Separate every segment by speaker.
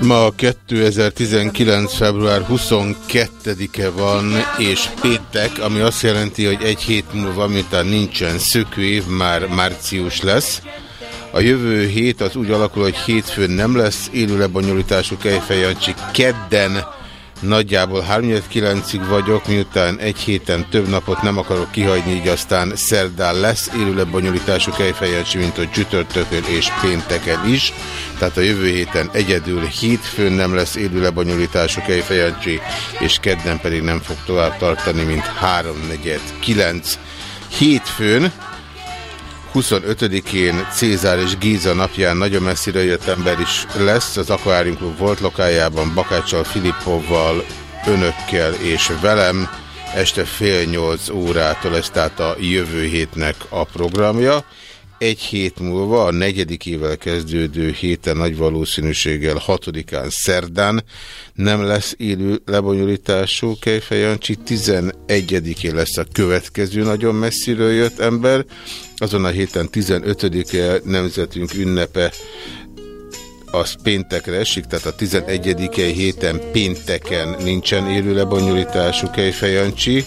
Speaker 1: Ma 2019. február 22-e van, és péntek, ami azt jelenti, hogy egy hét múlva, miután nincsen szökőév, már március lesz. A jövő hét az úgy alakul, hogy hétfőn nem lesz élő lebonyolítású Kejfejancsi, kedden nagyjából 3-9-ig vagyok, miután egy héten több napot nem akarok kihagyni, így aztán szerdán lesz élő lebonyolítású Kejfejancsi, mint a csütörtökön és pénteken is. Tehát a jövő héten egyedül hétfőn nem lesz élő lebonyolítású Kejfejancsi, és kedden pedig nem fog tovább tartani, mint 3-4-9. Hétfőn 25-én Cézár és Géza napján nagyon messzire jött ember is lesz. Az Aquarium Club volt lokájában Bakáccsal, Filippovval, önökkel és velem. Este fél nyolc órától ez tehát a jövő hétnek a programja. Egy hét múlva, a negyedik kezdődő héten nagy valószínűséggel hatodikán szerdán nem lesz élő lebonyolítású Kejfejancsi, 11-én lesz a következő nagyon messziről jött ember, azon a héten 15-e nemzetünk ünnepe az péntekre esik, tehát a 11 héten pénteken nincsen élő lebonyolítású Kejfejancsi.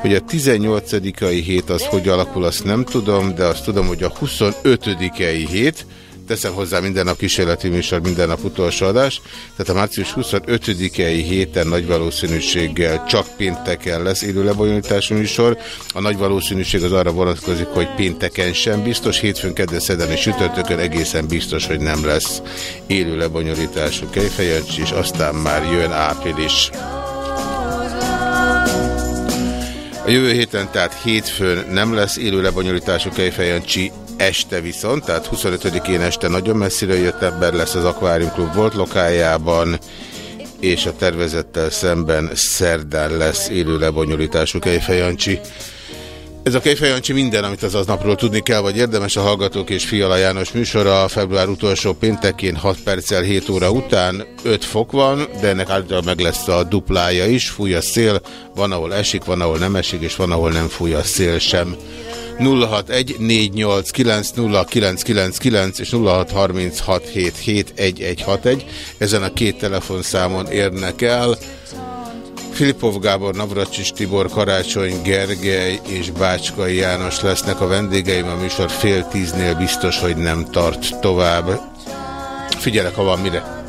Speaker 1: Hogy a 18 hét az hogy alakul, azt nem tudom, de azt tudom, hogy a 25 hét, teszem hozzá minden nap kísérleti műsor, minden nap utolsó adás. Tehát a március 25-i héten nagy valószínűséggel csak pénteken lesz élő lebonyolítású műsor. A nagy valószínűség az arra vonatkozik, hogy pénteken sem biztos, hétfőn, kedden, szeden és sütörtökön egészen biztos, hogy nem lesz élő lebonyolítású kejfejancsi, és aztán már jön április. A jövő héten, tehát hétfőn nem lesz élő lebonyolítású Kejfejancsi este viszont, tehát 25-én este nagyon messzire jött ember lesz az Aquarium Club volt lokájában, és a tervezettel szemben szerdán lesz élő lebonyolítású Kejfejancsi. Ez a Kejfejancsi minden, amit az aznapról tudni kell, vagy érdemes a Hallgatók és Fiala János műsora február utolsó péntekén 6 perccel 7 óra után 5 fok van, de ennek általában meg lesz a duplája is, fúj a szél, van ahol esik, van ahol nem esik, és van ahol nem fúj a szél sem. 0614890999 és 0636771161. Ezen a két telefonszámon érnek el. Filipov Gábor, Navracsis Tibor, Karácsony, Gergely és Bácskai János lesznek a vendégeim. A műsor fél tíznél biztos, hogy nem tart tovább. Figyelek, ha van mire.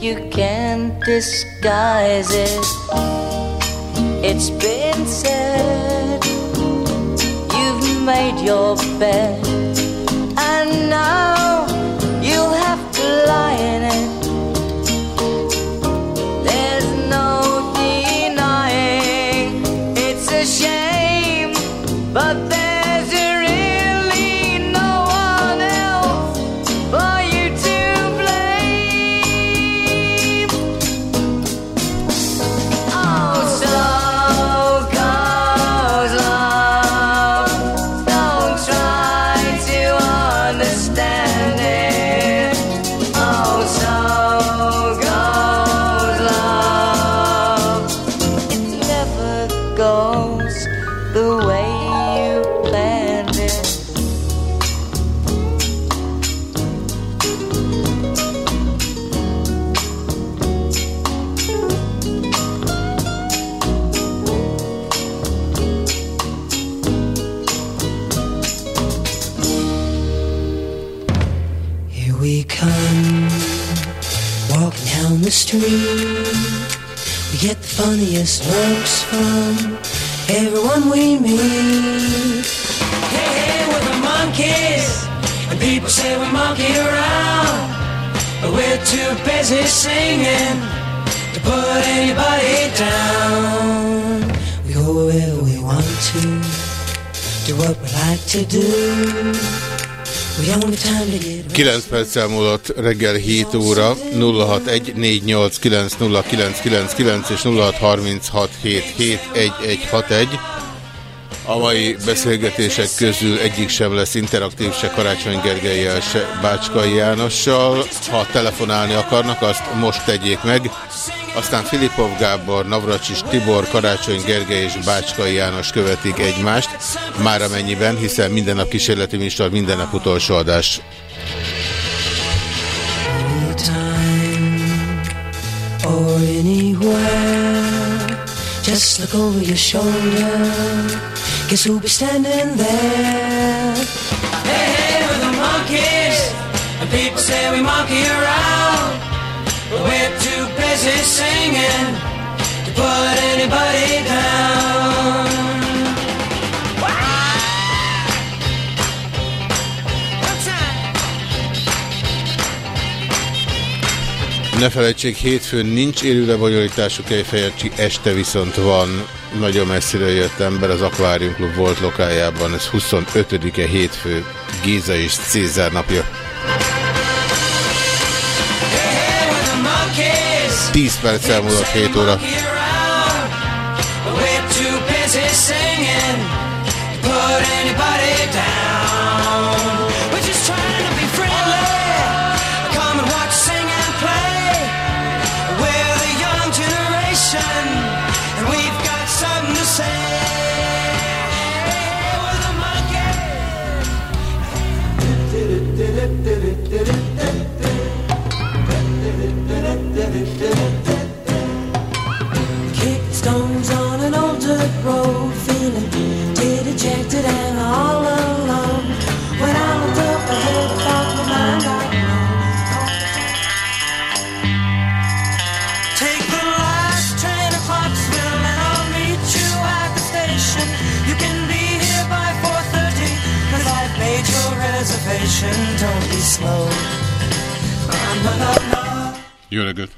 Speaker 1: You can't disguise it. It's been said, you've made your bed, and now
Speaker 2: funniest looks from everyone we meet. Hey, hey, we're the monkeys, and people say we monkey around, but we're too busy singing to put anybody down. We go wherever we want to, do what we like to do.
Speaker 1: 9 perccel múlott reggel 7 óra 061 489 és 0636771161. A mai beszélgetések közül egyik sem lesz interaktív, se Karácsony Gergelyel, se Bácskai Jánossal. Ha telefonálni akarnak, azt most tegyék meg. Aztán Filipov Gábor, Navracsis Tibor, Karácsony Gergely és Bácskai János követik egymást, már amennyiben, hiszen minden nap kísérleti műsor, minden nap utolsó adás.
Speaker 2: or anywhere. Just look over your shoulder. Guess who'll be standing there? Hey, hey, we're the monkeys. And people say we monkey around. But we're too busy singing to put anybody down.
Speaker 1: Ne felejtsék, hétfőn nincs élő lebonyolítású kejfejecsi, este viszont van. Nagyon messziről jött ember az Aquarium Club volt lokájában. Ez 25-e hétfő, Géza és Cézár napja.
Speaker 2: Hey, we're the monkeys.
Speaker 1: 10 perc elmúlott 7 óra. Jó reggelt!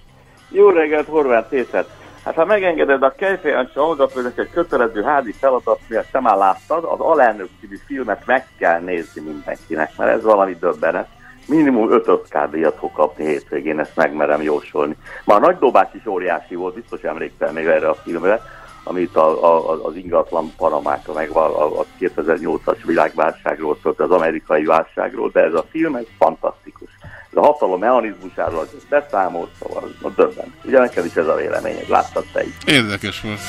Speaker 3: Jó reggelt, Horváth Péter! Hát ha megengeded, a Kejfejancsi hallgatónak egy kötelező házi feladat, miért te már láttad, az Alelnök című filmet meg kell nézni mindenkinek, mert ez valami döbbenet. Minimum 5 Oscar díjat fog kapni hétvégén, ezt megmerem jósolni. Már a nagy dobás is óriási volt, biztos emlékszel még erre a filmre, amit a, a, az ingatlan paramákra, meg a, a 2008-as világválságról szólt, az amerikai válságról, de ez a film, ez fantasztikus. Ez a hatalom mechanizmusáról az beszámolt, szóval a döbben. Ugye neked is ez a véleményed, láttad te is.
Speaker 1: Érdekes volt.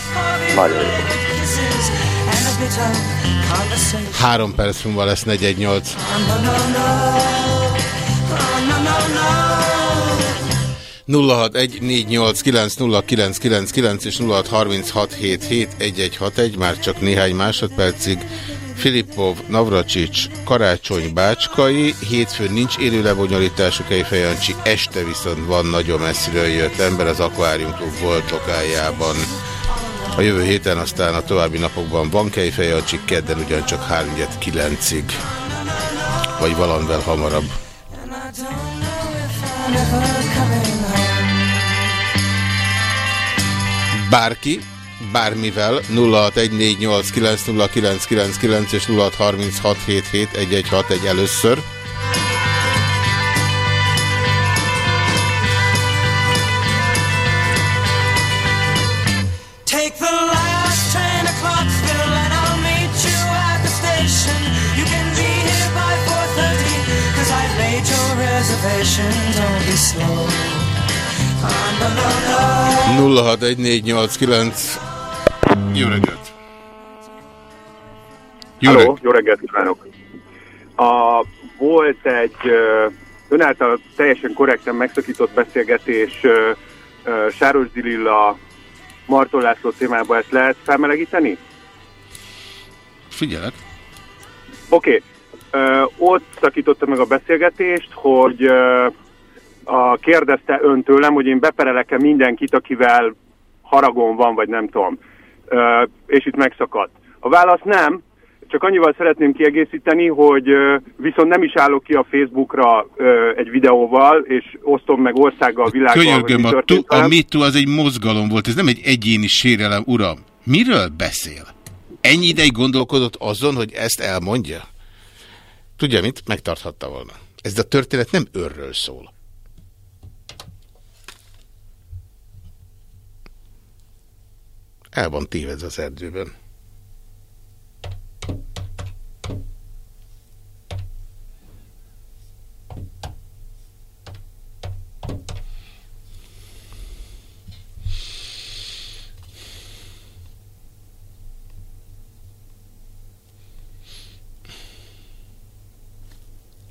Speaker 3: Nagyon jó.
Speaker 1: Három perc múlva lesz 418. 0614890999 és 0636771161, már csak néhány másodpercig. Filippov, Navracsics, Karácsony, Bácskai, hétfőn nincs élő lebonyolítású Kejfejancsi, este viszont van nagyon messziről jött ember az Aquarium Club volt lokájában. A jövő héten aztán a további napokban van Kejfejancsi, kedden ugyancsak 3-9-ig. Vagy valamivel hamarabb. Bárki, bármivel 0614890999 és 0636771161 először.
Speaker 2: Take the last train to Clarksville and I'll meet you at the station. You can be here by 4.30 cause I've made your reservation. Don't be slow. Oh, no, no, no.
Speaker 1: 061489 Jó reggelt! Jó
Speaker 4: Halló,
Speaker 1: reggelt!
Speaker 4: jó reggelt kívánok! A, volt egy ö, ön által teljesen korrekten megszakított beszélgetés Sáros Dililla Marton László témában ezt lehet felmelegíteni?
Speaker 1: Figyelek!
Speaker 4: Oké, okay. ott szakította meg a beszélgetést, hogy ö, a, kérdezte ön tőlem, hogy én beperelek-e mindenkit, akivel haragon van, vagy nem tudom. Ö, és itt megszakadt. A válasz nem, csak annyival szeretném kiegészíteni, hogy viszont nem is állok ki a Facebookra egy videóval, és osztom meg országgal, világgal.
Speaker 1: Könyörgöm, a, tu, a MeToo az egy mozgalom volt, ez nem egy egyéni sérelem, uram. Miről beszél? Ennyi ideig gondolkodott azon, hogy ezt elmondja? Tudja mit? Megtarthatta volna. Ez a történet nem örről szól. El van tévedve az erdőben.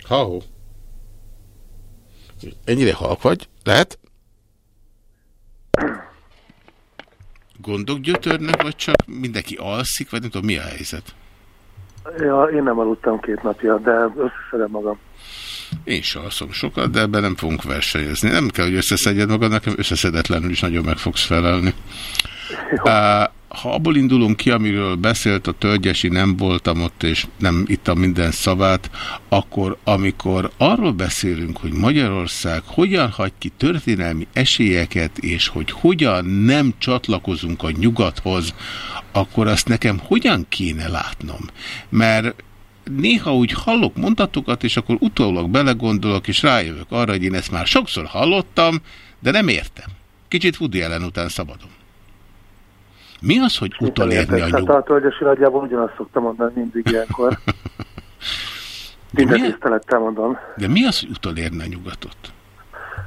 Speaker 1: Ha-ho. Ennyire halk vagy? Lehet? Gondok gyötörnek, vagy csak mindenki alszik, vagy nem tudom, mi a helyzet?
Speaker 5: Ja, én nem aludtam két napja, de összeszedem magam.
Speaker 1: Én sem alszom sokat, de ebben nem fogunk versenyezni. Nem kell, hogy összeszedjed magad, nekem összeszedetlenül is nagyon meg fogsz felelni. Uh, ha abból indulunk ki, amiről beszélt a Tölgyesi, nem voltam ott, és nem ittam minden szavát, akkor amikor arról beszélünk, hogy Magyarország hogyan hagy ki történelmi esélyeket, és hogy hogyan nem csatlakozunk a nyugathoz, akkor azt nekem hogyan kéne látnom? Mert néha úgy hallok mondatokat, és akkor utólag belegondolok, és rájövök arra, hogy én ezt már sokszor hallottam, de nem értem. Kicsit Woody Allen után szabadom. Mi az, hogy utolérni a nyugat?
Speaker 5: Hát a tölgyesi nagyjából ugyanazt szoktam mondani mindig ilyenkor. Minden tisztelettel mondom.
Speaker 1: De mi az, hogy utolérni a nyugatot?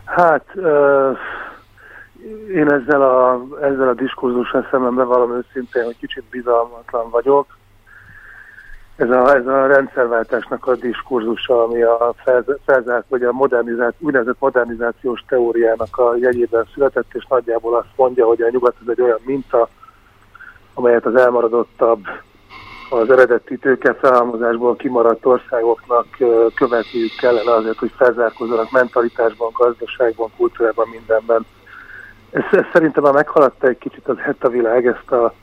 Speaker 5: Hát, uh, én ezzel a, ezzel a diskurzussal szemben bevallom őszintén, hogy kicsit bizalmatlan vagyok. Ez a, ez a rendszerváltásnak a diskurzusa, ami a felzárt, vagy a modernizáció, úgynevezett modernizációs teóriának a jegyében született, és nagyjából azt mondja, hogy a nyugat ez egy olyan minta, amelyet az elmaradottabb, az eredeti tőkefelhalmozásból kimaradt országoknak követniük kellene azért, hogy felzárkozzanak mentalitásban, gazdaságban, kultúrában, mindenben. Ez, ez szerintem már meghaladta egy kicsit az a világ ezt a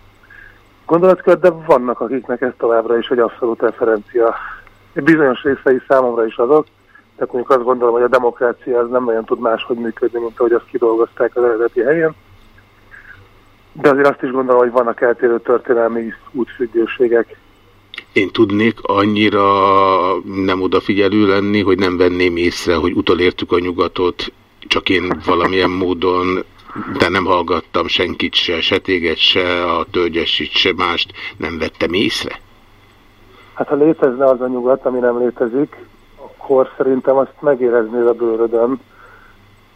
Speaker 5: gondolatkört, de vannak akiknek ez továbbra is egy abszolút referencia. Egy bizonyos részei számomra is azok, tehát mondjuk azt gondolom, hogy a demokrácia az nem nagyon tud máshogy működni, mint ahogy azt kidolgozták az eredeti helyen. De azért azt is gondolom, hogy vannak eltérő történelmi útfüggőségek.
Speaker 1: Én tudnék annyira nem odafigyelő lenni, hogy nem venném észre, hogy utolértük a nyugatot, csak én valamilyen módon, de nem hallgattam senkit se, se téged se, a tölgyesit se mást, nem vettem észre.
Speaker 5: Hát ha létezne az a nyugat, ami nem létezik, akkor szerintem azt megéreznél a bőrödön,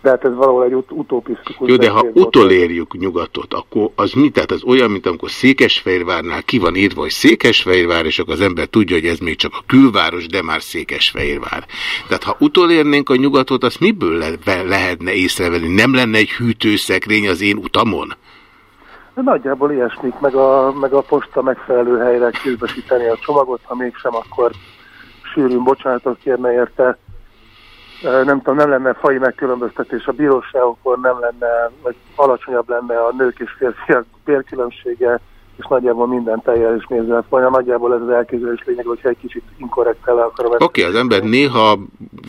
Speaker 5: de hát ez valahol egy ut utopisztikus...
Speaker 1: Jó, de ha utolérjük nyugatot, akkor az mi? Tehát az olyan, mint amikor Székesfehérvárnál ki van írva, hogy Székesfehérvár, és akkor az ember tudja, hogy ez még csak a külváros, de már Székesfehérvár. Tehát ha utolérnénk a nyugatot, azt miből le lehetne észrevenni? Nem lenne egy hűtőszekrény az én utamon?
Speaker 5: De nagyjából ilyesmik, meg a, meg a posta megfelelő helyre kézbesíteni a csomagot, ha mégsem, akkor sűrűn bocsánatot kérne érte nem tudom, nem lenne fai megkülönböztetés a bíróságokon, nem lenne, vagy alacsonyabb lenne a nők és férfiak bérkülönbsége, és nagyjából minden teljel is nézve volna. Nagyjából ez az elképzelés lényeg, hogyha egy kicsit inkorrekt el akarom.
Speaker 1: Oké, okay, az ember néha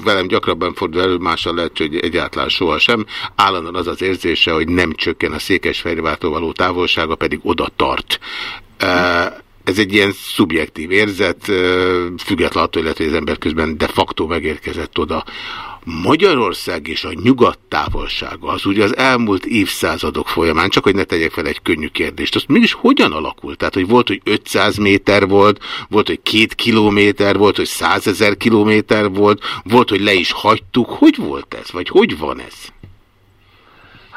Speaker 1: velem gyakrabban fordul elő, mással lehet, hogy egyáltalán sohasem. Állandóan az az érzése, hogy nem csökken a Székesfehérvártól való távolsága, pedig oda tart. Uh, ez egy ilyen szubjektív érzet, független attól, illetve az ember közben de facto megérkezett oda. Magyarország és a nyugat távolsága az ugye az elmúlt évszázadok folyamán, csak hogy ne tegyek fel egy könnyű kérdést, azt mégis hogyan alakult? Tehát, hogy volt, hogy 500 méter volt, volt, hogy 2 kilométer volt, hogy 100 ezer kilométer volt, volt, hogy le is hagytuk. Hogy volt ez? Vagy hogy van ez?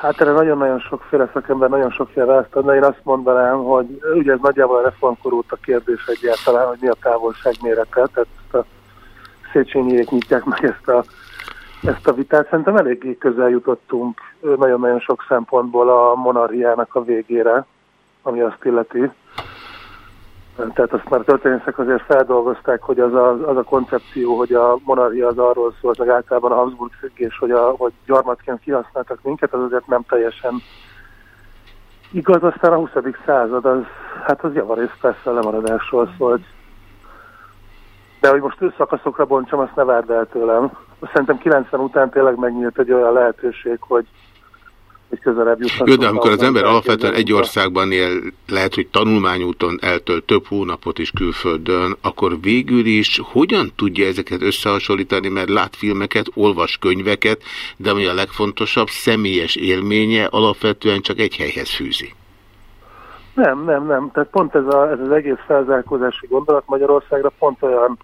Speaker 5: Hát erre nagyon-nagyon sokféle szakember, nagyon sokféle választ de én azt mondanám, hogy ugye ez nagyjából a reformkor óta kérdés egyáltalán, hogy mi a távolság mérete, tehát ezt a Széchenyiek nyitják meg ezt a, ezt a vitát. Szerintem eléggé közel jutottunk nagyon-nagyon sok szempontból a monarhiának a végére, ami azt illeti. Tehát azt már történészek azért feldolgozták, hogy az a, az a koncepció, hogy a monarchia az arról szól, meg általában a Habsburg függés, hogy, a, hogy gyarmatként kihasználtak minket, az azért nem teljesen igaz. Aztán a 20. század, az, hát az javarészt persze a lemaradásról szólt. De hogy most szakaszokra bontsam, azt ne várd el tőlem. Szerintem 90 után tényleg megnyílt egy olyan lehetőség, hogy hogy közelebb juthatunk.
Speaker 1: Jó, de amikor az ember alapvetően egy országban él, lehet, hogy tanulmányúton eltölt több hónapot is külföldön, akkor végül is hogyan tudja ezeket összehasonlítani, mert lát filmeket, olvas könyveket, de ami a legfontosabb, személyes élménye alapvetően csak egy helyhez fűzi.
Speaker 5: Nem, nem, nem. Tehát pont ez, a, ez az egész felzárkózási gondolat Magyarországra pont olyan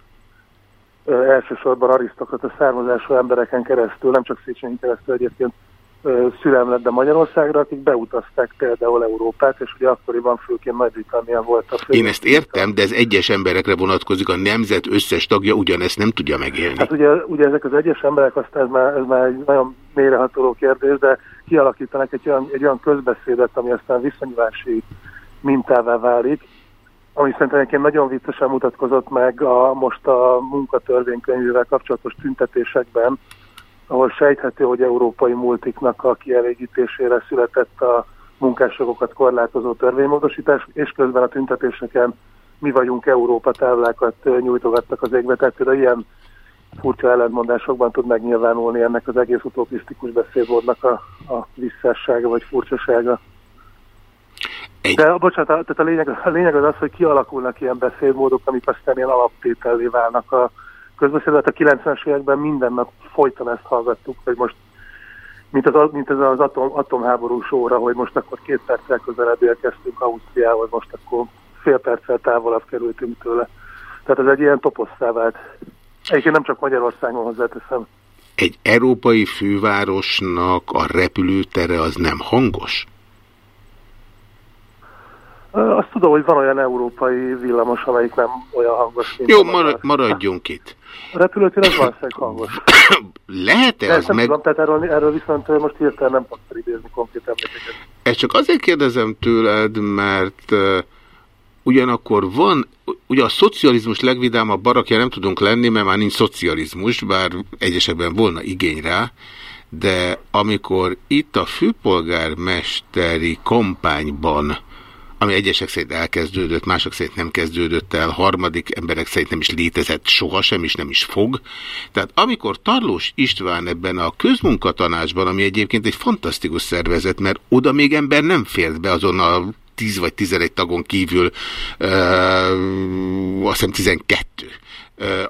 Speaker 5: ö, elsősorban arisztokrata származású embereken keresztül, nem csak Széchenyi keresztül egyébként szülem lett be Magyarországra, akik beutazták például Európát, és ugye akkoriban főként Nagy-Britannia volt a fő.
Speaker 1: Én ezt értem, de ez egyes emberekre vonatkozik, a nemzet összes tagja ugyanezt nem tudja megélni.
Speaker 5: Hát ugye, ugye ezek az egyes emberek, aztán ez már, ez már egy nagyon mélyrehatoló kérdés, de kialakítanak egy olyan, egy olyan közbeszédet, ami aztán viszonyulási mintává válik, ami szerintem egyébként nagyon viccesen mutatkozott meg a, most a munkatörvénykönyvével kapcsolatos tüntetésekben, ahol sejthető, hogy európai multiknak a kielégítésére született a munkásjogokat korlátozó törvénymódosítás, és közben a tüntetéseken mi vagyunk Európa táblákat nyújtogattak az égbe, tehát például ilyen furcsa ellentmondásokban tud megnyilvánulni ennek az egész utopisztikus beszédmódnak a, a visszássága vagy furcsasága. De bocsánat, tehát a lényeg, a lényeg az az, hogy kialakulnak ilyen beszédmódok, amik aztán ilyen alaptétellé válnak a közbeszédet. A 90-es években minden nap folyton ezt hallgattuk, hogy most mint, az, mint ez az atom, atomháborús óra, hogy most akkor két perccel közelebb érkeztünk Ausztriához, most akkor fél perccel távolabb kerültünk tőle. Tehát ez egy ilyen toposszá vált. Egyébként nem csak Magyarországon hozzáteszem.
Speaker 1: Egy európai fővárosnak a repülőtere az nem hangos?
Speaker 5: Azt tudom, hogy van olyan európai villamos, amelyik nem olyan hangos,
Speaker 1: mint Jó, marad, maradjunk itt.
Speaker 5: A repülőtér az valószínűleg hangos.
Speaker 1: Lehet-e az meg...
Speaker 5: Tudom, tehát erről, erről viszont most hirtelen nem tudok idézni konkrét emlékeket.
Speaker 1: Ezt csak azért kérdezem tőled, mert uh, ugyanakkor van, ugye a szocializmus legvidámabb barakja nem tudunk lenni, mert már nincs szocializmus, bár egyesekben volna igény rá, de amikor itt a főpolgármesteri kampányban ami egyesek szerint elkezdődött, mások szerint nem kezdődött el, harmadik emberek szerint nem is létezett sohasem, és nem is fog. Tehát amikor Tarlós István ebben a közmunkatanácsban, ami egyébként egy fantasztikus szervezet, mert oda még ember nem fért be azon a 10 vagy 11 tagon kívül, uh, azt hiszem 12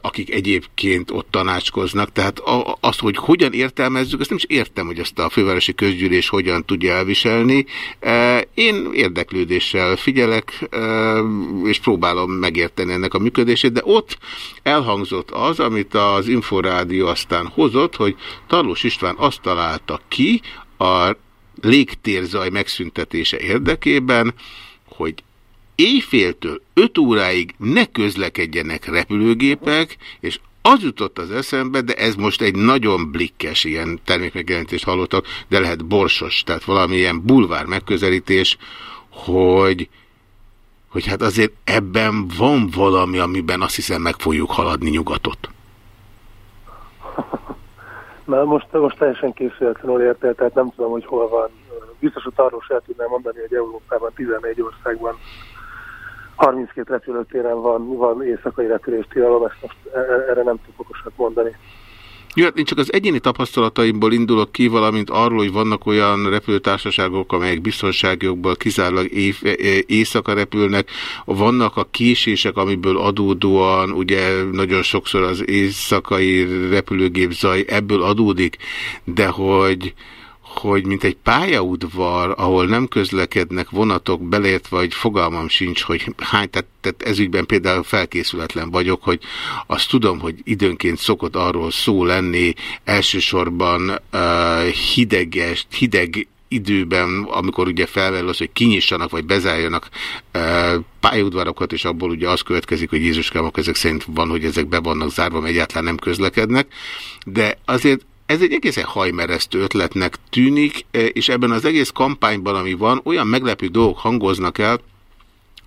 Speaker 1: akik egyébként ott tanácskoznak. Tehát az, hogy hogyan értelmezzük, azt nem is értem, hogy ezt a fővárosi közgyűlés hogyan tudja elviselni. Én érdeklődéssel figyelek, és próbálom megérteni ennek a működését, de ott elhangzott az, amit az Inforádió aztán hozott, hogy Tarlós István azt találta ki a légtérzaj megszüntetése érdekében, hogy éjféltől 5 óráig ne közlekedjenek repülőgépek, és az jutott az eszembe, de ez most egy nagyon blikkes ilyen termékmegjelentést hallottak, de lehet borsos, tehát valamilyen bulvár megközelítés, hogy, hogy hát azért ebben van valami, amiben azt hiszem meg fogjuk haladni nyugatot.
Speaker 5: Na most, most teljesen készületlenül érte, tehát nem tudom, hogy hol van. Biztos, hogy arról sem tudnám mondani, hogy Európában 14 országban 32 repülőtéren van, van éjszakai repüléstilalom, ezt most e, e, erre nem tudok okosat mondani.
Speaker 1: Jó, hát én csak az egyéni tapasztalataimból indulok ki, valamint arról, hogy vannak olyan repülőtársaságok, amelyek biztonságjogból kizárólag e, éjszaka repülnek, vannak a késések, amiből adódóan, ugye nagyon sokszor az éjszakai repülőgép zaj ebből adódik, de hogy hogy mint egy pályaudvar, ahol nem közlekednek vonatok belért, vagy fogalmam sincs, hogy hány, tehát, tehát ezügyben például felkészületlen vagyok, hogy azt tudom, hogy időnként szokott arról szó lenni, elsősorban uh, hideges, hideg időben, amikor ugye felmerül az, hogy kinyissanak vagy bezárjanak e, pályaudvarokat, és abból ugye az következik, hogy Jézuskámok ezek szerint van, hogy ezek be vannak zárva, mert egyáltalán nem közlekednek, de azért ez egy egészen hajmeresztő ötletnek tűnik, e, és ebben az egész kampányban, ami van, olyan meglepő dolgok hangoznak el,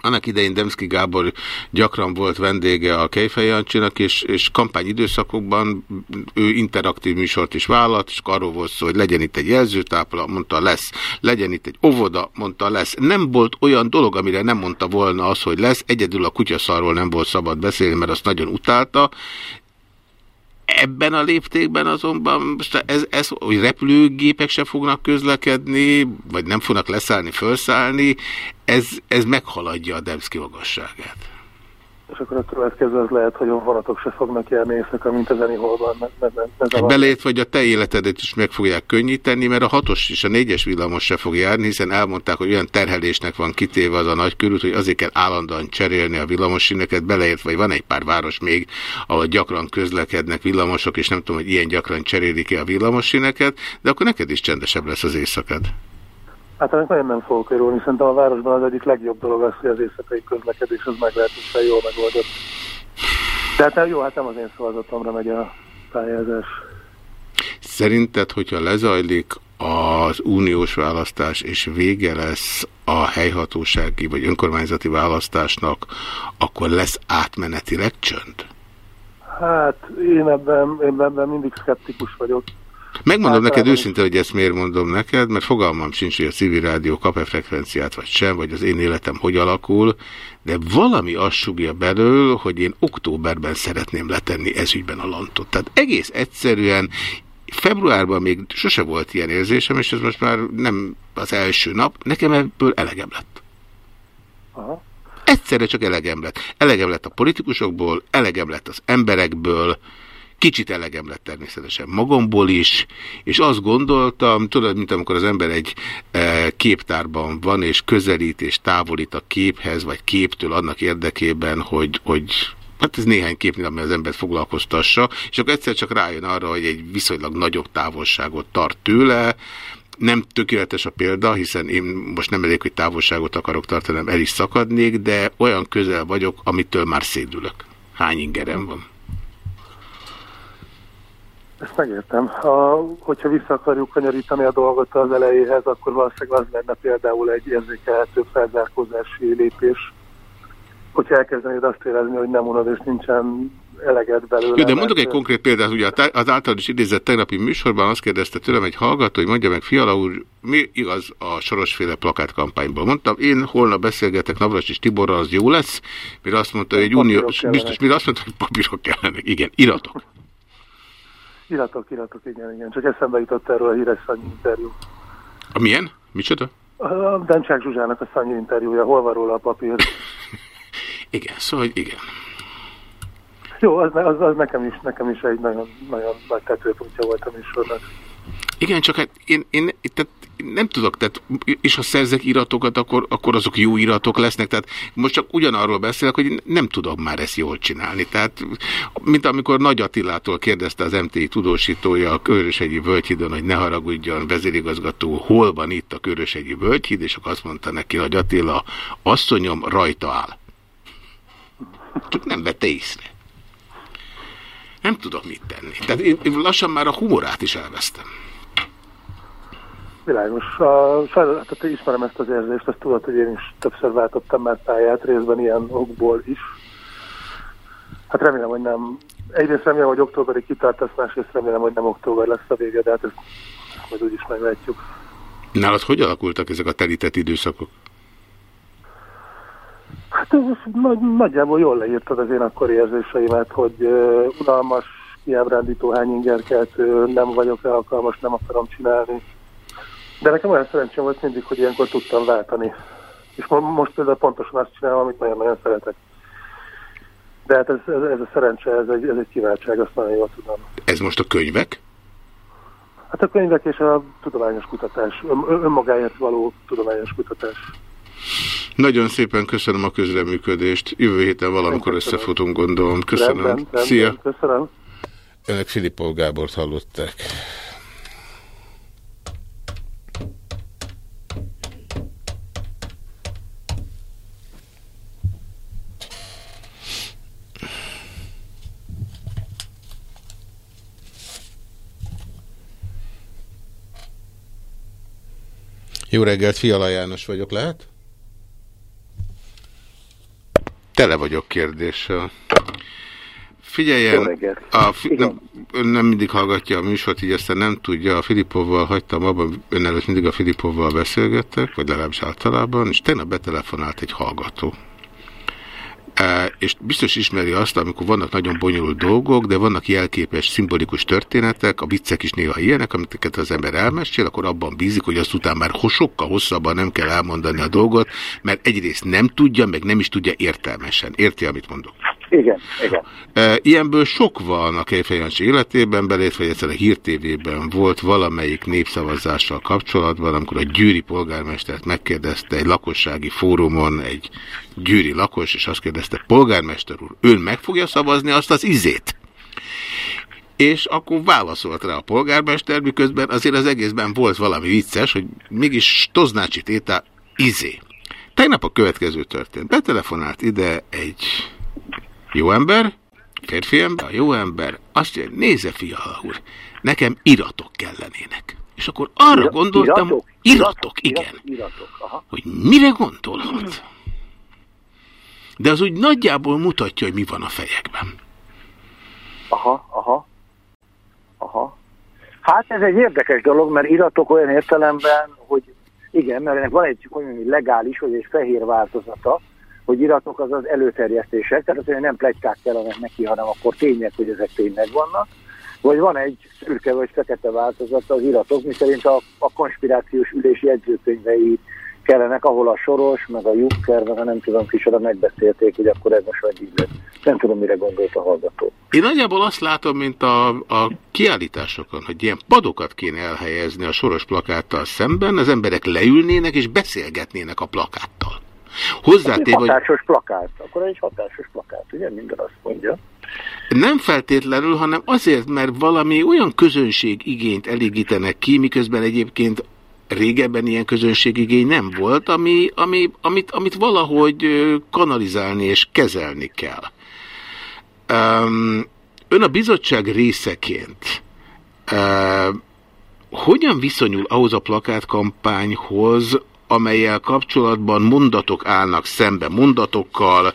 Speaker 1: Annak idején Demszki Gábor gyakran volt vendége a Kejfej Jancsinak, és, és kampányidőszakokban ő interaktív műsort is vállalt, és arról volt szó, hogy legyen itt egy jelzőtápla, mondta lesz, legyen itt egy óvoda, mondta lesz. Nem volt olyan dolog, amire nem mondta volna az, hogy lesz, egyedül a kutyaszarról nem volt szabad beszélni, mert azt nagyon utálta, Ebben a léptékben azonban ez, ez, hogy repülőgépek se fognak közlekedni, vagy nem fognak leszállni, felszállni, ez, ez meghaladja a Demszki magasságát.
Speaker 5: És akkor a következő az lehet, hogy a vonatok se fognak járni éjszaka, mint az Anyholban.
Speaker 1: Belét vagy a te életedet is meg fogják könnyíteni, mert a hatos és a négyes villamos se fog járni, hiszen elmondták, hogy olyan terhelésnek van kitéve az a nagy körút, hogy azért kell állandóan cserélni a villamosíneket, beleért, vagy van egy pár város még, ahol gyakran közlekednek villamosok, és nem tudom, hogy ilyen gyakran cserélik ki a villamosíneket, de akkor neked is csendesebb lesz az éjszakad.
Speaker 5: Hát ennek nagyon nem fogok örülni. Szerintem a városban az egyik legjobb dolog az, hogy az éjszakai közlekedés az meglehetősen jól megoldott. De hát jó, hát nem az én szavazatomra megy a pályázás.
Speaker 1: Szerinted, hogyha lezajlik az uniós választás, és vége lesz a helyhatósági vagy önkormányzati választásnak, akkor lesz átmenetileg csönd?
Speaker 5: Hát én ebben, én ebben mindig szkeptikus vagyok.
Speaker 1: Megmondom neked őszintén, hogy ezt miért mondom neked, mert fogalmam sincs, hogy a civil rádió kap-e frekvenciát, vagy sem, vagy az én életem hogy alakul, de valami azt sugja belől, hogy én októberben szeretném letenni ezügyben a lantot. Tehát egész egyszerűen februárban még sose volt ilyen érzésem, és ez most már nem az első nap, nekem ebből elegem lett. Aha. Egyszerre csak elegem lett. Elegem lett a politikusokból, elegem lett az emberekből, Kicsit elegem lett természetesen magamból is, és azt gondoltam, tudod, mint amikor az ember egy e, képtárban van, és közelít és távolít a képhez, vagy képtől annak érdekében, hogy, hogy hát ez néhány kép, ami az embert foglalkoztassa, és akkor egyszer csak rájön arra, hogy egy viszonylag nagyobb távolságot tart tőle, nem tökéletes a példa, hiszen én most nem elég, hogy távolságot akarok tartani, el is szakadnék, de olyan közel vagyok, amitől már szédülök. Hány ingerem van?
Speaker 5: Ezt megértem. Ha, hogyha vissza akarjuk kanyarítani a dolgot az elejéhez, akkor valószínűleg az lenne például egy érzékelhető felzárkózási lépés, hogyha elkezdenéd azt érezni, hogy nem unod és nincsen eleget belőle.
Speaker 1: Jó, de mondok egy konkrét példát, ugye az általad is idézett tegnapi műsorban azt kérdezte tőlem egy hallgató, hogy mondja meg, Fiala úr, mi igaz a sorosféle plakátkampányból? Mondtam, én holnap beszélgetek Navras és Tiborral, az jó lesz, mire azt mondta, hogy egy unió, biztos, mire azt mondta, hogy papírok kellene, igen, iratok.
Speaker 5: Iratok, iratok, igen, igen. Csak eszembe jutott erről a híres Szanyi interjú.
Speaker 1: A milyen? Micsoda?
Speaker 5: A Demcsák Zsuzsának a Szanyi interjúja. Hol van róla a papír?
Speaker 1: igen, szóval igen.
Speaker 5: Jó, az, az, az nekem, is, nekem is egy nagyon, nagyon nagy tetőpontja volt a műsornak.
Speaker 1: Igen, csak hát én, én tehát nem tudok, tehát, és ha szerzek iratokat, akkor, akkor azok jó iratok lesznek, tehát most csak ugyanarról beszélek, hogy nem tudom már ezt jól csinálni. Tehát, mint amikor Nagy Attilától kérdezte az MTI tudósítója a Körösegyi Völgyhídon, hogy ne haragudjon vezérigazgató, hol van itt a Körösegyi Völgyhíd, és akkor azt mondta neki Nagy Attila, asszonyom rajta áll. Csak nem vette észre. Nem tudok mit tenni. Tehát én lassan már a humorát is elvesztem.
Speaker 5: Világos. A, sajnos, tehát ismerem ezt az érzést, ezt tudod, hogy én is többször váltottam már pályát, részben ilyen okból is. Hát remélem, hogy nem. Egyrészt remélem, hogy októberig kitartasz, másrészt remélem, hogy nem október lesz a vége, de hát ezt majd úgyis meglátjuk.
Speaker 1: Nálad hogy alakultak ezek a telített időszakok?
Speaker 5: Hát nagy, nagyjából jól leírtad az én akkori érzéseimet, hogy uh, unalmas, kiábrándító hány ingerkelt, uh, nem vagyok rá alkalmas, nem akarom csinálni de nekem olyan szerencsém volt mindig, hogy ilyenkor tudtam váltani. És most például pontosan azt csinálom, amit nagyon-nagyon szeretek. De hát ez, ez, ez a szerencse, ez egy, ez egy kiváltság, azt nagyon jól tudom.
Speaker 1: Ez most a könyvek?
Speaker 5: Hát a könyvek és a tudományos kutatás, ön, önmagáért való tudományos kutatás.
Speaker 1: Nagyon szépen köszönöm a közreműködést. Jövő héten valamikor összefutunk, gondolom. Köszönöm. Rendben, rendben, Szia!
Speaker 5: Köszönöm.
Speaker 1: Önök Filippo Gábort hallották. Jó reggelt, Fiala János vagyok, lehet? Tele vagyok kérdéssel. Figyeljen, a, nem, ön nem mindig hallgatja a műsort, így aztán nem tudja, a Filipovval hagytam abban, ön előtt mindig a Filipovval beszélgettek, vagy legalábbis általában, és tegnap betelefonált egy hallgató. És biztos ismeri azt, amikor vannak nagyon bonyolult dolgok, de vannak jelképes, szimbolikus történetek, a viccek is néha ilyenek, amiket az ember elmesél, akkor abban bízik, hogy azután már sokkal hosszabban nem kell elmondani a dolgot, mert egyrészt nem tudja, meg nem is tudja értelmesen. Érti, amit mondok?
Speaker 6: Igen, igen.
Speaker 1: Ilyenből sok van a Kejfejancsi életében, belétve, hogy egyszer a hírtévében volt valamelyik népszavazással kapcsolatban, amikor a gyűri polgármestert megkérdezte egy lakossági fórumon egy gyűri lakos, és azt kérdezte, polgármester úr, ön meg fogja szavazni azt az izét? És akkor válaszolt rá a polgármester, miközben azért az egészben volt valami vicces, hogy mégis Toznácsi Téta izé. Tegnap a következő történt. Betelefonált ide egy jó ember, férfi ember, jó ember, azt mondja, nézze fiala úr, nekem iratok kellenének. És akkor arra Ira gondoltam, iratok, iratok igen, iratok, aha. hogy mire gondolhat. De az úgy nagyjából mutatja, hogy mi van a fejekben.
Speaker 6: Aha, aha. Aha. Hát ez egy érdekes dolog, mert iratok olyan értelemben, hogy igen, mert ennek van egy olyan legális, vagy egy fehér változata, hogy iratok az az előterjesztések, tehát az, hogy nem plegykák kellene neki, hanem akkor tények, hogy ezek tényleg vannak. Vagy van egy szürke vagy fekete változata az iratok, miszerint a, a konspirációs ülés jegyzőkönyvei kellenek, ahol a Soros, meg a Jukker, meg a nem tudom kicsoda megbeszélték, hogy akkor ez most vagy így lesz. Nem tudom, mire gondolt a hallgató.
Speaker 1: Én nagyjából azt látom, mint a, a kiállításokon, hogy ilyen padokat kéne elhelyezni a Soros plakáttal szemben, az emberek leülnének és beszélgetnének a plakáttal.
Speaker 6: Hozzátéve, egy hatásos hogy... plakát, akkor egy hatásos plakát, ugye minden azt mondja.
Speaker 1: Nem feltétlenül, hanem azért, mert valami olyan közönség igényt elégítenek ki, miközben egyébként régebben ilyen közönségigény nem volt, ami, ami, amit, amit valahogy kanalizálni és kezelni kell. Um, ön a bizottság részeként uh, hogyan viszonyul ahhoz a plakátkampányhoz, amelyel kapcsolatban mondatok állnak szembe mondatokkal,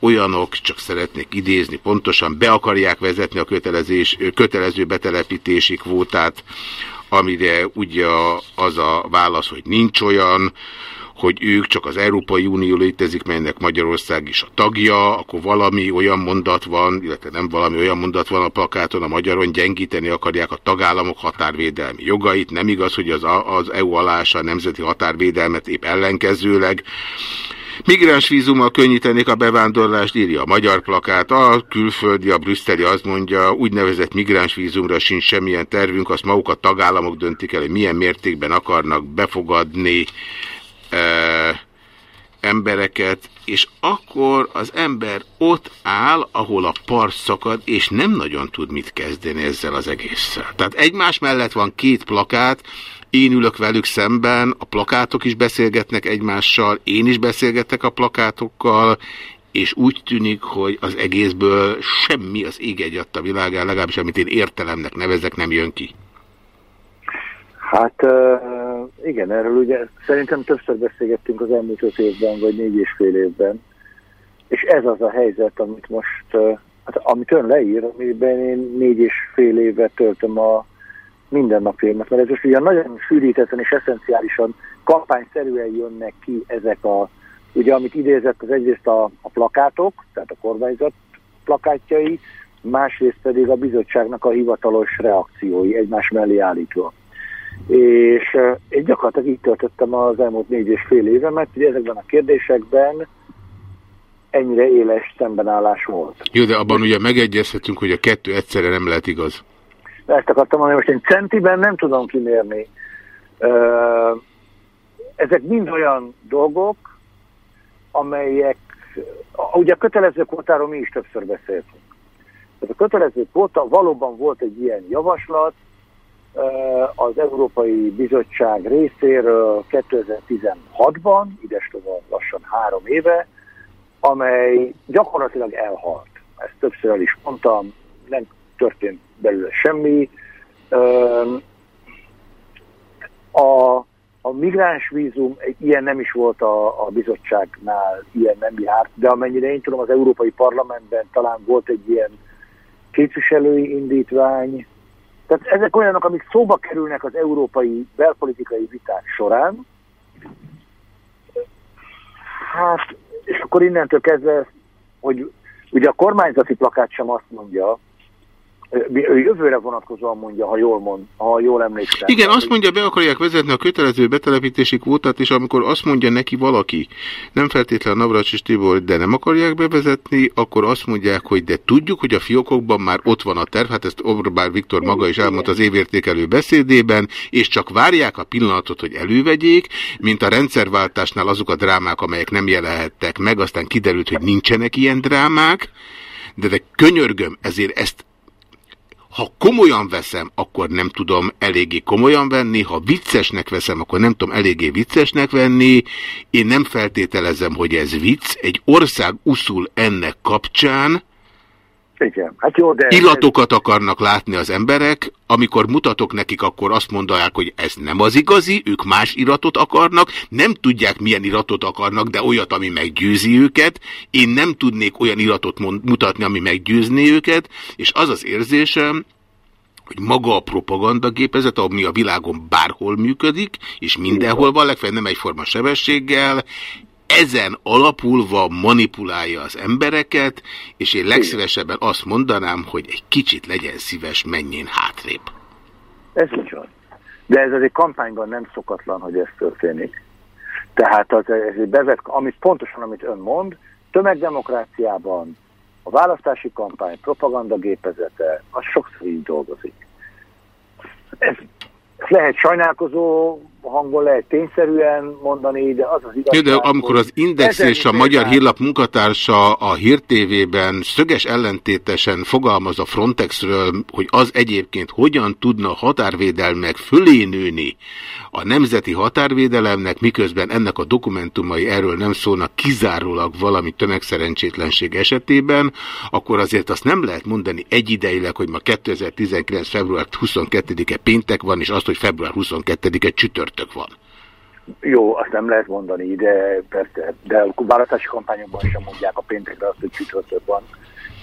Speaker 1: olyanok, csak szeretnék idézni pontosan, be akarják vezetni a kötelezés, kötelező betelepítési kvótát, amire ugye az a válasz, hogy nincs olyan, hogy ők csak az Európai Unió létezik, melynek Magyarország is a tagja, akkor valami olyan mondat van, illetve nem valami olyan mondat van a plakáton, a magyaron gyengíteni akarják a tagállamok határvédelmi jogait. Nem igaz, hogy az, az EU alása a nemzeti határvédelmet épp ellenkezőleg. Migráns vízummal könnyítenék a bevándorlást, írja a magyar plakát, a külföldi, a brüsszeli azt mondja, úgynevezett migráns vízumra sincs semmilyen tervünk, azt maguk a tagállamok döntik el, hogy milyen mértékben akarnak befogadni embereket, és akkor az ember ott áll, ahol a part szakad, és nem nagyon tud mit kezdeni ezzel az egésszel. Tehát egymás mellett van két plakát, én ülök velük szemben, a plakátok is beszélgetnek egymással, én is beszélgetek a plakátokkal, és úgy tűnik, hogy az egészből semmi az ég egy a világán, legalábbis amit én értelemnek nevezek, nem jön ki.
Speaker 6: Hát igen, erről ugye szerintem többször beszélgettünk az elmúlt öt évben, vagy négy és fél évben, és ez az a helyzet, amit most, hát amit ön leír, amiben én négy és fél évet töltöm a mindennapjaimat, mert ez most ugye nagyon sűrítetten és eszenciálisan kampányszerűen jönnek ki ezek a, ugye amit idézett az egyrészt a, a plakátok, tehát a kormányzat plakátjai, másrészt pedig a bizottságnak a hivatalos reakciói egymás mellé állítva. És én gyakorlatilag így töltöttem az elmúlt négy és fél évemet, hogy ezekben a kérdésekben ennyire éles szembenállás volt.
Speaker 1: Jó, de abban ugye megegyezhetünk, hogy a kettő egyszerre nem lehet igaz.
Speaker 6: Ezt akartam mondani, most én centiben nem tudom kimérni. Ezek mind olyan dolgok, amelyek, ugye a kötelező kvótáról mi is többször beszéltünk. Tehát a kötelező kvóta valóban volt egy ilyen javaslat, az Európai Bizottság részéről 2016-ban, idestova lassan három éve, amely gyakorlatilag elhalt. Ezt többször el is mondtam, nem történt belőle semmi. A, a migráns ilyen nem is volt a, a bizottságnál, ilyen nem járt, de amennyire én tudom, az Európai Parlamentben talán volt egy ilyen képviselői indítvány. Tehát ezek olyanok, amik szóba kerülnek az európai belpolitikai viták során. Hát, és akkor innentől kezdve, hogy ugye a kormányzati plakát sem azt mondja, jövőre vonatkozóan mondja, ha jól, mond, ha jól emlékszem.
Speaker 1: Igen, azt mondja, be akarják vezetni a kötelező betelepítési kvótát, és amikor azt mondja neki valaki, nem feltétlenül Navracsis Tibor, de nem akarják bevezetni, akkor azt mondják, hogy de tudjuk, hogy a fiókokban már ott van a terv, hát ezt Orbán Viktor maga is elmondta az évértékelő beszédében, és csak várják a pillanatot, hogy elővegyék, mint a rendszerváltásnál azok a drámák, amelyek nem jelenhettek meg, aztán kiderült, hogy nincsenek ilyen drámák, de de könyörgöm, ezért ezt ha komolyan veszem, akkor nem tudom eléggé komolyan venni, ha viccesnek veszem, akkor nem tudom eléggé viccesnek venni. Én nem feltételezem, hogy ez vicc. Egy ország uszul ennek kapcsán,
Speaker 6: igen. Hát jó, de...
Speaker 1: Illatokat akarnak látni az emberek, amikor mutatok nekik, akkor azt mondják, hogy ez nem az igazi, ők más iratot akarnak, nem tudják milyen iratot akarnak, de olyat, ami meggyőzi őket. Én nem tudnék olyan iratot mutatni, ami meggyőzni őket, és az az érzésem, hogy maga a propagandagépezet, ami a világon bárhol működik, és mindenhol van, legfeljebb nem egyforma sebességgel, ezen alapulva manipulálja az embereket, és én legszívesebben azt mondanám, hogy egy kicsit legyen szíves, menjén hátrébb.
Speaker 6: Ez így van. De ez egy kampányban nem szokatlan, hogy ez történik. Tehát az, ez egy bevet, amit pontosan, amit ön mond, tömegdemokráciában a választási kampány propagandagépezete, az sokszor így dolgozik. Ez, lehet sajnálkozó hangon lehet tényszerűen mondani, de az az igazság.
Speaker 1: De amikor az Index és a Magyar Hírlap munkatársa a Hír TV-ben szöges ellentétesen fogalmaz a Frontexről, hogy az egyébként hogyan tudna határvédelmek fölé nőni a nemzeti határvédelemnek, miközben ennek a dokumentumai erről nem szólnak kizárólag valami tömegszerencsétlenség esetében, akkor azért azt nem lehet mondani egyidejileg, hogy ma 2019. február 22-e péntek van, és azt, hogy február 22-e csütörtök van.
Speaker 6: Jó, azt nem lehet mondani, de persze, de a választási kampányokban sem mondják a péntekre azt, hogy csütörtök van.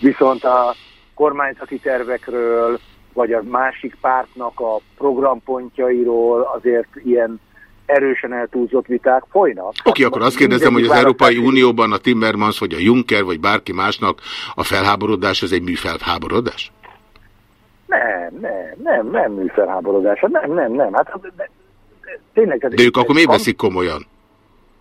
Speaker 6: Viszont a kormányzati tervekről, vagy a másik pártnak a programpontjairól azért ilyen erősen eltúlzott viták folynak. Oké,
Speaker 1: okay, akkor azt kérdezem, hogy az Európai Unióban a Timmermans, vagy a Juncker, vagy bárki másnak a felháborodás az egy műfelháborodás?
Speaker 6: Nem, nem, nem, nem műfelháborodás. Nem, nem, nem. Hát, de, de,
Speaker 1: tényleg, de ők akkor miért veszik komolyan?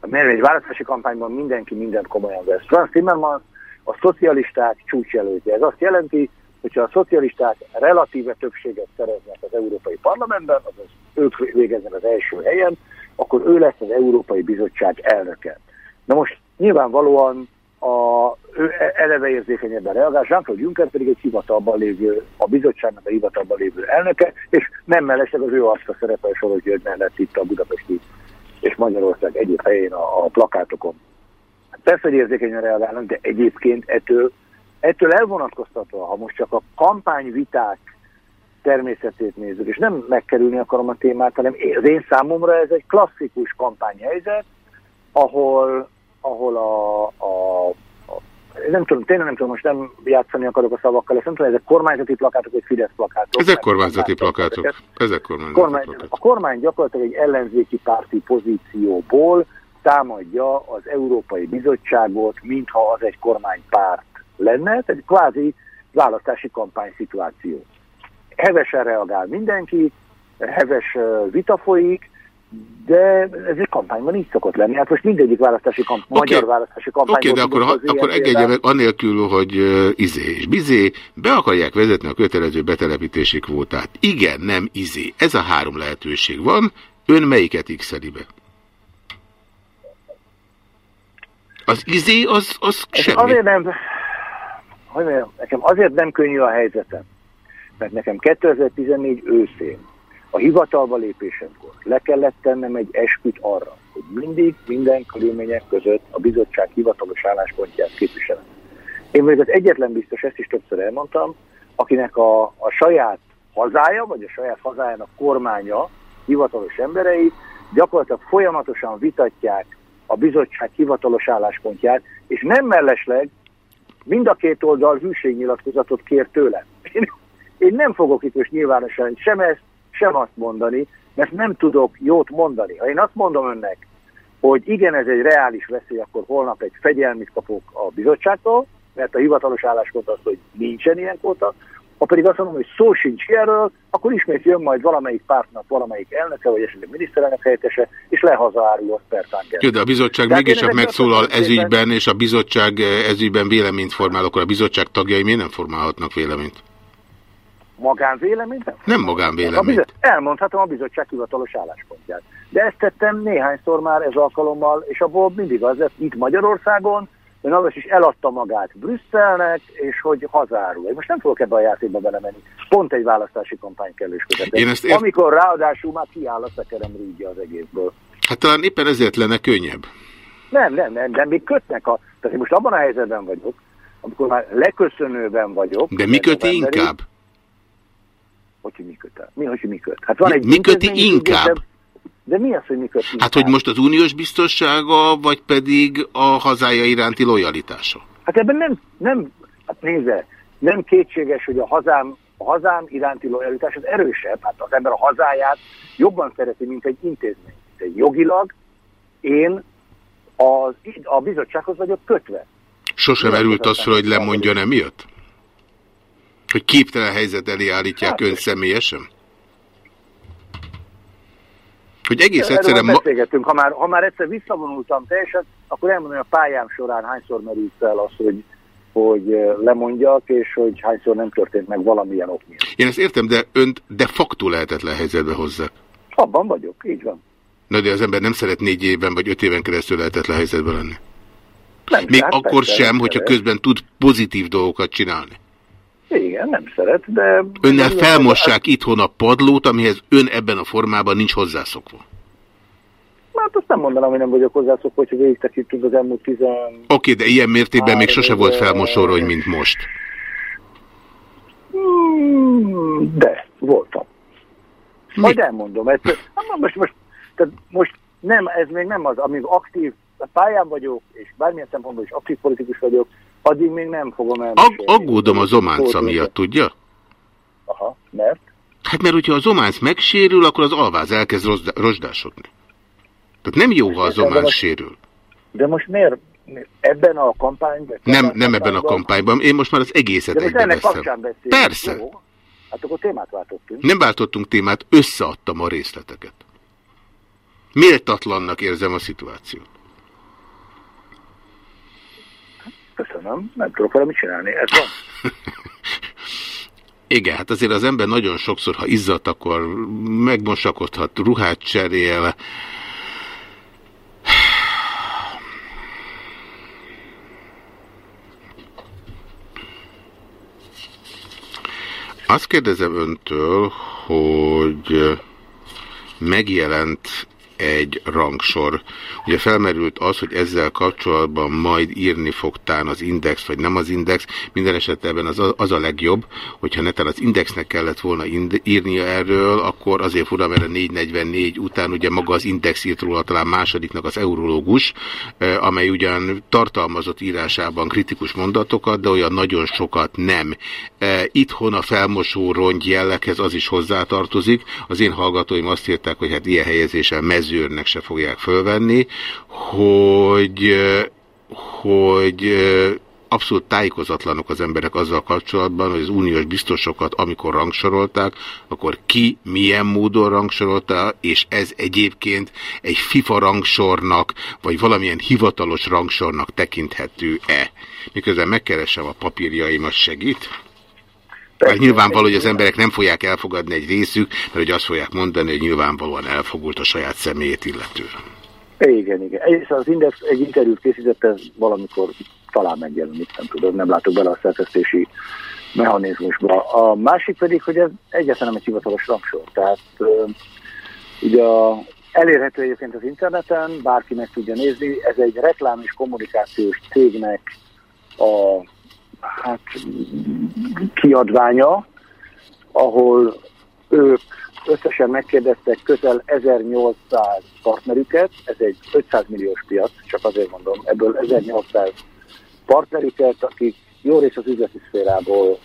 Speaker 6: Mert egy választási kampányban mindenki mindent komolyan vesz. Franz Timmermans a szocialisták csúcsjelöltje. Ez azt jelenti, hogyha a szocialisták relatíve többséget szereznek az Európai Parlamentben, azaz ők végeznek az első helyen, akkor ő lesz az Európai Bizottság elnöke. Na most nyilvánvalóan a, ő e- eleve érzékenyebben reagál, Jean-Claude Juncker pedig egy hivatalban lévő, a bizottságnak a hivatalban lévő elnöke, és nem mellesleg az ő arca szerepel Soros György mellett itt a budapesti és Magyarország egyéb helyén a, a plakátokon. Persze, hogy érzékenyen reagálnak, de egyébként ettől Ettől elvonatkoztatva, ha most csak a kampányviták természetét nézzük, és nem megkerülni akarom a témát, hanem az én számomra ez egy klasszikus kampányhelyzet, ahol, ahol a, a, a nem tudom, tényleg nem tudom, most nem játszani akarok a szavakkal, ezt nem tudom, ezek kormányzati plakátok, vagy Fidesz plakátok.
Speaker 1: Ezek kormányzati plakátok. Ezek kormányzati kormány, plakátok.
Speaker 6: A kormány gyakorlatilag egy ellenzéki párti pozícióból támadja az Európai Bizottságot, mintha az egy kormánypárt lenne, tehát kvázi választási kampány szituáció. Hevesen reagál mindenki, heves vita folyik, de ez egy kampányban így szokott lenni. Hát most mindegyik választási kampány, okay. magyar választási kampány.
Speaker 1: Oké, okay, de akkor, ha, akkor engedje meg annélkül, hogy uh, izé és bizé, be akarják vezetni a kötelező betelepítési kvótát. Igen, nem izé. Ez a három lehetőség van. Ön melyiket x be? Az izé, az, az semmi.
Speaker 6: Azért nem, hogy mondjam, nekem azért nem könnyű a helyzetem, mert nekem 2014 őszén a hivatalba lépésemkor le kellett tennem egy esküt arra, hogy mindig minden körülmények között a bizottság hivatalos álláspontját képviselem. Én vagyok az egyetlen biztos, ezt is többször elmondtam, akinek a, a saját hazája, vagy a saját hazájának kormánya, hivatalos emberei gyakorlatilag folyamatosan vitatják a bizottság hivatalos álláspontját, és nem mellesleg mind a két oldal hűségnyilatkozatot kér tőlem. Én, én nem fogok itt most nyilvánosan sem ezt, sem azt mondani, mert nem tudok jót mondani. Ha én azt mondom önnek, hogy igen, ez egy reális veszély, akkor holnap egy fegyelmit kapok a bizottságtól, mert a hivatalos álláspont az, hogy nincsen ilyen kóta, ha pedig azt mondom, hogy szó sincs ilyenről, akkor ismét jön majd valamelyik pártnak valamelyik elnöke, vagy esetleg miniszterelnök helyettese, és azt percánként.
Speaker 1: Jó, de a bizottság
Speaker 6: Tehát
Speaker 1: mégiscsak megszólal ezügyben, és a bizottság eh, ezügyben véleményt formál, akkor a bizottság tagjai miért nem formálhatnak véleményt?
Speaker 6: Magánvéleményt? nem?
Speaker 1: Nem magánvéleményt.
Speaker 6: elmondhatom a bizottság hivatalos álláspontját. De ezt tettem néhányszor már ez alkalommal, és abból mindig az lett itt Magyarországon, hogy Navas is eladta magát Brüsszelnek, és hogy hazárul. Én most nem fogok ebbe a játékba belemenni. Pont egy választási kampány kellős
Speaker 1: ért-
Speaker 6: Amikor ráadásul már kiáll a szekerem rúgja az egészből.
Speaker 1: Hát talán éppen ezért lenne könnyebb.
Speaker 6: Nem, nem, nem, de még kötnek a... Tehát én most abban a helyzetben vagyok, amikor már leköszönőben vagyok.
Speaker 1: De mi köti inkább?
Speaker 6: Hogy, mi köt? Mi, hogy mi köt? Hát van
Speaker 1: Mi-
Speaker 6: egy
Speaker 1: mi köti inkább?
Speaker 6: független- De mi az, hogy mi köt inkább?
Speaker 1: Hát, hogy most az uniós biztossága, vagy pedig a hazája iránti lojalitása?
Speaker 6: Hát ebben nem, nem, hát nézze, nem kétséges, hogy a hazám, a hazám iránti lojalitás az erősebb. Hát az ember a hazáját jobban szereti, mint egy intézmény. De jogilag én az, a bizottsághoz vagyok kötve.
Speaker 1: Sosem
Speaker 6: Mi az
Speaker 1: erült az fel, hogy lemondjon emiatt? Hogy képtelen helyzet elé állítják
Speaker 6: Hát,
Speaker 1: ön személyesen? Hogy egész
Speaker 6: Erről
Speaker 1: egyszerűen...
Speaker 6: beszélgettünk. Ha már, ha már egyszer visszavonultam teljesen, akkor elmondom, hogy a pályám során hányszor merült fel az, hogy, hogy eh, lemondjak, és hogy hányszor nem történt meg valamilyen ok miatt.
Speaker 1: Én ezt értem, de önt de facto lehetetlen helyzetbe hozzák.
Speaker 6: Abban vagyok, így van.
Speaker 1: Na de az ember nem szeret négy éven vagy öt éven keresztül lehetetlen helyzetben lenni.
Speaker 6: Nem,
Speaker 1: Még
Speaker 6: hát
Speaker 1: akkor
Speaker 6: persze,
Speaker 1: sem,
Speaker 6: nem
Speaker 1: hogyha közben tud pozitív dolgokat csinálni.
Speaker 6: Igen, nem szeret, de...
Speaker 1: Önnel felmossák itthon a padlót, amihez ön ebben a formában nincs hozzászokva.
Speaker 6: Hát azt nem mondanám, hogy nem vagyok hozzászokva, hogyha végig tekintünk az elmúlt tizen...
Speaker 1: Oké, de ilyen mértékben még sose volt felmosorony, mint most.
Speaker 6: Hmm, De, voltam. Majd elmondom. Ez, hát most, most, tehát most nem, ez még nem az, amíg aktív pályán vagyok, és bármilyen szempontból is aktív politikus vagyok, addig még nem fogom
Speaker 1: Ag
Speaker 6: elmesélni.
Speaker 1: aggódom az ománca
Speaker 6: Szóval-
Speaker 1: miatt, tudja?
Speaker 6: Aha, mert?
Speaker 1: Hát mert hogyha az ománc megsérül, akkor az alváz elkezd rozsdásodni. Tehát nem jó, ha az ománc sérül.
Speaker 6: De most miért? Ebben a kampányban?
Speaker 1: Nem, nem ebben a kampányban. Én most már az egészet egybeveszem. Persze.
Speaker 6: Jó? Hát akkor témát váltottunk.
Speaker 1: Nem váltottunk témát, összeadtam a részleteket. Méltatlannak érzem a szituációt.
Speaker 6: Köszönöm, nem tudok vele mit csinálni. Ez van.
Speaker 1: Igen, hát azért az ember nagyon sokszor, ha izzadt, akkor megmosakodhat, ruhát cserél. Azt kérdezem öntől, hogy megjelent egy rangsor. Ugye felmerült az, hogy ezzel kapcsolatban majd írni fog tán az index, vagy nem az index. Minden esetben az az a legjobb, hogyha netán az indexnek kellett volna ind írnia erről, akkor azért fura, mert a 444 után ugye maga az index írt róla talán másodiknak az eurológus, amely ugyan tartalmazott írásában kritikus mondatokat, de olyan nagyon sokat nem. Itthon a felmosó rongy jelleghez az is hozzátartozik. Az én hallgatóim azt írták, hogy hát ilyen helyezéssel mezőrnek se fogják fölvenni, hogy, hogy abszolút tájékozatlanok az emberek azzal kapcsolatban, hogy az uniós biztosokat, amikor rangsorolták, akkor ki milyen módon rangsorolta, és ez egyébként egy FIFA rangsornak, vagy valamilyen hivatalos rangsornak tekinthető-e. Miközben megkeresem a papírjaimat, segít? Mert nyilvánvaló, hogy az emberek nem fogják elfogadni egy részük, mert hogy azt fogják mondani, hogy nyilvánvalóan elfogult a saját személyét illetően.
Speaker 6: Igen, igen. Egyrészt az Index egy interjút készített, ez valamikor talán megjelenik, nem tudom, nem látok bele a szerkesztési mechanizmusba. A másik pedig, hogy ez egyáltalán nem egy hivatalos rangsor. Tehát ugye a, elérhető egyébként az interneten, bárki meg tudja nézni, ez egy reklám és kommunikációs cégnek a hát, kiadványa, ahol ők összesen megkérdeztek közel 1800 partnerüket, ez egy 500 milliós piac, csak azért mondom, ebből 1800 partnerüket, akik jó rész az üzleti szférából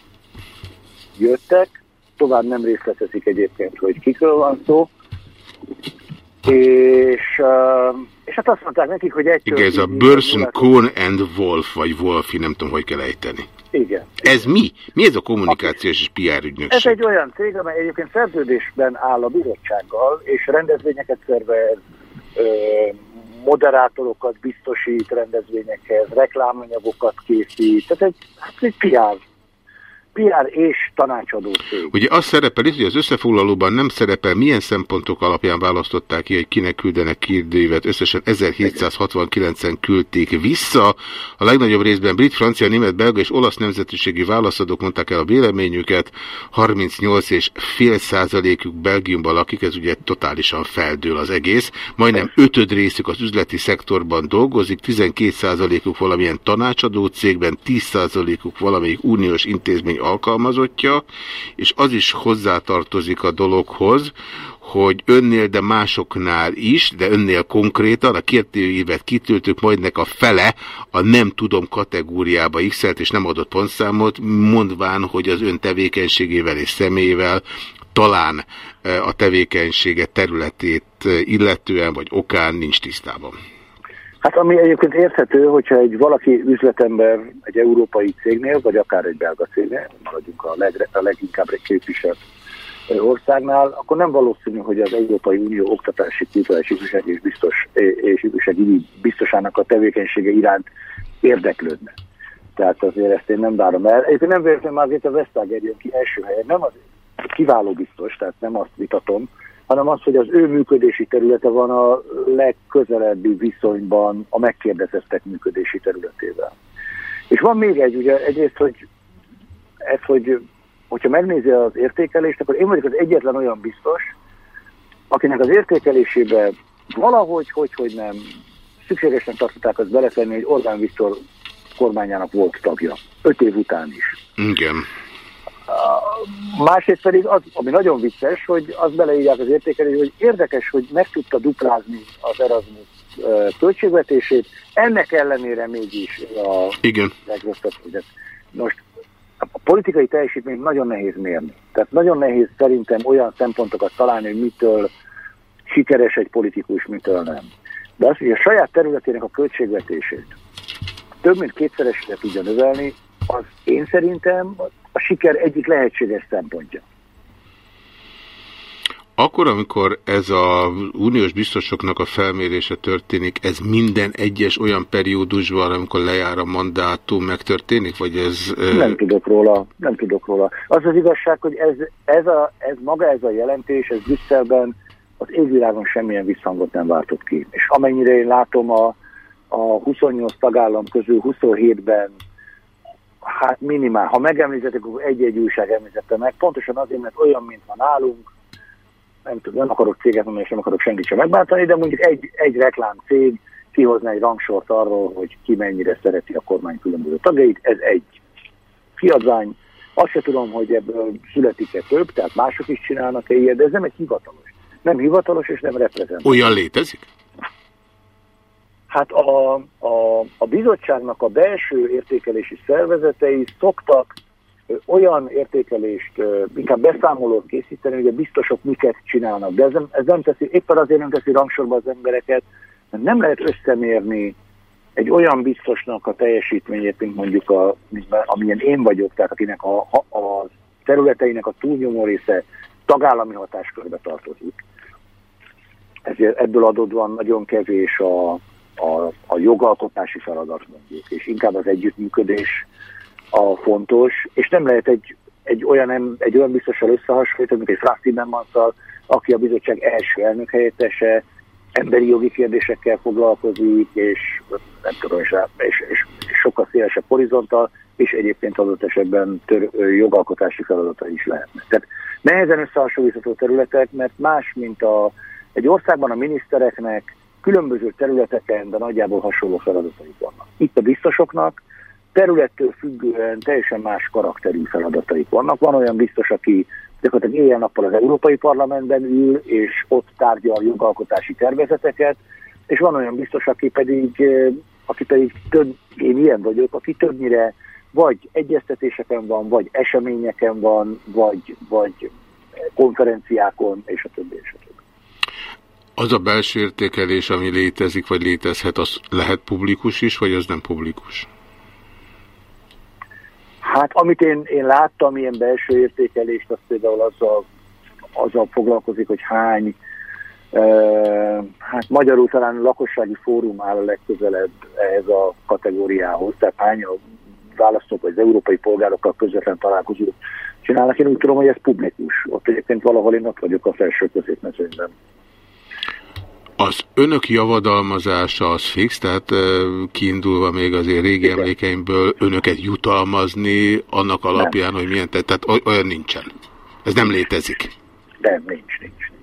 Speaker 6: jöttek, tovább nem részletezik egyébként, hogy kikről van szó, és, uh, és hát azt mondták nekik, hogy egy...
Speaker 1: Igen, ez a Burson, Cohn and Wolf, vagy Wolfi, nem tudom, hogy kell ejteni.
Speaker 6: Igen.
Speaker 1: Ez mi? Mi ez a kommunikációs és PR ügynökség?
Speaker 6: Ez egy olyan cég, amely egyébként szerződésben áll a bizottsággal, és rendezvényeket szervez, moderátorokat biztosít rendezvényekhez, reklámanyagokat készít, tehát egy, hát egy PR PR és tanácsadó cég.
Speaker 1: Ugye azt szerepel itt, hogy az összefoglalóban nem szerepel, milyen szempontok alapján választották ki, hogy kinek küldenek kérdőívet. Összesen 1769-en küldték vissza. A legnagyobb részben brit, francia, német, belga és olasz nemzetiségi válaszadók mondták el a véleményüket. 38 és fél százalékuk Belgiumban lakik, ez ugye totálisan feldől az egész. Majdnem ötöd részük az üzleti szektorban dolgozik, 12 százalékuk valamilyen tanácsadó cégben, 10 százalékuk valamelyik uniós intézmény alkalmazottja, és az is hozzátartozik a dologhoz, hogy önnél, de másoknál is, de önnél konkrétan a évet kitöltők majdnek a fele a nem tudom kategóriába x és nem adott pontszámot, mondván, hogy az ön tevékenységével és személyével talán e, a tevékenysége területét e, illetően vagy okán nincs tisztában.
Speaker 6: Hát ami egyébként érthető, hogyha egy valaki üzletember egy európai cégnél, vagy akár egy belga cégnél, maradjunk a, leg, a leginkább képviselt országnál, akkor nem valószínű, hogy az Európai Unió oktatási, kulturális és, biztos, és ifjúsági biztosának a tevékenysége iránt érdeklődne. Tehát azért ezt én nem várom el. Egyébként nem véletlenül már azért a Vesztager jön ki első helyen. Nem az kiváló biztos, tehát nem azt vitatom, hanem az, hogy az ő működési területe van a legközelebbi viszonyban a megkérdezettek működési területével. És van még egy, ugye egyrészt, hogy ez, hogy hogyha megnézi az értékelést, akkor én vagyok az egyetlen olyan biztos, akinek az értékelésébe valahogy, hogy, hogy nem, szükségesen tartották azt beletenni, hogy Orbán Viktor kormányának volt tagja. Öt év után is.
Speaker 1: Igen.
Speaker 6: Másrészt pedig az, ami nagyon vicces, hogy az beleírják az értékelés, hogy érdekes, hogy meg tudta duplázni az Erasmus költségvetését, ennek ellenére mégis a
Speaker 1: Igen.
Speaker 6: legrosszabb. Most a politikai teljesítményt nagyon nehéz mérni. Tehát nagyon nehéz szerintem olyan szempontokat találni, hogy mitől sikeres egy politikus, mitől nem. De az, hogy a saját területének a költségvetését több mint kétszeresre tudja növelni, az én szerintem a siker egyik lehetséges szempontja.
Speaker 1: Akkor, amikor ez a uniós biztosoknak a felmérése történik, ez minden egyes olyan periódusban, amikor lejár a mandátum, megtörténik? Vagy ez,
Speaker 6: nem tudok róla, nem tudok róla. Az az igazság, hogy ez, ez, a, ez maga ez a jelentés, ez Brüsszelben az égvilágon semmilyen visszhangot nem váltott ki. És amennyire én látom a, a 28 tagállam közül 27-ben hát minimál. Ha megemlítettek, akkor egy-egy újság említette meg, pontosan azért, mert olyan, mint van nálunk, nem tudom, nem akarok céget mondani, és nem akarok senkit sem megbántani, de mondjuk egy, egy reklám cég kihozna egy rangsort arról, hogy ki mennyire szereti a kormány különböző tagjait, ez egy kiadvány. Azt se tudom, hogy ebből születik-e több, tehát mások is csinálnak-e ilyet, de ez nem egy hivatalos. Nem hivatalos és nem reprezentatív.
Speaker 1: Olyan létezik?
Speaker 6: Hát a, a, a bizottságnak a belső értékelési szervezetei szoktak olyan értékelést, inkább beszámolót készíteni, hogy a biztosok miket csinálnak. De ez nem, ez nem teszi, éppen azért nem teszi rangsorba az embereket, mert nem lehet összemérni egy olyan biztosnak a teljesítményét, mint mondjuk a, amilyen én vagyok, tehát akinek a, a területeinek a túlnyomó része tagállami hatáskörbe tartozik. Ezért ebből adódóan nagyon kevés a, a, a jogalkotási feladat mondjuk, és inkább az együttműködés a fontos, és nem lehet egy, egy, olyan, egy olyan biztossal összehasonlítani, mint egy Franz timmermans aki a bizottság első elnök helyettese, emberi jogi kérdésekkel foglalkozik, és nem tudom, és, és, és, és sokkal szélesebb horizonttal, és egyébként adott esetben tör, jogalkotási feladata is lehetnek. Tehát nehezen összehasonlítható területek, mert más, mint a, egy országban a minisztereknek különböző területeken, de nagyjából hasonló feladatai vannak. Itt a biztosoknak területtől függően teljesen más karakterű feladataik vannak. Van olyan biztos, aki gyakorlatilag éjjel-nappal az Európai Parlamentben ül, és ott tárgyal jogalkotási tervezeteket, és van olyan biztos, aki pedig, eh, aki pedig több, én ilyen vagyok, aki többnyire vagy egyeztetéseken van, vagy eseményeken van, vagy, vagy konferenciákon, és a többi, és a többi.
Speaker 1: Az a belső értékelés, ami létezik, vagy létezhet, az lehet publikus is, vagy az nem publikus?
Speaker 6: Hát amit én, én láttam, ilyen belső értékelést, az például azzal, azzal foglalkozik, hogy hány, e, hát magyarul talán a lakossági fórum áll a legközelebb ehhez a kategóriához, tehát hány a választók vagy az európai polgárokkal közvetlen találkozót csinálnak. Én úgy tudom, hogy ez publikus. Ott egyébként valahol én ott vagyok a felső középmezőnyben.
Speaker 1: Az önök javadalmazása az fix, tehát kiindulva még azért régi Igen. emlékeimből önöket jutalmazni annak alapján, nem. hogy milyen, tehát olyan nincsen. Ez nem létezik.
Speaker 6: Nem, nincs, nincs.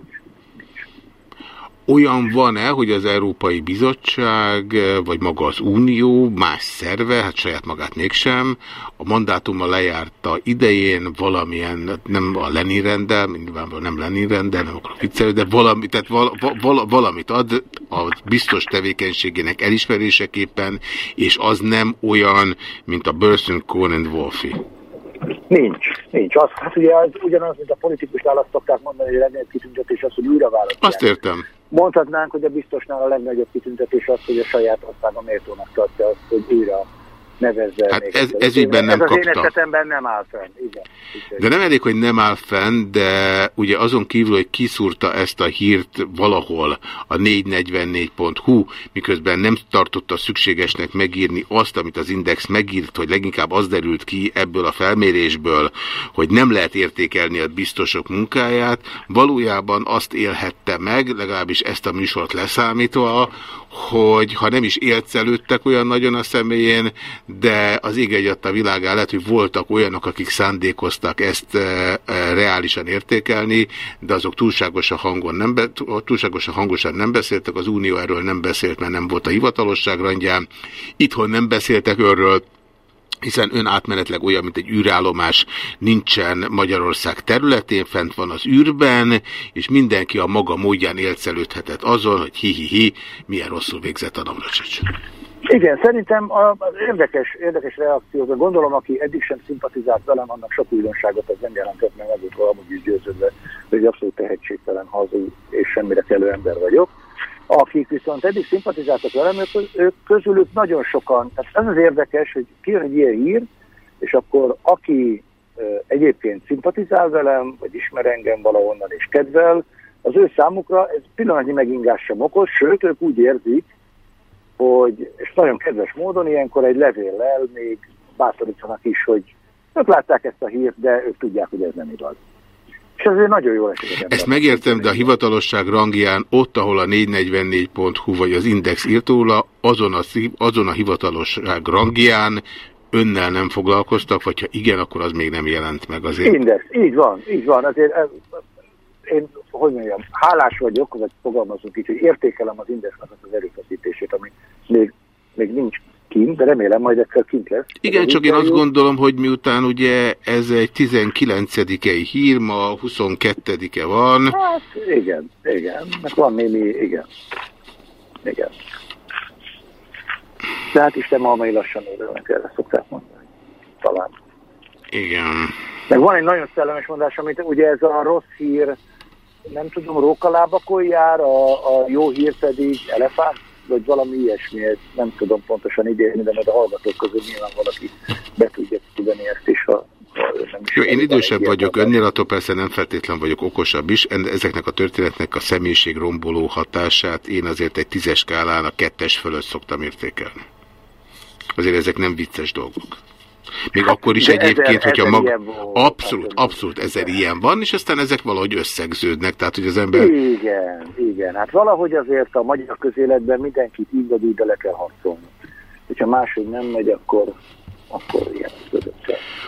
Speaker 1: Olyan van-e, hogy az Európai Bizottság, vagy maga az Unió, más szerve, hát saját magát mégsem, a mandátuma lejárta idején valamilyen, nem a Lenin rendel, nyilvánvalóan nem Lenin rendel, nem akarok viccelni, de valami, tehát val, val, valamit ad a biztos tevékenységének elismeréseképpen, és az nem olyan, mint a Burson Conan Wolfi.
Speaker 6: Nincs, nincs. Az, hát ugye az, ugyanaz, mint a politikus választ szokták mondani, hogy a legnagyobb kitüntetés az, hogy újra választják.
Speaker 1: Azt értem.
Speaker 6: Mondhatnánk, hogy a biztosnál a legnagyobb kitüntetés az, hogy a saját országa méltónak tartja azt, hogy újra nevezze.
Speaker 1: Hát ez, ez ügyben nem
Speaker 6: ez
Speaker 1: kapta.
Speaker 6: Ez az én nem áll fenn, igen.
Speaker 1: De nem elég, hogy nem áll fenn, de ugye azon kívül, hogy kiszúrta ezt a hírt valahol a 444.hu, miközben nem tartotta szükségesnek megírni azt, amit az Index megírt, hogy leginkább az derült ki ebből a felmérésből, hogy nem lehet értékelni a biztosok munkáját, valójában azt élhette meg, legalábbis ezt a műsort leszámítva, hogy ha nem is élcelődtek olyan nagyon a személyén, de az ég a világá lehet, hogy voltak olyanok, akik szándékoztak ezt e, e, reálisan értékelni, de azok túlságosan, hangon nem be, túlságosan hangosan nem beszéltek, az Unió erről nem beszélt, mert nem volt a hivatalosság randján, itthon nem beszéltek örről, hiszen ön átmenetleg olyan, mint egy űrállomás nincsen Magyarország területén, fent van az űrben, és mindenki a maga módján élcelődhetett azon, hogy hi-hi-hi, milyen rosszul végzett a Navracsics.
Speaker 6: Igen, szerintem az érdekes, érdekes de gondolom, aki eddig sem szimpatizált velem, annak sok újdonságot az nem jelentett, mert meg amúgy is győződve, hogy abszolút tehetségtelen hazú és semmire kellő ember vagyok. Akik viszont eddig szimpatizáltak velem, ők, ők közülük nagyon sokan, ez az érdekes, hogy kijön egy ilyen hír, és akkor aki egyébként szimpatizál velem, vagy ismer engem valahonnan és kedvel, az ő számukra ez pillanatnyi megingás sem okoz, sőt, ők úgy érzik, hogy, és nagyon kedves módon ilyenkor egy levéllel még bátorítanak is, hogy ők látták ezt a hírt, de ők tudják, hogy ez nem igaz. És ezért nagyon jó esik.
Speaker 1: Ezt megértem, de a hivatalosság rangján ott, ahol a 444.hu vagy az Index írt róla, azon a, azon a hivatalosság rangján önnel nem foglalkoztak, vagy ha igen, akkor az még nem jelent meg azért.
Speaker 6: Index, így van, így van. Azért én, hogy mondjam, hálás vagyok, vagy fogalmazunk így, hogy értékelem az Indexnek az erőfeszítését, ami még, még nincs kint, de remélem majd egyszer kint lesz.
Speaker 1: Igen, csak én azt gondolom, hogy miután ugye ez egy 19-i hír, ma 22-e van.
Speaker 6: Hát igen, igen, mert van némi, igen. Igen. De hát Isten malmai lassan örülnek, erre szokták mondani. Talán.
Speaker 1: Igen.
Speaker 6: Meg van egy nagyon szellemes mondás, amit ugye ez a rossz hír, nem tudom, rókalábakon jár, a, a jó hír pedig elefánt, vagy valami ilyesmi, nem tudom pontosan idézni, de majd a hallgatók közül nyilván valaki be tudja tudni ezt is, ha
Speaker 1: Jó, én idősebb vagyok önnél, attól persze nem feltétlen vagyok okosabb is. Ezeknek a történetnek a személyiség romboló hatását én azért egy tízes skálán a kettes fölött szoktam értékelni. Azért ezek nem vicces dolgok. Még hát, akkor is egyébként, ezer, hogyha maga... Abszolút, abszolút ezer ilyen van, és aztán ezek valahogy összegződnek, tehát hogy az ember...
Speaker 6: Igen, igen. Hát valahogy azért a magyar közéletben mindenkit így vagy úgy le kell harcolni. Hogyha máshogy nem megy, akkor, akkor ilyen.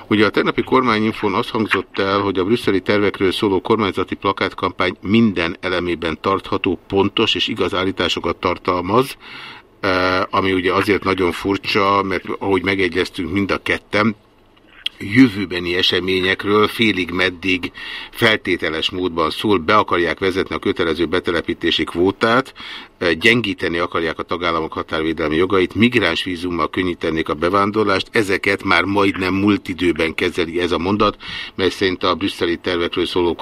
Speaker 1: Ugye a tegnapi kormányinfon azt hangzott el, hogy a brüsszeli tervekről szóló kormányzati plakátkampány minden elemében tartható, pontos és igaz állításokat tartalmaz, ami ugye azért nagyon furcsa, mert ahogy megegyeztünk mind a ketten, jövőbeni eseményekről félig meddig feltételes módban szól, be akarják vezetni a kötelező betelepítési kvótát, gyengíteni akarják a tagállamok határvédelmi jogait, migráns vízummal könnyítenék a bevándorlást, ezeket már majdnem múlt időben kezeli ez a mondat, mely szerint a brüsszeli tervekről szóló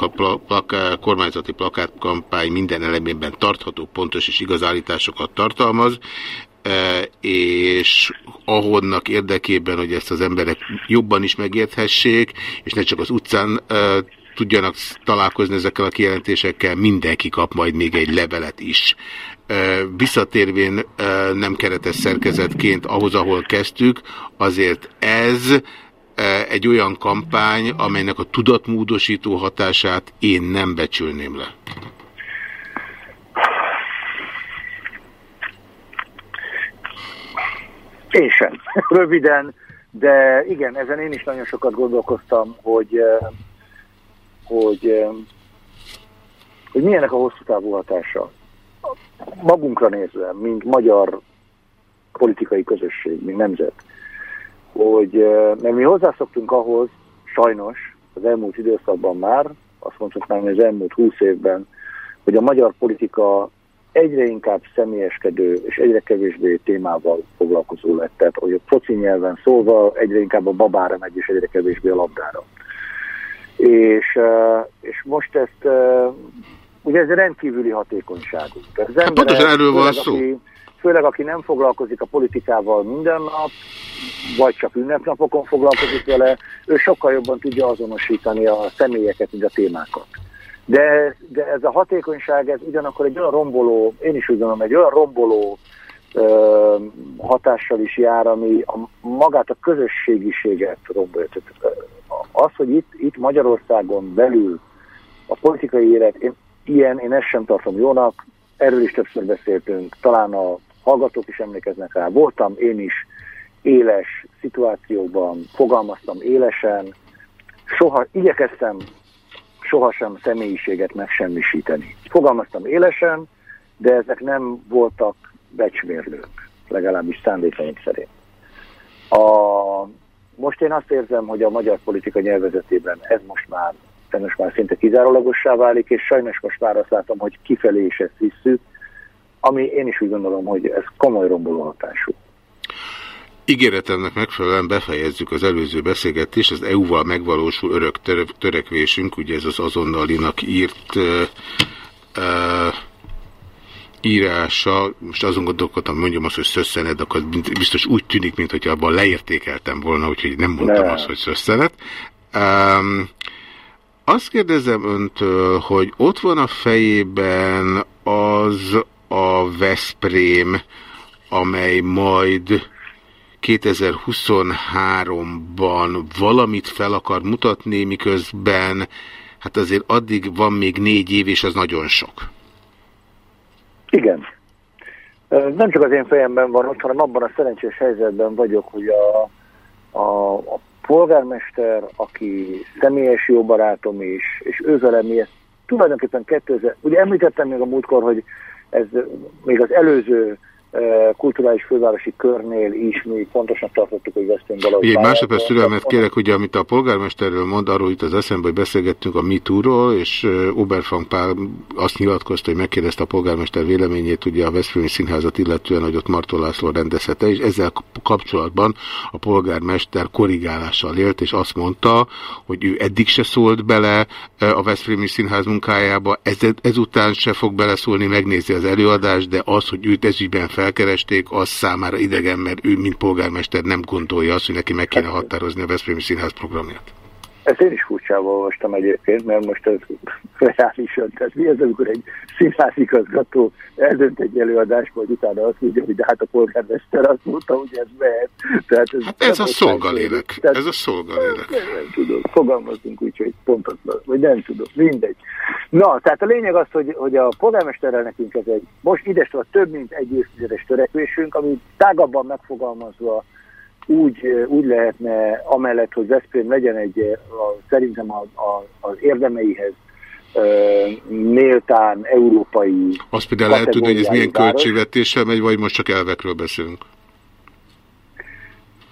Speaker 1: kormányzati plakátkampány minden elemében tartható, pontos és igazállításokat tartalmaz és ahonnak érdekében, hogy ezt az emberek jobban is megérthessék, és ne csak az utcán tudjanak találkozni ezekkel a kijelentésekkel, mindenki kap majd még egy levelet is. Visszatérvén nem keretes szerkezetként ahhoz, ahol kezdtük, azért ez egy olyan kampány, amelynek a tudatmódosító hatását én nem becsülném le.
Speaker 6: Én sem. Röviden, de igen, ezen én is nagyon sokat gondolkoztam, hogy, hogy, hogy milyenek a hosszú távú hatása. Magunkra nézve, mint magyar politikai közösség, mint nemzet, hogy mert mi hozzászoktunk ahhoz, sajnos, az elmúlt időszakban már, azt mondhatnám, hogy az elmúlt húsz évben, hogy a magyar politika egyre inkább személyeskedő és egyre kevésbé témával foglalkozó lett. Tehát, hogy a foci nyelven szólva egyre inkább a babára megy, és egyre kevésbé a labdára. És, és most ezt, ugye ez rendkívüli hatékonyságú.
Speaker 1: Az hát pontosan erről van szó.
Speaker 6: Aki, főleg aki nem foglalkozik a politikával minden nap, vagy csak ünnepnapokon foglalkozik vele, ő sokkal jobban tudja azonosítani a személyeket, mint a témákat. De, de ez a hatékonyság, ez ugyanakkor egy olyan romboló, én is úgy gondolom, egy olyan romboló ö, hatással is jár, ami a, magát a közösségiséget rombolja. Az, hogy itt, itt Magyarországon belül a politikai élet, én, ilyen, én ezt sem tartom jónak, erről is többször beszéltünk, talán a hallgatók is emlékeznek rá. Voltam én is éles szituációkban, fogalmaztam élesen, soha igyekeztem sohasem személyiséget megsemmisíteni. Fogalmaztam élesen, de ezek nem voltak becsmérlők, legalábbis szándékaink szerint. A, most én azt érzem, hogy a magyar politika nyelvezetében ez most már, ez most már szinte kizárólagossá válik, és sajnos most már azt látom, hogy kifelé is ezt visszük, ami én is úgy gondolom, hogy ez komoly romboló hatású.
Speaker 1: Ígéretemnek megfelelően befejezzük az előző beszélgetést, az EU-val megvalósul örök törekvésünk, ugye ez az azonnalinak írt uh, uh, írása, most azon gondolkodtam, mondjam azt, hogy szösszenet, akkor biztos úgy tűnik, mintha abban leértékeltem volna, úgyhogy nem mondtam ne. azt, hogy szösszenet. Um, azt kérdezem öntől, hogy ott van a fejében az a Veszprém, amely majd 2023-ban valamit fel akar mutatni, miközben hát azért addig van még négy év, és az nagyon sok.
Speaker 6: Igen. Nem csak az én fejemben van ott, hanem abban a szerencsés helyzetben vagyok, hogy a, a, a polgármester, aki személyes jó barátom is, és ő velem ezt tulajdonképpen 2000, ugye említettem még a múltkor, hogy ez még az előző kulturális fővárosi körnél is mi fontosnak tartottuk, hogy vesztünk valahogy.
Speaker 1: Egy másodperc türelmet kérek, ugye amit a polgármesterről mond, arról itt az eszembe, hogy beszélgettünk a MeToo-ról, és Oberfang Pál azt nyilatkozta, hogy megkérdezte a polgármester véleményét, ugye a Veszprémi Színházat illetően, hogy ott Martó László rendezhette, és ezzel kapcsolatban a polgármester korrigálással élt, és azt mondta, hogy ő eddig se szólt bele a Veszprémi Színház munkájába, ez, ezután se fog beleszólni, megnézi az előadást, de az, hogy őt ezügyben felkeresték, az számára idegen, mert ő, mint polgármester nem gondolja azt, hogy neki meg kéne határozni a Veszprémi Színház programját.
Speaker 6: Ezt én is furcsával olvastam egyébként, mert most ez reálisan, tehát mi az, amikor egy színházigazgató eldönt egy előadást, majd utána azt mondja, hogy de hát a polgármester azt mondta, hogy ez mehet. Tehát ez,
Speaker 1: hát ez a szolgalélek. Tehát, ez a szolgalélek.
Speaker 6: Nem, nem tudom, fogalmazunk úgy, hogy pontosan, vagy nem tudom, mindegy. Na, tehát a lényeg az, hogy, hogy a polgármesterrel nekünk ez egy, most idestől több mint egy évtizedes törekvésünk, ami tágabban megfogalmazva úgy, úgy lehetne, amellett, hogy Veszprém legyen egy, a, szerintem a, a, az érdemeihez méltán európai
Speaker 1: Azt például lehet tudni, hogy ez milyen költségvetéssel megy, vagy most csak elvekről beszélünk?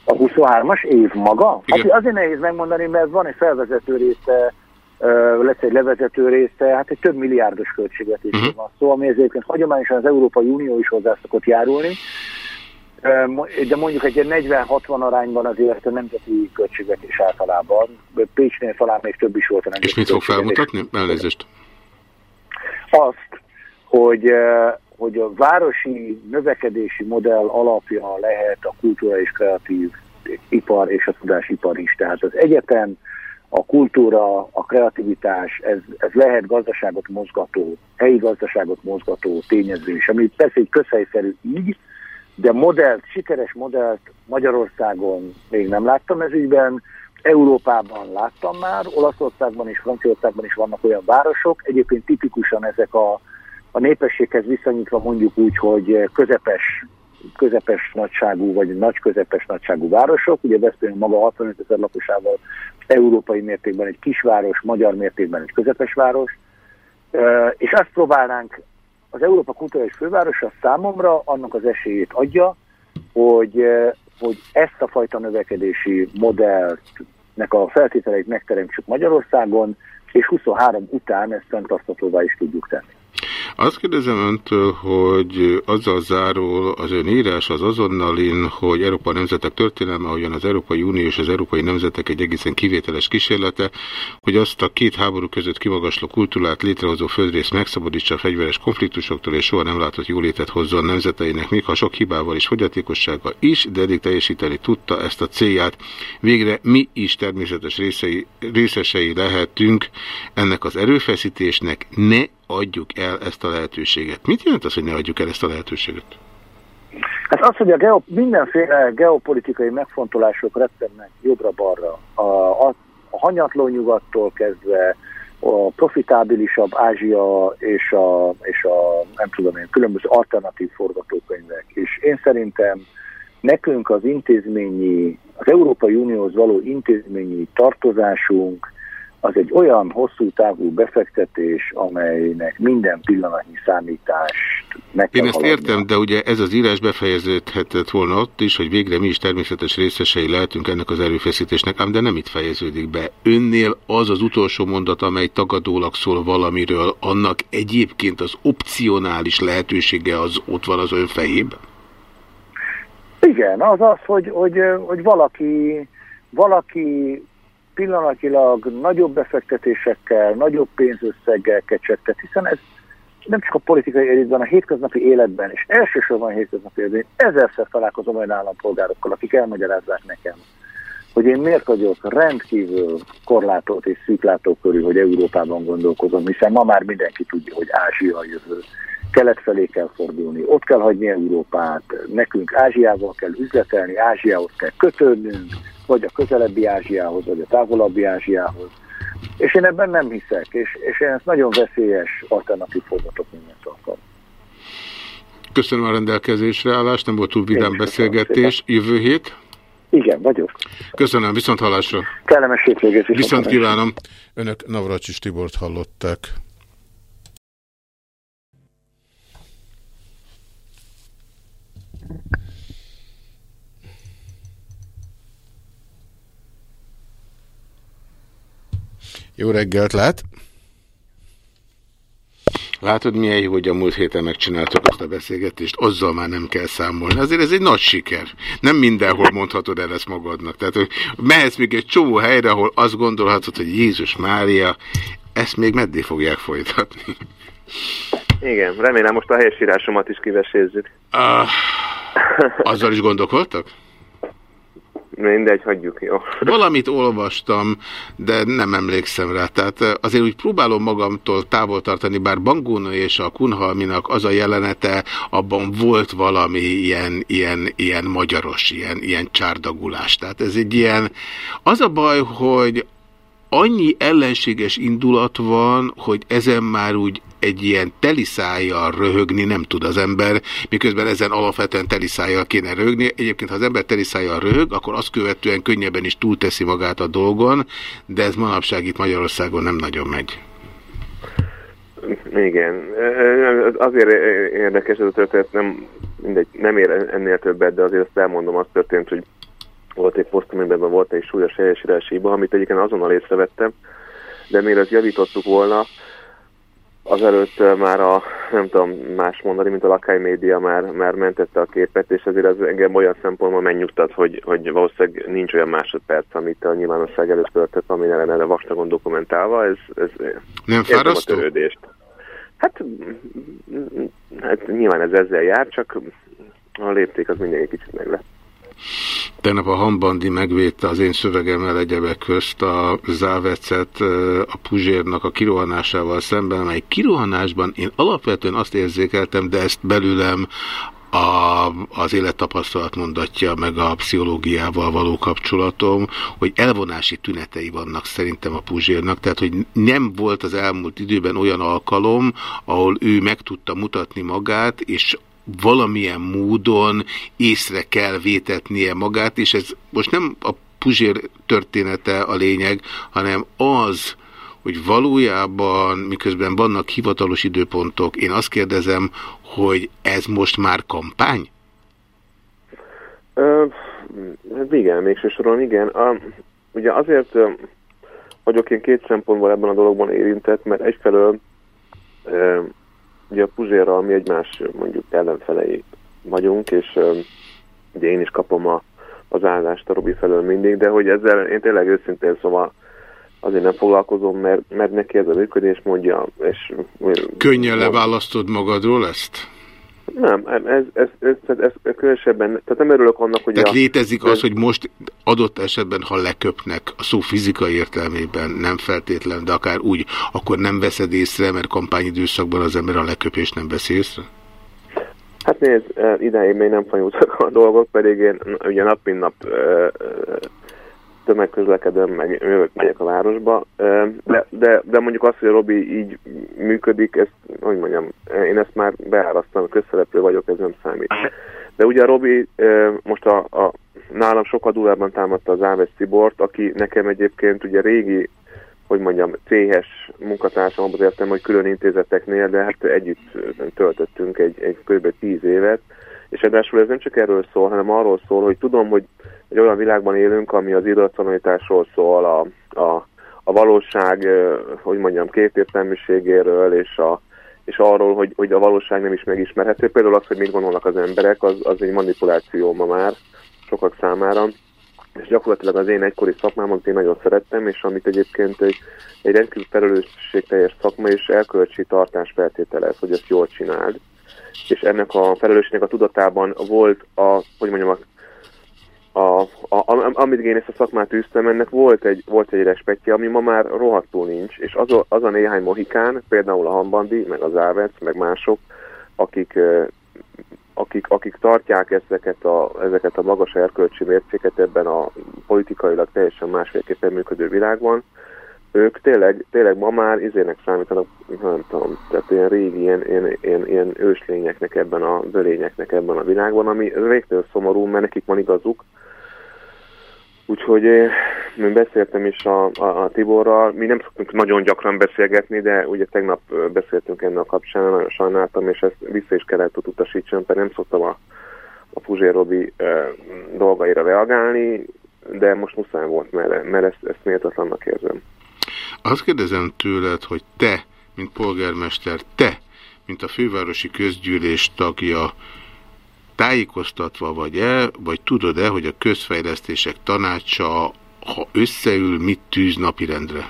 Speaker 6: A 23-as év maga?
Speaker 1: Igen.
Speaker 6: Hát azért nehéz megmondani, mert van egy felvezető része, lesz egy levezető része, hát egy több milliárdos költségvetésről
Speaker 1: Mhm.
Speaker 6: uh-huh. van szó, ami egyébként hagyományosan az Európai Unió is hozzá szokott járulni. De mondjuk egy ilyen 40-60 arányban azért a nemzeti költségvetés általában. Pécsnél talán még több is volt a nemzeti
Speaker 1: És mit fog felmutatni? Elnézést.
Speaker 6: azt, hogy, hogy a városi növekedési modell alapja lehet a kultúra és kreatív ipar és a tudásipar is. Tehát az egyetem, a kultúra, a kreativitás, ez, ez lehet gazdaságot mozgató, helyi gazdaságot mozgató tényező is, ami persze egy közhelyszerű így, de modellt, sikeres modellt Magyarországon még nem láttam ez ügyben, Európában láttam már, Olaszországban és Franciaországban is vannak olyan városok, egyébként tipikusan ezek a, a népességhez viszonyítva mondjuk úgy, hogy közepes, közepes nagyságú, vagy nagy közepes nagyságú városok, ugye Veszprém maga 65 ezer lakosával európai mértékben egy kisváros, magyar mértékben egy közepes város, és azt próbálnánk, az Európa Kulturális Fővárosa számomra annak az esélyét adja, hogy, eh, hogy ezt a fajta növekedési modellnek a feltételeit megteremtsük Magyarországon, és 23 után ezt fenntarthatóvá is tudjuk tenni.
Speaker 1: Azt kérdezem öntől, hogy azzal zárul az ön írás az azonnalin, hogy Európa Nemzetek történelme, ahogyan az Európai Unió és az Európai Nemzetek egy egészen kivételes kísérlete, hogy azt a két háború között kimagasló kultúrát létrehozó földrész megszabadítsa a fegyveres konfliktusoktól, és soha nem látott jólétet hozzon nemzeteinek, még ha sok hibával és fogyatékossággal is, de eddig teljesíteni tudta ezt a célját. Végre mi is természetes részei, részesei lehetünk ennek az erőfeszítésnek, ne adjuk el ezt a lehetőséget. Mit jelent az, hogy ne adjuk el ezt a lehetőséget?
Speaker 6: Hát az, hogy a geo, mindenféle geopolitikai megfontolások rettennek jobbra-balra, a, a, a hanyatló nyugattól kezdve a profitábilisabb Ázsia és a, és a nem tudom én, különböző alternatív forgatókönyvek. És én szerintem nekünk az intézményi, az Európai Unióhoz való intézményi tartozásunk az egy olyan hosszú távú befektetés, amelynek minden pillanatnyi számítást meg kell
Speaker 1: Én ezt
Speaker 6: haladnia.
Speaker 1: értem, de ugye ez az írás befejeződhetett volna ott is, hogy végre mi is természetes részesei lehetünk ennek az erőfeszítésnek, ám de nem itt fejeződik be. Önnél az az utolsó mondat, amely tagadólag szól valamiről, annak egyébként az opcionális lehetősége az ott van az ön fejében?
Speaker 6: Igen, az az, hogy, hogy, hogy valaki, valaki pillanatilag nagyobb befektetésekkel, nagyobb pénzösszeggel kecsegtet, hiszen ez nem csak a politikai életben, a hétköznapi életben, és elsősorban a hétköznapi életben, ezerszer találkozom olyan állampolgárokkal, akik elmagyarázzák nekem, hogy én miért vagyok rendkívül korlátolt és szűklátókörű, hogy Európában gondolkozom, hiszen ma már mindenki tudja, hogy Ázsia a jövő. Kelet felé kell fordulni, ott kell hagyni Európát, nekünk Ázsiával kell üzletelni, Ázsiához kell kötődnünk, vagy a közelebbi Ázsiához, vagy a távolabbi Ázsiához. És én ebben nem hiszek, és, és én ezt nagyon veszélyes alternatív forgatókönyvet tartom.
Speaker 1: Köszönöm a rendelkezésre állást, nem volt túl vidám beszélgetés. Jövő hét?
Speaker 6: Igen, vagyok.
Speaker 1: Köszönöm, viszont hallásra.
Speaker 6: Kellemes hétvégét.
Speaker 1: Viszont kívánom. Önök Navracsis Tibort hallották. Jó reggelt, lát! Látod, milyen jó, hogy a múlt héten megcsináltuk azt a beszélgetést, azzal már nem kell számolni. Azért ez egy nagy siker. Nem mindenhol mondhatod el ezt magadnak. Tehát mehetsz még egy csomó helyre, ahol azt gondolhatod, hogy Jézus Mária, ezt még meddig fogják folytatni.
Speaker 7: Igen, remélem most a helyesírásomat is kivesézzük.
Speaker 1: Ah, azzal is gondolkodtak?
Speaker 7: Mindegy, hagyjuk, jó.
Speaker 1: Valamit olvastam, de nem emlékszem rá. Tehát eh, azért úgy próbálom magamtól távol tartani, bár Bangóna és a Kunhalminak az a jelenete, abban volt valami ilyen, ilyen, ilyen magyaros, ilyen, ilyen csárdagulás. Tehát ez egy ilyen... Az a baj, hogy annyi ellenséges indulat van, hogy ezen már úgy egy ilyen teliszájjal röhögni nem tud az ember, miközben ezen alapvetően teliszájjal kéne röhögni. Egyébként, ha az ember teliszájjal röhög, akkor azt követően könnyebben is túlteszi magát a dolgon, de ez manapság itt Magyarországon nem nagyon megy.
Speaker 7: Igen. Azért érdekes ez a történet, nem, mindegy, nem ér ennél többet, de azért azt elmondom, az történt, hogy volt egy poszt, amiben volt egy súlyos helyesírási hiba, amit egyébként azonnal észrevettem, de még ezt javítottuk volna, azelőtt már a, nem tudom más mondani, mint a lakály média már, már mentette a képet, és ezért ez engem olyan szempontból megnyugtat, hogy, hogy valószínűleg nincs olyan másodperc, amit a nyilvánosság előtt töltött, ami ne lenne vastagon dokumentálva, ez, ez
Speaker 1: nem fárasztó?
Speaker 7: a törődést. Hát, hát nyilván ez ezzel jár, csak a lépték az mindig egy kicsit meg lett.
Speaker 1: Tegnap a Hambandi megvédte az én szövegemmel egyebek közt a Závecet a Puzsérnak a kirohanásával szemben, amely kirohanásban én alapvetően azt érzékeltem, de ezt belőlem a, az élettapasztalat mondatja, meg a pszichológiával való kapcsolatom, hogy elvonási tünetei vannak szerintem a Puzsérnak, tehát hogy nem volt az elmúlt időben olyan alkalom, ahol ő meg tudta mutatni magát, és valamilyen módon észre kell vétetnie magát, és ez most nem a Puzsér története a lényeg, hanem az, hogy valójában, miközben vannak hivatalos időpontok, én azt kérdezem, hogy ez most már kampány?
Speaker 7: Ö, hát igen, mégső soron igen. A, ugye azért vagyok én két szempontból ebben a dologban érintett, mert egyfelől ugye a Puzsérral mi egymás mondjuk ellenfelei vagyunk, és ugye én is kapom a, az állást a Robi felől mindig, de hogy ezzel én tényleg őszintén szóval azért nem foglalkozom, mert, mert neki ez a működés mondja, és...
Speaker 1: Könnyen leválasztod magadról ezt?
Speaker 7: Nem, ez, ez, ez, ez, ez különösebben, tehát nem örülök annak, hogy...
Speaker 1: Tehát a, létezik az, hogy most adott esetben, ha leköpnek a szó fizikai értelmében, nem feltétlen, de akár úgy, akkor nem veszed észre, mert kampányidőszakban az ember a leköpést nem veszi észre?
Speaker 7: Hát nézd, idáig még nem fanyultak a dolgok, pedig én ugye nap mint nap tömegközlekedem, meg jövök, megyek a városba, de, de, de mondjuk azt, hogy a Robi így működik, ezt, hogy mondjam, én ezt már beárasztam, közszereplő vagyok, ez nem számít. De ugye a Robi most a, a nálam sokkal durvábban támadta az Áves Cibort, aki nekem egyébként ugye régi, hogy mondjam, céhes munkatársam, abban értem, hogy külön intézeteknél, de hát együtt töltöttünk egy, egy kb. tíz évet, és ráadásul ez nem csak erről szól, hanem arról szól, hogy tudom, hogy egy olyan világban élünk, ami az irracionalitásról szól, a, a, a valóság, hogy mondjam, kétértelműségéről, és, a, és arról, hogy, hogy a valóság nem is megismerhető. Például az, hogy mit gondolnak az emberek, az, az egy manipuláció ma már sokak számára. És gyakorlatilag az én egykori szakmámat én nagyon szerettem, és amit egyébként egy, egy rendkívül felelősségteljes szakma és elkölcsi tartás feltételez, hogy ezt jól csináld. És ennek a felelősségnek a tudatában volt a, hogy mondjam, a a, a, a, amit én ezt a szakmát űztem, ennek volt egy, volt egy respektje, ami ma már rohadtul nincs, és az a, az a néhány mohikán, például a Hambandi, meg az Ávec, meg mások, akik, akik, akik tartják ezeket a, ezeket a magas erkölcsi mércéket ebben a politikailag teljesen másfélképpen működő világban, ők tényleg, tényleg ma már izének számítanak, nem tudom, tehát ilyen régi, ilyen, ilyen, ilyen, ilyen őslényeknek ebben a bölényeknek ebben a világban, ami végtelen szomorú, mert nekik van igazuk, Úgyhogy én beszéltem is a, a, a Tiborral, mi nem szoktunk nagyon gyakran beszélgetni, de ugye tegnap beszéltünk ennek a kapcsán, nagyon sajnáltam, és ezt vissza is kellett utasítsam, mert nem szoktam a, a Puzsér Robi e, dolgaira reagálni, de most muszáj volt, mert, mert ezt, ezt méltatlannak érzem.
Speaker 1: Azt kérdezem tőled, hogy te, mint polgármester, te, mint a fővárosi közgyűlés tagja, tájékoztatva vagy-e, vagy tudod-e, hogy a közfejlesztések tanácsa, ha összeül, mit tűz napirendre?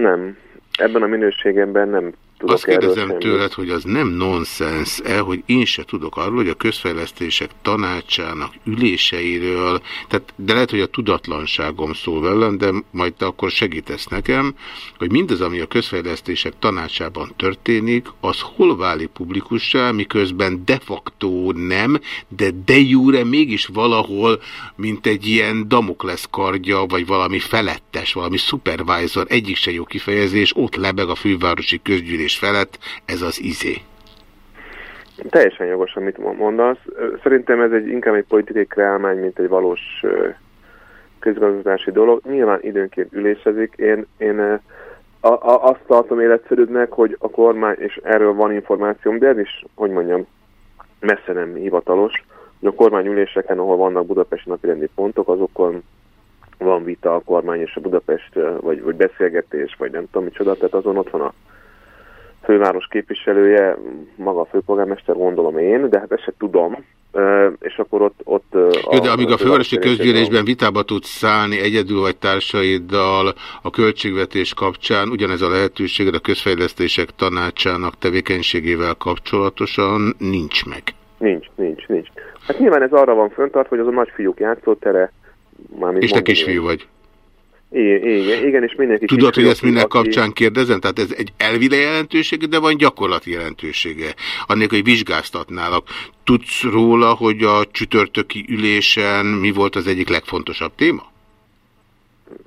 Speaker 7: Nem. Ebben a minőségemben nem tudok
Speaker 1: Azt kérdezem tőled, hogy az nem nonsens-e, hogy én se tudok arról, hogy a közfejlesztések tanácsának üléseiről, tehát, de lehet, hogy a tudatlanságom szól velem, de majd te akkor segítesz nekem, hogy mindaz, ami a közfejlesztések tanácsában történik, az hol válik publikussá, miközben de facto nem, de de jure mégis valahol, mint egy ilyen Damoklesz kardja, vagy valami felettes, valami supervisor, egyik se jó kifejezés, ott lebeg a fővárosi közgyűlés fizetés felett, ez az izé.
Speaker 7: Teljesen jogos, amit mondasz. Szerintem ez egy inkább egy politikai kreálmány, mint egy valós közgazdasági dolog. Nyilván időnként ülésezik. Én, én a, a, azt tartom életszerűbbnek, hogy a kormány, és erről van információm, de ez is, hogy mondjam, messze nem hivatalos, A kormányüléseken, ahol vannak budapesti napirendi pontok, azokon van vita a kormány és a Budapest, vagy, vagy beszélgetés, vagy nem tudom micsoda, tehát azon ott van a főváros képviselője, maga a főpolgármester, gondolom én, de hát ezt se tudom, és akkor ott... ott
Speaker 1: Jó, de amíg a fővárosi közgyűlésben vitába tudsz szállni egyedül vagy társaiddal a költségvetés kapcsán, ugyanez a lehetőséged a közfejlesztések tanácsának tevékenységével kapcsolatosan nincs meg.
Speaker 7: Nincs, nincs, nincs. Hát nyilván ez arra van föntartva, hogy az a nagyfiúk játszótere...
Speaker 1: És te kisfiú vagy.
Speaker 7: Igen, igen, és mindenki...
Speaker 1: Tudod, hogy ezt minden aki... kapcsán kérdezem? Tehát ez egy elvile jelentősége, de van gyakorlati jelentősége. Annélkül, hogy vizsgáztatnálak. Tudsz róla, hogy a csütörtöki ülésen mi volt az egyik legfontosabb téma?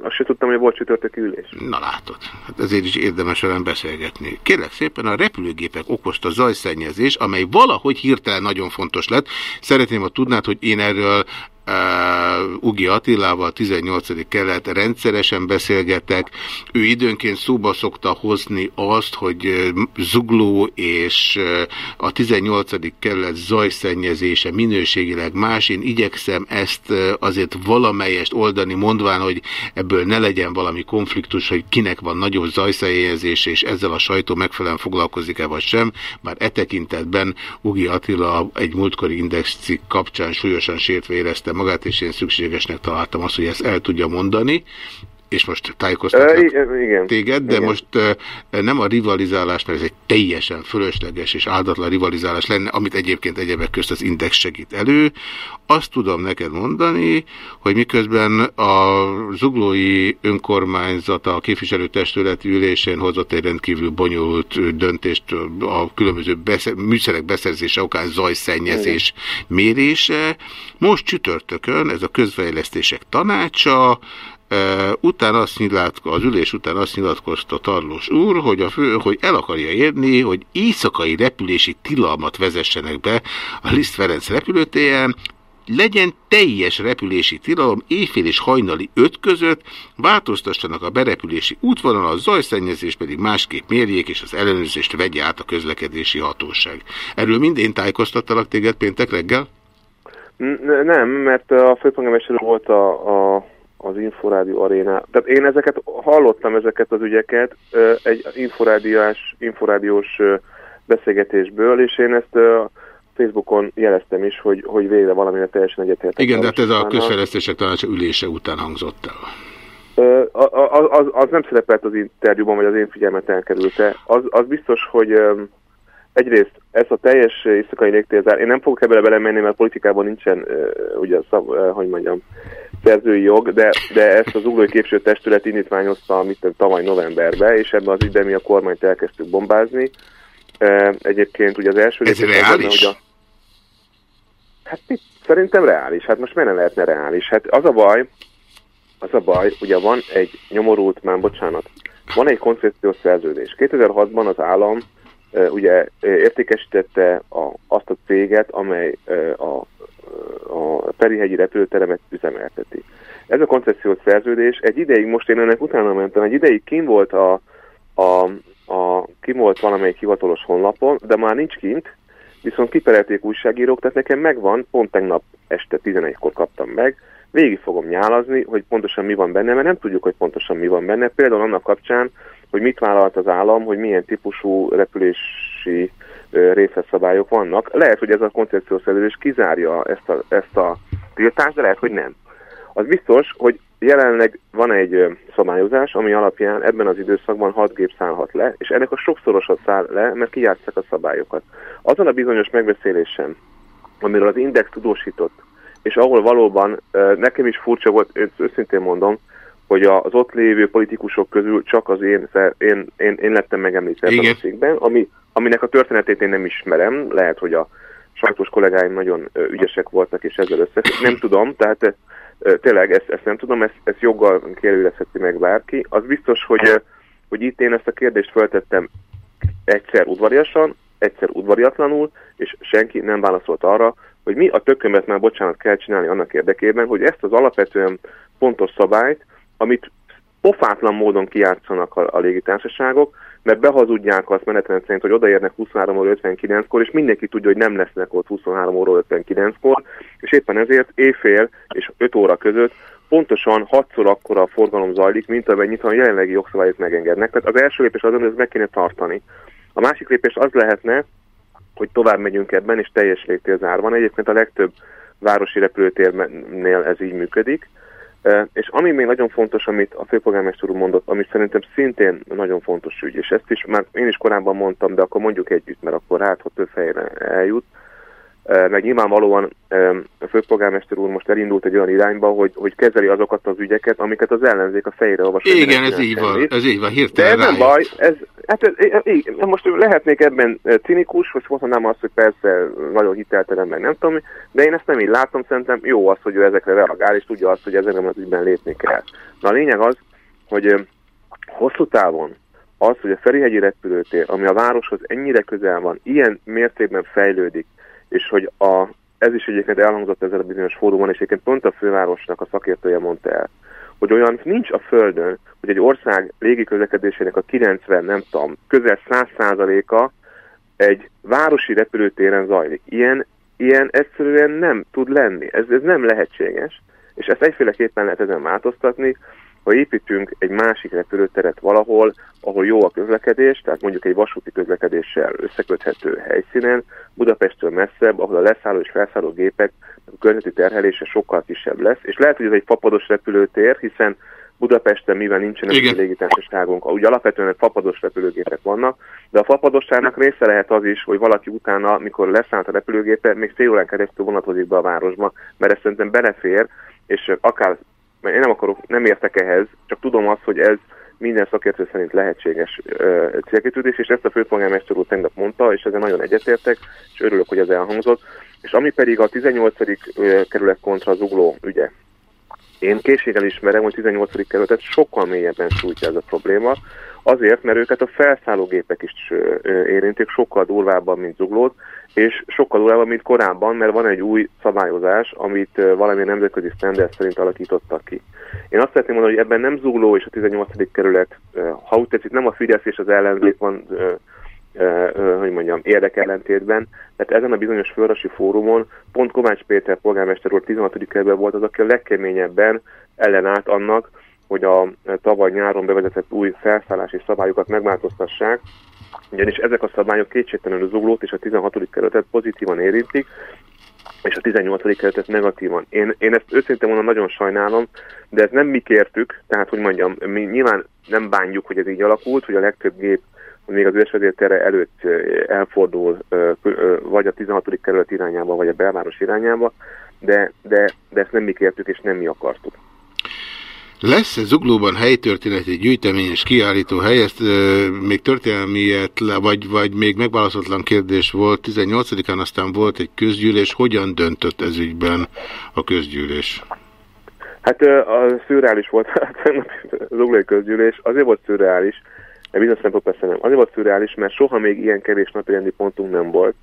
Speaker 7: Azt se tudtam, hogy volt csütörtöki ülés.
Speaker 1: Na látod, hát ezért is érdemes velem beszélgetni. Kérlek szépen, a repülőgépek okozta zajszennyezés, amely valahogy hirtelen nagyon fontos lett. Szeretném, ha tudnád, hogy én erről Ugi Attilával, 18. kelet rendszeresen beszélgetek. Ő időnként szóba szokta hozni azt, hogy zugló és a 18. kerület zajszennyezése minőségileg más. Én igyekszem ezt azért valamelyest oldani, mondván, hogy ebből ne legyen valami konfliktus, hogy kinek van nagyobb zajszennyezése, és ezzel a sajtó megfelelően foglalkozik-e vagy sem. Már e tekintetben Ugi Attila egy múltkori index cikk kapcsán súlyosan sértve érezte magát, és én szükségesnek találtam azt, hogy ezt el tudja mondani, és most tájékoztatlak igen, téged, de igen. most nem a rivalizálás, mert ez egy teljesen fölösleges és áldatlan rivalizálás lenne, amit egyébként egyebek közt az Index segít elő. Azt tudom neked mondani, hogy miközben a zuglói önkormányzata a képviselőtestületi ülésén hozott egy rendkívül bonyolult döntést a különböző besze műszerek beszerzése okán zajszennyezés igen. mérése. Most csütörtökön ez a közfejlesztések tanácsa, utána azt nyilatko, az ülés után azt nyilatkozta Tarlós úr, hogy, a fő, hogy el akarja érni, hogy éjszakai repülési tilalmat vezessenek be a Liszt Ferenc repülőtéren, legyen teljes repülési tilalom éjfél és hajnali 5 között, változtassanak a berepülési útvonal, a zajszennyezés pedig másképp mérjék, és az ellenőrzést vegye át a közlekedési hatóság. Erről mindén tájékoztattalak téged péntek reggel?
Speaker 7: Nem, mert a főpolgármester volt a, a az Inforádió aréna. Tehát én ezeket hallottam, ezeket az ügyeket egy inforádiós, inforádiós beszélgetésből, és én ezt Facebookon jeleztem is, hogy, hogy végre valamire teljesen egyetértek.
Speaker 1: Igen, de hát ez a közfejlesztések tanácsa ülése után hangzott el.
Speaker 7: Az, az, az nem szerepelt az interjúban, vagy az én figyelmet elkerülte. Az, az biztos, hogy egyrészt ez a teljes éjszakai légtérzár, én nem fogok ebbe belemenni, mert politikában nincsen, ugye, szab, hogy mondjam, szerzői jog, de, de ezt az uglói képviselőtestület indítványozta amit tavaly novemberben, és ebben az ügyben mi a kormányt elkezdtük bombázni. Egyébként ugye az első...
Speaker 1: Ez reális?
Speaker 7: Benne, a... Hát itt szerintem reális. Hát most miért nem lehetne reális? Hát az a baj, az a baj, ugye van egy nyomorult, már bocsánat, van egy koncepciós szerződés. 2006-ban az állam ugye értékesítette a, azt a céget, amely a a Ferihegyi repülőteremet üzemelteti. Ez a koncepciós szerződés egy ideig, most én ennek utána mentem, egy ideig kim volt a, a, a kim volt valamelyik hivatalos honlapon, de már nincs kint, viszont kiperelték újságírók, tehát nekem megvan, pont tegnap este 11-kor kaptam meg, végig fogom nyálazni, hogy pontosan mi van benne, mert nem tudjuk, hogy pontosan mi van benne. Például annak kapcsán, hogy mit vállalt az állam, hogy milyen típusú repülési részletszabályok vannak. Lehet, hogy ez a koncepciós szerződés kizárja ezt a, ezt a tiltást, de lehet, hogy nem. Az biztos, hogy jelenleg van egy szabályozás, ami alapján ebben az időszakban 6 gép szállhat le, és ennek a sokszorosat száll le, mert kijátszák a szabályokat. Azon a bizonyos megbeszélésem, amiről az Index tudósított, és ahol valóban nekem is furcsa volt, őszintén mondom, hogy az ott lévő politikusok közül csak az én, én, én, én lettem megemlítve ebben a cikkben, ami, aminek a történetét én nem ismerem, lehet, hogy a sajtos kollégáim nagyon ügyesek voltak, és ezzel össze. Nem tudom, tehát tényleg ezt, ezt nem tudom, ezt, ezt joggal kérdezheti meg bárki. Az biztos, hogy, hogy itt én ezt a kérdést feltettem egyszer udvariasan, egyszer udvariatlanul, és senki nem válaszolt arra, hogy mi a tökömet már bocsánat kell csinálni annak érdekében, hogy ezt az alapvetően pontos szabályt, amit pofátlan módon kiátszanak a, a légitársaságok, mert behazudják azt menetrend szerint, hogy odaérnek 23 óra 59-kor, és mindenki tudja, hogy nem lesznek ott 23 óra 59-kor, és éppen ezért éjfél és 5 óra között pontosan 6-szor akkora a forgalom zajlik, mint amennyit a jelenlegi jogszabályok megengednek. Tehát az első lépés az, hogy ezt meg kéne tartani. A másik lépés az lehetne, hogy tovább megyünk ebben, és teljes légtér van. Egyébként a legtöbb városi repülőtérnél ez így működik. És ami még nagyon fontos, amit a főpolgármester úr mondott, ami szerintem szintén nagyon fontos ügy, és ezt is már én is korábban mondtam, de akkor mondjuk együtt, mert akkor hát, ha több fejre eljut, meg nyilvánvalóan a főpolgármester úr most elindult egy olyan irányba, hogy, hogy kezeli azokat az ügyeket, amiket az ellenzék a fejére olvas.
Speaker 1: Igen, ez így van, ez így van,
Speaker 7: De
Speaker 1: hirtelen
Speaker 7: ez nem baj, ez, hát ez, így, most lehetnék ebben cinikus, most mondanám azt, hogy persze nagyon hiteltelen, meg nem tudom, de én ezt nem így látom, szerintem jó az, hogy ő ezekre reagál, és tudja azt, hogy ezekben az ügyben lépni kell. Na a lényeg az, hogy hosszú távon az, hogy a Ferihegyi repülőtér, ami a városhoz ennyire közel van, ilyen mértékben fejlődik, és hogy a, ez is egyébként elhangzott ezzel a bizonyos fórumon, és egyébként pont a fővárosnak a szakértője mondta el, hogy olyan nincs a Földön, hogy egy ország légiközlekedésének a 90, nem tudom, közel 100%-a egy városi repülőtéren zajlik. Ilyen, ilyen egyszerűen nem tud lenni. Ez, ez nem lehetséges, és ezt egyféleképpen lehet ezen változtatni, ha építünk egy másik repülőteret valahol, ahol jó a közlekedés, tehát mondjuk egy vasúti közlekedéssel összeköthető helyszínen, Budapesttől messzebb, ahol a leszálló és felszálló gépek a környezeti terhelése sokkal kisebb lesz, és lehet, hogy ez egy fapados repülőtér, hiszen Budapesten, mivel nincsen egy légitársaságunk, úgy alapvetően fapados repülőgépek vannak, de a fapadosságnak része lehet az is, hogy valaki utána, mikor leszállt a repülőgépe, még fél órán keresztül vonatozik be a városba, mert ez szerintem belefér, és akár, mert én nem akarok, nem értek ehhez, csak tudom azt, hogy ez minden szakértő szerint lehetséges ö, célkitűzés, és ezt a főpolgármester úr tegnap mondta, és ezen nagyon egyetértek, és örülök, hogy ez elhangzott. És ami pedig a 18. ö, kerület kontra zugló ügye. Én készséggel ismerem, hogy 18. kerületet sokkal mélyebben sújtja ez a probléma, azért, mert őket a felszállógépek is érintik, sokkal durvábban, mint zuglót, és sokkal durvábban, mint korábban, mert van egy új szabályozás, amit ö, valamilyen nemzetközi standard szerint alakítottak ki. Én azt szeretném mondani, hogy ebben nem zugló és a 18. kerület, ha úgy tetszik, nem a Fidesz és az ellenzék van hogy mondjam, érdekellentétben. Tehát ezen a bizonyos földrasi fórumon pont Kovács Péter polgármester úr 16. kerületben volt az, aki a legkeményebben ellenállt annak, hogy a tavaly nyáron bevezetett új felszállási szabályokat megváltoztassák, ugyanis ezek a szabályok kétségtelenül zuglót és a 16. kerületet pozitívan érintik, és a 18. kerületet negatívan. Én, én ezt őszintén mondom, nagyon sajnálom, de ez nem mi kértük, tehát hogy mondjam, mi nyilván nem bánjuk, hogy ez így alakult, hogy a legtöbb gép még az ősvezértere előtt elfordul vagy a 16. kerület irányába, vagy a belváros irányába, de, de, de ezt nem mi kértük, és nem mi akartuk.
Speaker 1: Lesz-e Zuglóban helytörténeti gyűjtemény és kiállító hely? Ezt ö, még történelmi ilyet, le- vagy, vagy még megválaszolatlan kérdés volt. 18-án aztán volt egy közgyűlés. Hogyan döntött ez ügyben a közgyűlés?
Speaker 7: Hát a szürreális volt az uglói közgyűlés, azért volt szürreális, mert bizonyos szempontból persze nem, azért volt szürreális, mert soha még ilyen kevés napirendi pontunk nem volt,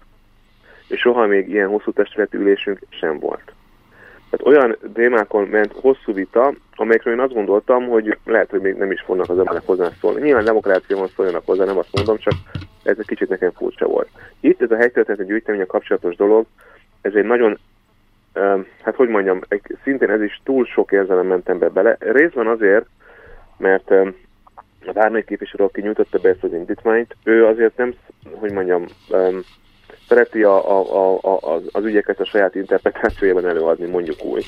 Speaker 7: és soha még ilyen hosszú testületi ülésünk sem volt. Tehát olyan témákon ment hosszú vita, amelyekről én azt gondoltam, hogy lehet, hogy még nem is fognak az emberek hozzászólni. Nyilván demokrácia van szóljanak hozzá, nem azt mondom, csak ez egy kicsit nekem furcsa volt. Itt ez a helytörténeti gyűjtemény kapcsolatos dolog, ez egy nagyon hát hogy mondjam, szintén ez is túl sok érzelem mentem be bele. Részben azért, mert a bármelyik képviselő, aki nyújtotta be ezt az indítványt, ő azért nem, hogy mondjam, ö, szereti a, a, a, a, az- ügyeket a saját interpretációjában előadni, mondjuk úgy.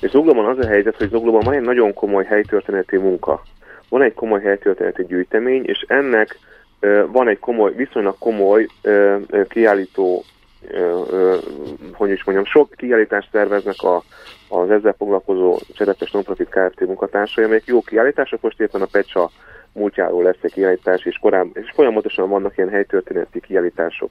Speaker 7: És Zuglóban az a helyzet, hogy Zuglóban van egy nagyon komoly helytörténeti munka. Van egy komoly helytörténeti gyűjtemény, és ennek ö, van egy komoly, viszonylag komoly ö, kiállító ö, ö, hogy is mondjam, sok kiállítást szerveznek a, az ezzel foglalkozó Cserepes Nonprofit Kft. munkatársai, amelyek jó kiállítások, most éppen a Pecsa múltjáról lesz egy kiállítás, és, korán, és folyamatosan vannak ilyen helytörténeti kiállítások.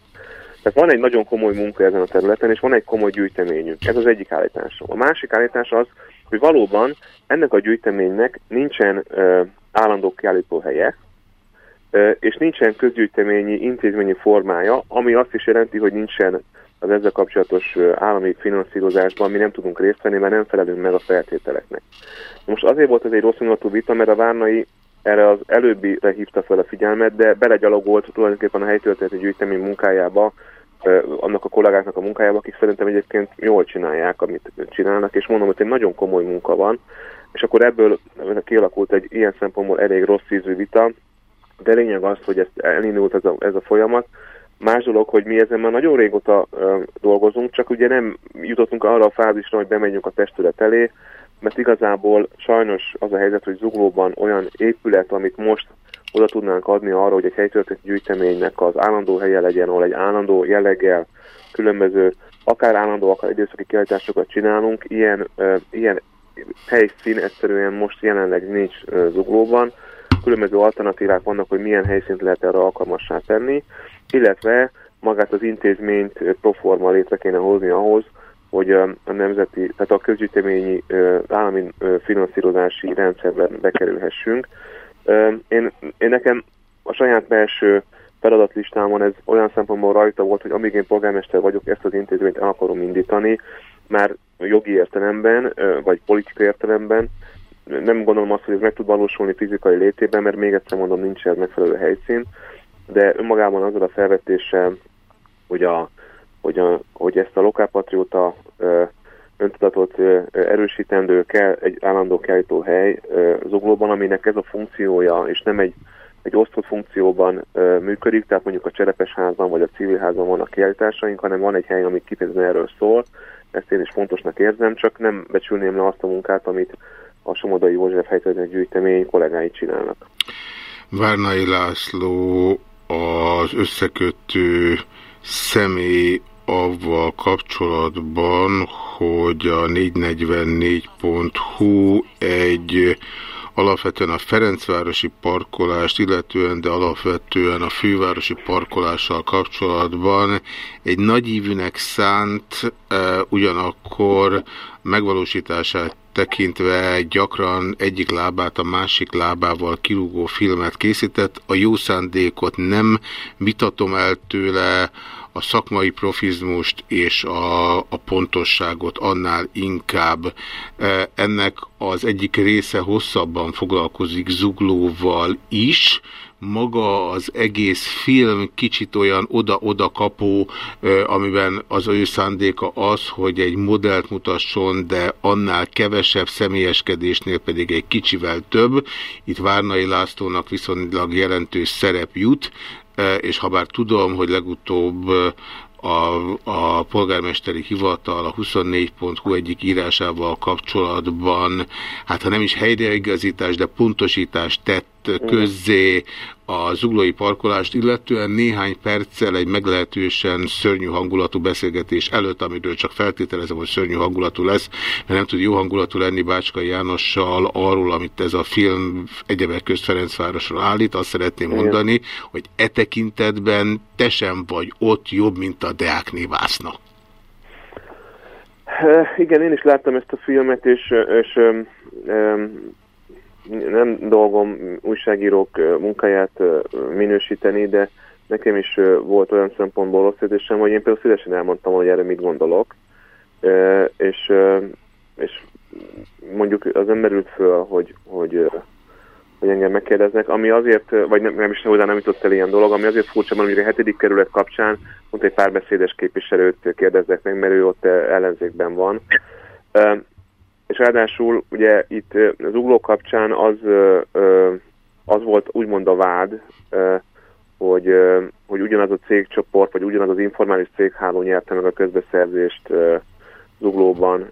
Speaker 7: Tehát van egy nagyon komoly munka ezen a területen, és van egy komoly gyűjteményünk. Ez az egyik állításom. A másik állítás az, hogy valóban ennek a gyűjteménynek nincsen ö, állandó kiállító helye, Ö, és nincsen közgyűjteményi intézményi formája, ami azt is jelenti, hogy nincsen az ezzel kapcsolatos állami finanszírozásban mi nem tudunk részt venni, mert nem felelünk meg a feltételeknek. Most azért volt ez egy rossz indulatú vita, mert a Várnai erre az előbbire hívta fel a figyelmet, de belegyalogolt tulajdonképpen a helytörténeti gyűjtemény munkájába, annak a kollégáknak a munkájába, akik szerintem egyébként jól csinálják, amit csinálnak, és mondom, hogy egy nagyon komoly munka van, és akkor ebből kialakult egy ilyen szempontból elég rossz ízű vita, de lényeg az, hogy ez elindult ez a, ez a folyamat. Más dolog, hogy mi ezen már nagyon régóta dolgozunk, csak ugye nem jutottunk arra a fázisra, hogy bemegyünk a testület elé, mert igazából sajnos az a helyzet, hogy Zuglóban olyan épület, amit most oda tudnánk adni arra, hogy egy helytörténeti gyűjteménynek az állandó helye legyen, ahol egy állandó jelleggel különböző, akár állandó, akár időszaki kiállításokat csinálunk, ilyen, uh, ilyen helyszín egyszerűen most jelenleg nincs uh, Zuglóban, különböző alternatívák vannak, hogy milyen helyszínt lehet erre alkalmassá tenni, illetve magát az intézményt proforma létre kéne hozni ahhoz, hogy a nemzeti, tehát a közgyűjteményi állami finanszírozási rendszerben bekerülhessünk. Én, én nekem a saját belső feladatlistámon ez olyan szempontból rajta volt, hogy amíg én polgármester vagyok, ezt az intézményt el akarom indítani, már jogi értelemben, vagy politikai értelemben, nem gondolom azt, hogy ez meg tud valósulni fizikai létében, mert még egyszer mondom, nincs ez megfelelő helyszín, de önmagában azzal a felvetéssel, hogy, a, hogy, a, hogy ezt a lokálpatrióta öntudatot erősítendő kell egy állandó hely zuglóban, aminek ez a funkciója, és nem egy, egy osztott funkcióban működik, tehát mondjuk a cserepesházban vagy a civilházban vannak kiállításaink, hanem van egy hely, ami kifejezetten erről szól, ezt én is fontosnak érzem, csak nem becsülném le azt a munkát, amit a Somodai József helytörténet gyűjtemény kollégái csinálnak.
Speaker 1: Várnai László az összekötő személy avval kapcsolatban, hogy a 444.hu egy alapvetően a Ferencvárosi parkolást, illetően, de alapvetően a fővárosi parkolással kapcsolatban egy nagyívűnek szánt, e, ugyanakkor megvalósítását tekintve gyakran egyik lábát a másik lábával kilúgó filmet készített. A jó szándékot nem vitatom el tőle, a szakmai profizmust és a, a pontosságot annál inkább. E, ennek az egyik része hosszabban foglalkozik zuglóval is, maga az egész film kicsit olyan oda-oda kapó, e, amiben az ő szándéka az, hogy egy modellt mutasson, de annál kevesebb személyeskedésnél pedig egy kicsivel több. Itt Várnai Lászlónak viszonylag jelentős szerep jut, és ha bár tudom, hogy legutóbb a, a polgármesteri hivatal a 24.hu egyik írásával kapcsolatban, hát ha nem is helyreigazítás, de pontosítást tett közzé a zuglói parkolást, illetően néhány perccel egy meglehetősen szörnyű hangulatú beszélgetés előtt, amiről csak feltételezem, hogy szörnyű hangulatú lesz, mert nem tud jó hangulatú lenni Bácskai Jánossal arról, amit ez a film egyebek közt Ferencvárosról állít. Azt szeretném Igen. mondani, hogy e tekintetben te sem vagy ott jobb, mint a Deákné Vászna.
Speaker 7: Igen, én is láttam ezt a filmet, és, és um, um, nem dolgom újságírók munkáját minősíteni, de nekem is volt olyan szempontból rossz érzésem, hogy én például szívesen elmondtam, hogy erre mit gondolok, és, és mondjuk az nem föl, hogy, hogy, hogy engem megkérdeznek, ami azért, vagy nem, nem is hozzá nem jutott el ilyen dolog, ami azért furcsa, mert mondjuk a hetedik kerület kapcsán pont egy párbeszédes képviselőt kérdeznek meg, mert ő ott ellenzékben van és ráadásul ugye itt az ugló kapcsán az, az volt úgymond a vád, hogy, hogy ugyanaz a cégcsoport, vagy ugyanaz az informális cégháló nyerte meg a közbeszerzést zuglóban,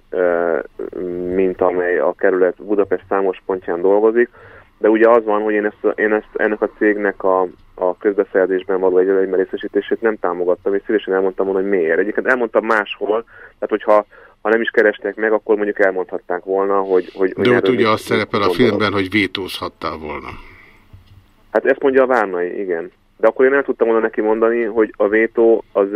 Speaker 7: mint amely a kerület Budapest számos pontján dolgozik. De ugye az van, hogy én, ezt, én ezt, ennek a cégnek a, a közbeszerzésben való egyelőre részesítését nem támogattam, és szívesen elmondtam volna, hogy miért. Egyébként elmondtam máshol, tehát hogyha ha nem is kerestek meg, akkor mondjuk elmondhatták volna, hogy... hogy
Speaker 1: De ott ugye azt szerepel a filmben, hogy vétózhattál volna.
Speaker 7: Hát ezt mondja a Várnai, igen. De akkor én el tudtam volna neki mondani, hogy a vétó az,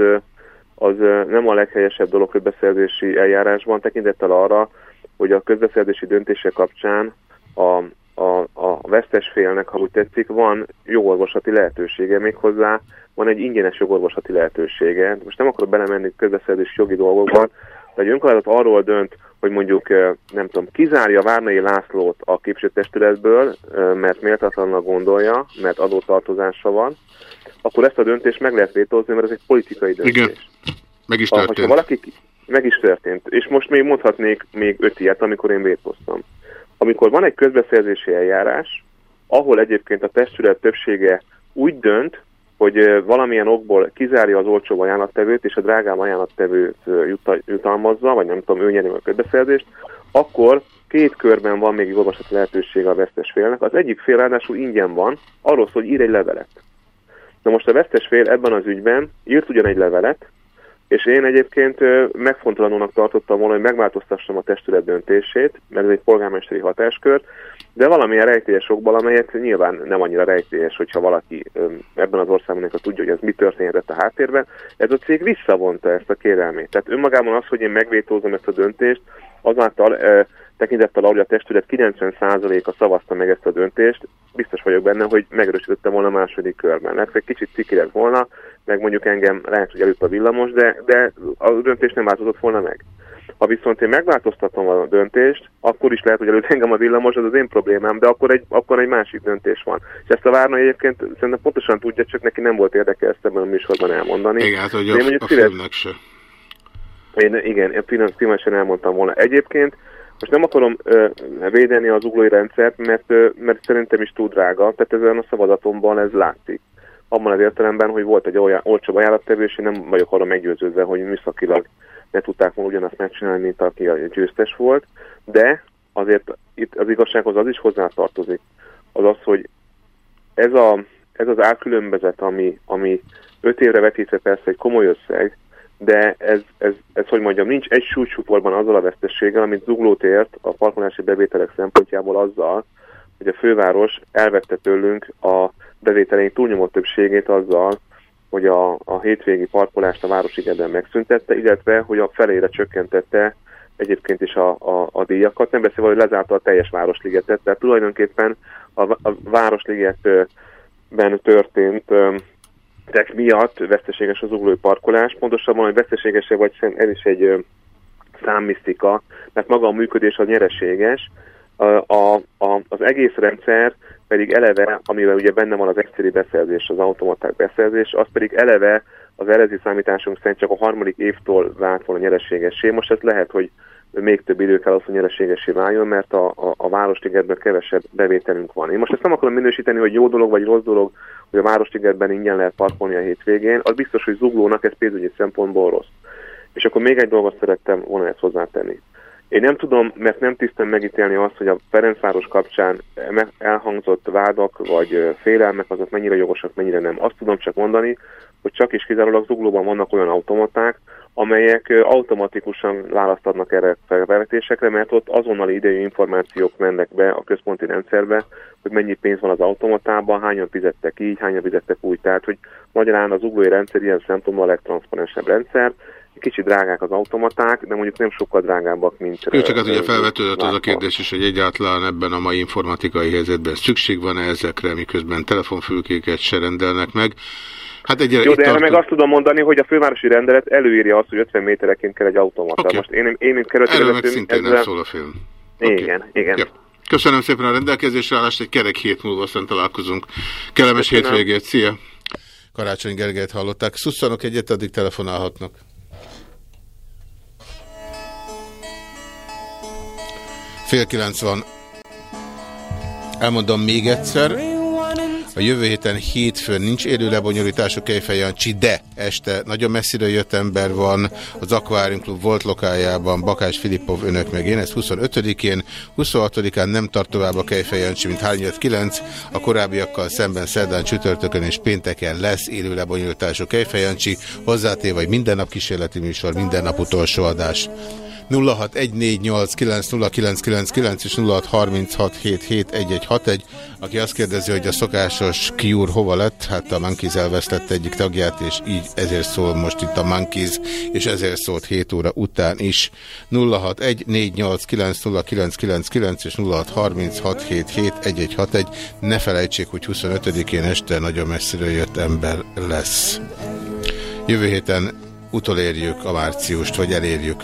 Speaker 7: az nem a leghelyesebb dolog közbeszerzési eljárásban, tekintettel arra, hogy a közbeszerzési döntése kapcsán a, a, a vesztes félnek, ha úgy tetszik, van jogorvoslati lehetősége, méghozzá van egy ingyenes jogorvoslati lehetősége. Most nem akarok belemenni közbeszerzési jogi dolgokban, De egy önkormányzat arról dönt, hogy mondjuk, ö, nem tudom, kizárja Várnai Lászlót a képviselőtestületből, ö, mert méltatlannak gondolja, mert adótartozása van, akkor ezt a döntést meg lehet vétózni, mert ez egy politikai döntés.
Speaker 1: Igen, meg is
Speaker 7: Ha-
Speaker 1: történt.
Speaker 7: Hogyha valaki meg is történt, és most még mondhatnék még öt ilyet, amikor én vétóztam. Amikor van egy közbeszerzési eljárás, ahol egyébként a testület többsége úgy dönt, hogy valamilyen okból kizárja az olcsó ajánlattevőt, és a drágább ajánlattevőt jutalmazza, vagy nem tudom, ő nyeri a közbeszerzést, akkor két körben van még igazolvasati lehetősége a vesztes félnek. Az egyik fél ráadásul ingyen van, arról szól, hogy ír egy levelet. Na most a vesztes fél ebben az ügyben írt ugyan egy levelet, és én egyébként megfontolanónak tartottam volna, hogy megváltoztassam a testület döntését, mert ez egy polgármesteri hatáskör, de valamilyen rejtélyes okból, amelyet nyilván nem annyira rejtélyes, hogyha valaki ebben az országban tudja, hogy ez mi történhetett a háttérben, ez a cég visszavonta ezt a kérelmét. Tehát önmagában az, hogy én megvétózom ezt a döntést, azáltal ö, tekintettel arra, hogy a testület 90%-a szavazta meg ezt a döntést, biztos vagyok benne, hogy megerősítettem volna a második körben. Lehet, hogy kicsit ciki lett volna, meg mondjuk engem lehet, hogy előtt a villamos, de, de a döntés nem változott volna meg. Ha viszont én megváltoztatom a döntést, akkor is lehet, hogy előtt engem a villamos, az az én problémám, de akkor egy, akkor egy másik döntés van. És ezt a Várna egyébként szerintem pontosan tudja, csak neki nem volt érdeke ezt ebben a műsorban elmondani.
Speaker 1: Igen, hát hogy
Speaker 7: De én
Speaker 1: a,
Speaker 7: mondjuk
Speaker 1: a filmnek se.
Speaker 7: Én, igen, én pillanat szívesen elmondtam volna. Egyébként most nem akarom ö, védeni az uglói rendszert, mert, ö, mert szerintem is túl drága, tehát ezen a szavazatomban ez látszik. Abban az értelemben, hogy volt egy olyan olcsóbb ajánlattevő, és én nem vagyok arra meggyőződve, hogy műszakilag ne tudták volna ugyanazt megcsinálni, mint aki a győztes volt, de azért itt az igazsághoz az is hozzátartozik. Az az, hogy ez, a, ez az árkülönbözet, ami, ami öt évre vetítve persze egy komoly összeg, de ez, ez, ez, hogy mondjam, nincs egy súlycsuportban azzal a vesztességgel, amit Zuglót ért a parkolási bevételek szempontjából azzal, hogy a főváros elvette tőlünk a bevételeink túlnyomó többségét azzal, hogy a, a hétvégi parkolást a Városligetben megszüntette, illetve hogy a felére csökkentette egyébként is a, a, a díjakat, nem beszélve, hogy lezárta a teljes Városligetet, tehát tulajdonképpen a, a Városligetben történt tek miatt veszteséges az uglói parkolás, pontosabban, hogy veszteséges vagy sem, ez is egy számmisztika, mert maga a működés az nyereséges, a, a, a, az egész rendszer pedig eleve, amivel ugye benne van az egyszerű beszerzés, az automaták beszerzés, az pedig eleve az eredeti számításunk szerint csak a harmadik évtől vált volna nyereségessé. Most ez lehet, hogy még több idő kell az, hogy nyereségesé váljon, mert a, a, a Városligetben kevesebb bevételünk van. Én most ezt nem akarom minősíteni, hogy jó dolog vagy rossz dolog, hogy a Városligetben ingyen lehet parkolni a hétvégén, az biztos, hogy zuglónak ez pénzügyi szempontból rossz. És akkor még egy dolgot szerettem volna ezt hozzátenni. Én nem tudom, mert nem tisztem megítélni azt, hogy a Ferencváros kapcsán elhangzott vádak vagy félelmek azok mennyire jogosak, mennyire nem. Azt tudom csak mondani, hogy csak és kizárólag zuglóban vannak olyan automaták, amelyek automatikusan választ adnak erre a felvetésekre, mert ott azonnali idejű információk mennek be a központi rendszerbe, hogy mennyi pénz van az automatában, hányan fizettek így, hányan fizettek úgy. Tehát, hogy magyarán az uglói rendszer ilyen szempontból a legtranszparensebb rendszer. Kicsit drágák az automaták, de mondjuk nem sokkal drágábbak, mint...
Speaker 1: Jó, csak hát ugye felvetődött az a kérdés is, hogy egyáltalán ebben a mai informatikai helyzetben szükség van-e ezekre, miközben telefonfülkéket se rendelnek meg. Hát egyre
Speaker 7: Jó, de
Speaker 1: tartunk-
Speaker 7: meg azt tudom mondani, hogy a fővárosi rendelet előírja azt, hogy 50 métereként kell egy automata.
Speaker 1: Oké.
Speaker 7: Most én, én mint kerületi
Speaker 1: Erről meg szintén nem szól a film.
Speaker 7: Igen, igen.
Speaker 1: Jó. Köszönöm szépen a rendelkezésre állást, egy kerek hét múlva aztán találkozunk. Kellemes
Speaker 7: Köszönöm.
Speaker 1: hétvégét, szia! Karácsony Gergelyt hallották. Szusszanok egyet, addig telefonálhatnak. Fél kilenc van. Elmondom még egyszer. A jövő héten hétfőn nincs élő lebonyolítású Kejfejancsi, de este nagyon messzire jött ember van az Aquarium Club volt lokájában, Bakás Filipov, önök meg én, ez 25-én, 26-án nem tart tovább a Kejfejancsi, mint 3-9, a korábbiakkal szemben szerdán, csütörtökön és pénteken lesz élő lebonyolítású Kejfejancsi, hozzátéve, hogy minden nap kísérleti műsor, minden nap utolsó adás. 0614890999 és 0636771161. Aki azt kérdezi, hogy a szokásos Cure hova lett, hát a Monkeys elvesztette egyik tagját, és így ezért szól most itt a Monkeys, és ezért szólt 7 óra után is. 0614890999 és 0636771161. Ne felejtsék, hogy 25-én este nagyon messziről jött ember lesz. Jövő héten utolérjük a márciust, vagy elérjük.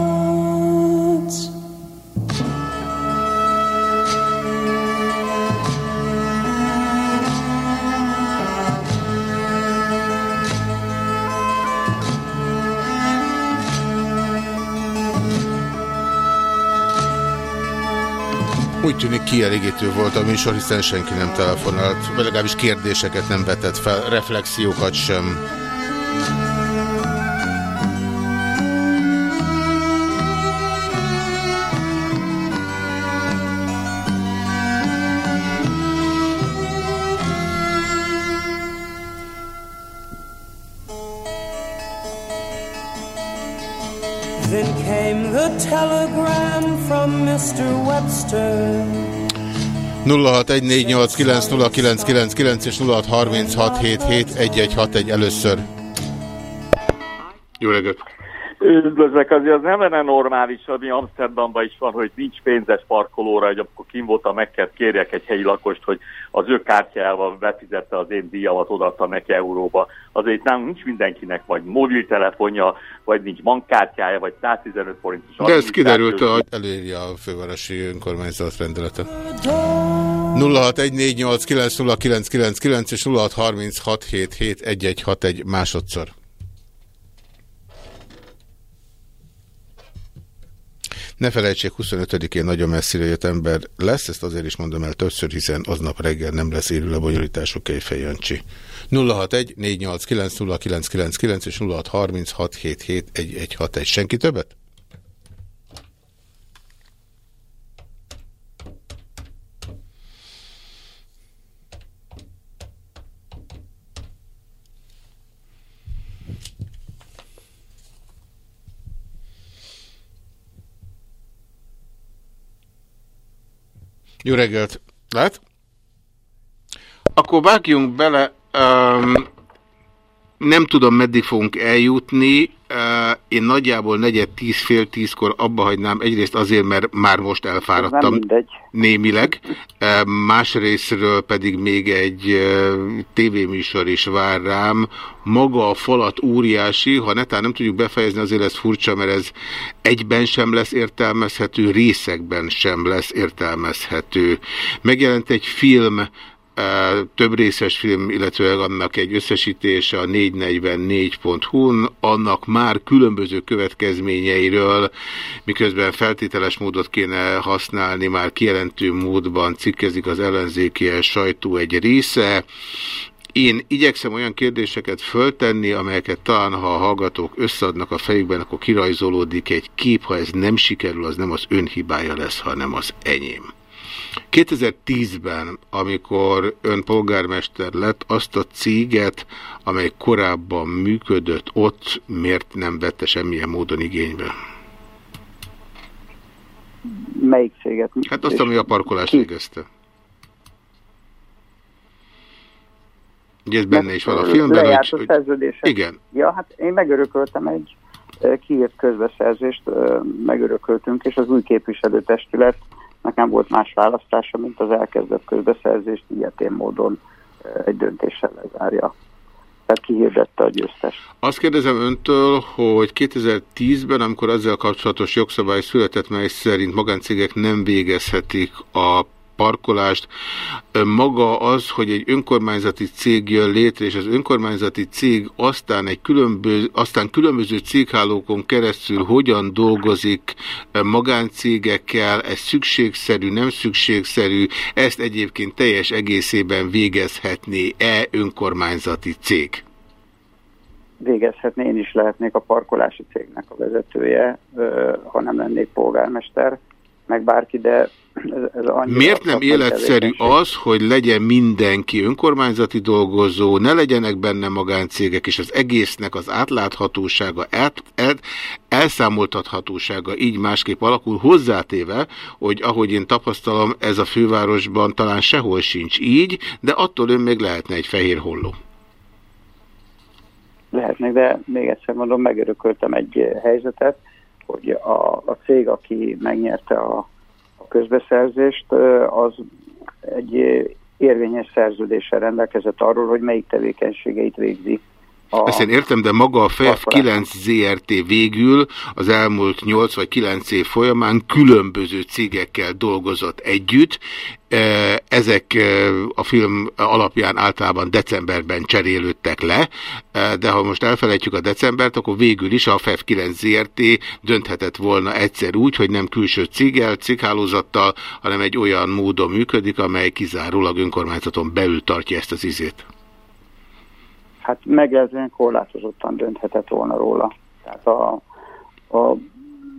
Speaker 1: Úgy tűnik kielégítő volt a műsor, hiszen senki nem telefonált, vagy legalábbis kérdéseket nem vetett fel, reflexiókat sem.
Speaker 2: Came the telegram from Mr. Webster.
Speaker 1: 0614890999 és 0636771161 először. Jó reggelt!
Speaker 3: Üdvözlök, azért az nem lenne normális, ami Amsterdamban is van, hogy nincs pénzes parkolóra, hogy amikor kim voltam, meg kell kérjek egy helyi lakost, hogy az ő kártyájával befizette az én díjamat, odaadta neki euróba. Azért nem nincs mindenkinek vagy mobiltelefonja, vagy nincs bankkártyája, vagy 115 forintos.
Speaker 1: De ez kiderült, hogy elérje a fővárosi önkormányzat rendelete. 0614890999 és 0636771161 másodszor. Ne felejtsék, 25-én nagyon messzire jött ember lesz, ezt azért is mondom el többször, hiszen aznap reggel nem lesz élő lebonyolítású Kejfej Jancsi. 061 489 és 0636771161. Senki többet? Jó reggelt! Lát? Akkor vágjunk bele, um, nem tudom meddig fogunk eljutni, én nagyjából negyed tíz fél tízkor abba hagynám, egyrészt azért, mert már most elfáradtam némileg, másrésztről pedig még egy tévéműsor is vár rám, maga a falat óriási, ha netán nem tudjuk befejezni, azért ez furcsa, mert ez egyben sem lesz értelmezhető, részekben sem lesz értelmezhető. Megjelent egy film, több részes film, illetve annak egy összesítése a 444.hu-n, annak már különböző következményeiről, miközben feltételes módot kéne használni, már kijelentő módban cikkezik az ellenzéki sajtó egy része, én igyekszem olyan kérdéseket föltenni, amelyeket talán, ha a hallgatók összeadnak a fejükben, akkor kirajzolódik egy kép, ha ez nem sikerül, az nem az ön hibája lesz, hanem az enyém. 2010-ben, amikor ön polgármester lett, azt a céget, amely korábban működött ott, miért nem vette semmilyen módon igénybe?
Speaker 8: Melyik céget?
Speaker 1: Hát azt, ami a parkolást végezte. Ugye ez benne is van a filmben.
Speaker 8: Lejárt
Speaker 1: hogy,
Speaker 8: a szerződése.
Speaker 1: Igen.
Speaker 8: Ja, hát én megörököltem egy ö, kiírt közbeszerzést, ö, megörököltünk, és az új képviselőtestület nekem volt más választása, mint az elkezdett közbeszerzést, ilyetén módon egy döntéssel lezárja. Tehát kihirdette a győztes.
Speaker 1: Azt kérdezem öntől, hogy 2010-ben, amikor ezzel kapcsolatos jogszabály született, mely szerint magáncégek nem végezhetik a parkolást. Maga az, hogy egy önkormányzati cég jön létre, és az önkormányzati cég aztán, egy különböző, aztán különböző céghálókon keresztül hogyan dolgozik magáncégekkel, ez szükségszerű, nem szükségszerű, ezt egyébként teljes egészében végezhetné-e önkormányzati cég?
Speaker 8: Végezhetné, én is lehetnék a parkolási cégnek a vezetője, ha nem lennék polgármester, meg bárki, de ez,
Speaker 1: Miért nem életszerű az, hogy legyen mindenki önkormányzati dolgozó, ne legyenek benne magáncégek, és az egésznek az átláthatósága, el, el, elszámoltathatósága így másképp alakul, hozzátéve, hogy ahogy én tapasztalom, ez a fővárosban talán sehol sincs így, de attól ön még lehetne egy fehér holló.
Speaker 8: Lehetnek, de még egyszer mondom, megörököltem egy helyzetet, hogy a, a cég, aki megnyerte a közbeszerzést, az egy érvényes szerződéssel rendelkezett arról, hogy melyik tevékenységeit végzi. A,
Speaker 1: Ezt én értem, de maga a FEF 9 ZRT végül az elmúlt 8 vagy 9 év folyamán különböző cégekkel dolgozott együtt. Eh, Ezek eh, a film alapján általában decemberben cserélődtek le, eh, de ha most elfelejtjük a decembert, akkor végül is a FEF 9 ZRT dönthetett volna egyszer úgy, hogy nem külső céggel, céghálózattal, hanem egy olyan módon működik, amely kizárólag önkormányzaton belül tartja ezt az izét.
Speaker 8: Hát meglehetően korlátozottan dönthetett volna róla. Tehát a, a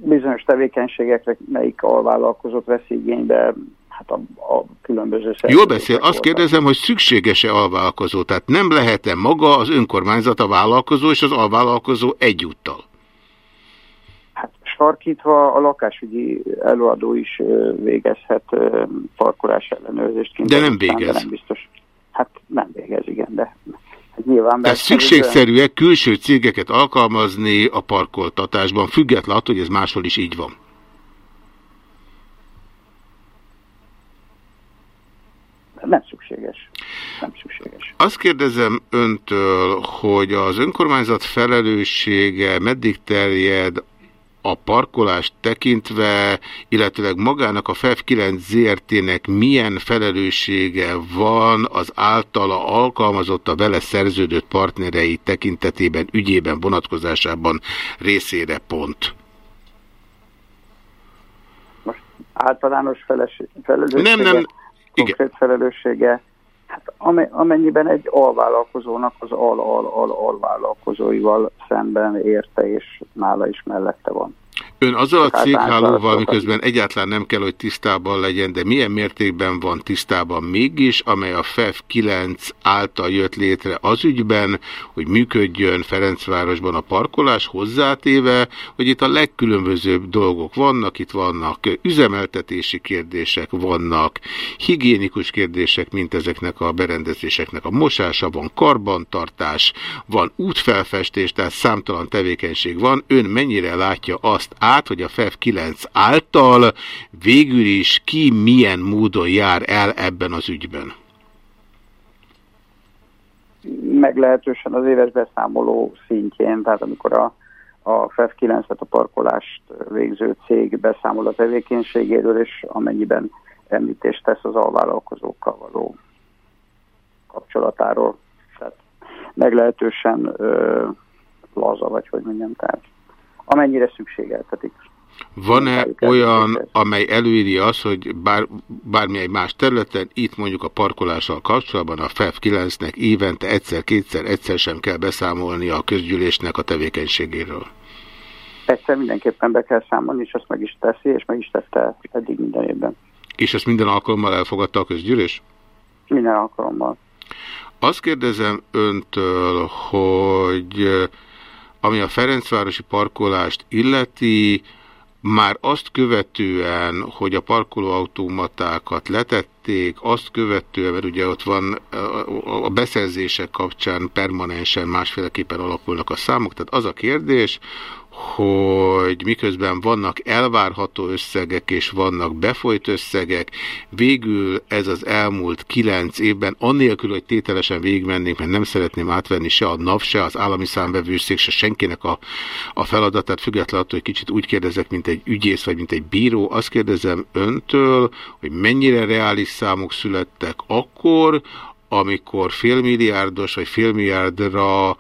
Speaker 8: bizonyos tevékenységekre melyik alvállalkozót vesz igénybe, hát a, a különböző
Speaker 1: Jól beszél, azt kérdezem, hogy szükséges-e alvállalkozó? Tehát nem lehet-e maga az önkormányzat a vállalkozó és az alvállalkozó egyúttal?
Speaker 8: Sarkítva a lakásügyi előadó is végezhet parkolás ellenőrzést. kint
Speaker 1: De nem végez.
Speaker 8: De nem biztos. Hát nem végez, igen, de hát nyilván...
Speaker 1: Tehát szükségszerű-e külső cégeket alkalmazni a parkoltatásban, független attól, hogy ez máshol is így van?
Speaker 8: Nem szükséges. Nem szükséges.
Speaker 1: Azt kérdezem öntől, hogy az önkormányzat felelőssége meddig terjed a parkolást tekintve, illetőleg magának a FEF 9 ZRT-nek milyen felelőssége van az általa alkalmazott a vele szerződött partnerei tekintetében, ügyében, vonatkozásában részére pont.
Speaker 8: Általános feles, felelőssége,
Speaker 1: Nem, nem,
Speaker 8: konkrét felelőssége, hát ame- amennyiben egy alvállalkozónak az al-al-al-alvállalkozóival szemben érte, és nála is mellette van.
Speaker 1: Ön azzal a céghálóval, miközben egyáltalán nem kell, hogy tisztában legyen, de milyen mértékben van tisztában mégis, amely a FEF 9 által jött létre az ügyben, hogy működjön Ferencvárosban a parkolás hozzátéve, hogy itt a legkülönbözőbb dolgok vannak, itt vannak üzemeltetési kérdések, vannak higiénikus kérdések, mint ezeknek a berendezéseknek a mosása, van karbantartás, van útfelfestés, tehát számtalan tevékenység van. Ön mennyire látja azt át, hogy a FEF 9 által végül is ki milyen módon jár el ebben az ügyben?
Speaker 8: Meglehetősen az éves beszámoló szintjén, tehát amikor a, a FEF 9-et a parkolást végző cég beszámol a tevékenységéről, és amennyiben említést tesz az alvállalkozókkal való kapcsolatáról. Tehát meglehetősen ö, laza, vagy hogy mondjam, tehát amennyire szükségeltetik.
Speaker 1: Van-e olyan, amely előírja azt, hogy bár, bármilyen más területen, itt mondjuk a parkolással kapcsolatban a FEF 9-nek évente egyszer-kétszer, egyszer sem kell beszámolni a közgyűlésnek a tevékenységéről?
Speaker 8: Egyszer mindenképpen be kell számolni, és azt meg is teszi, és meg is tette eddig minden évben.
Speaker 1: És ezt minden alkalommal elfogadta a közgyűlés?
Speaker 8: Minden alkalommal.
Speaker 1: Azt kérdezem öntől, hogy ami a Ferencvárosi parkolást illeti, már azt követően, hogy a parkolóautomatákat letették, azt követően, mert ugye ott van a beszerzések kapcsán permanensen másféleképpen alakulnak a számok, tehát az a kérdés, hogy miközben vannak elvárható összegek és vannak befolyt összegek, végül ez az elmúlt kilenc évben, annélkül, hogy tételesen végigmennénk, mert nem szeretném átvenni se a NAV, se az állami számvevőszék, se senkinek a, a feladatát, függetlenül attól, hogy kicsit úgy kérdezek, mint egy ügyész, vagy mint egy bíró, azt kérdezem öntől, hogy mennyire reális számok születtek akkor, amikor félmilliárdos vagy félmilliárdra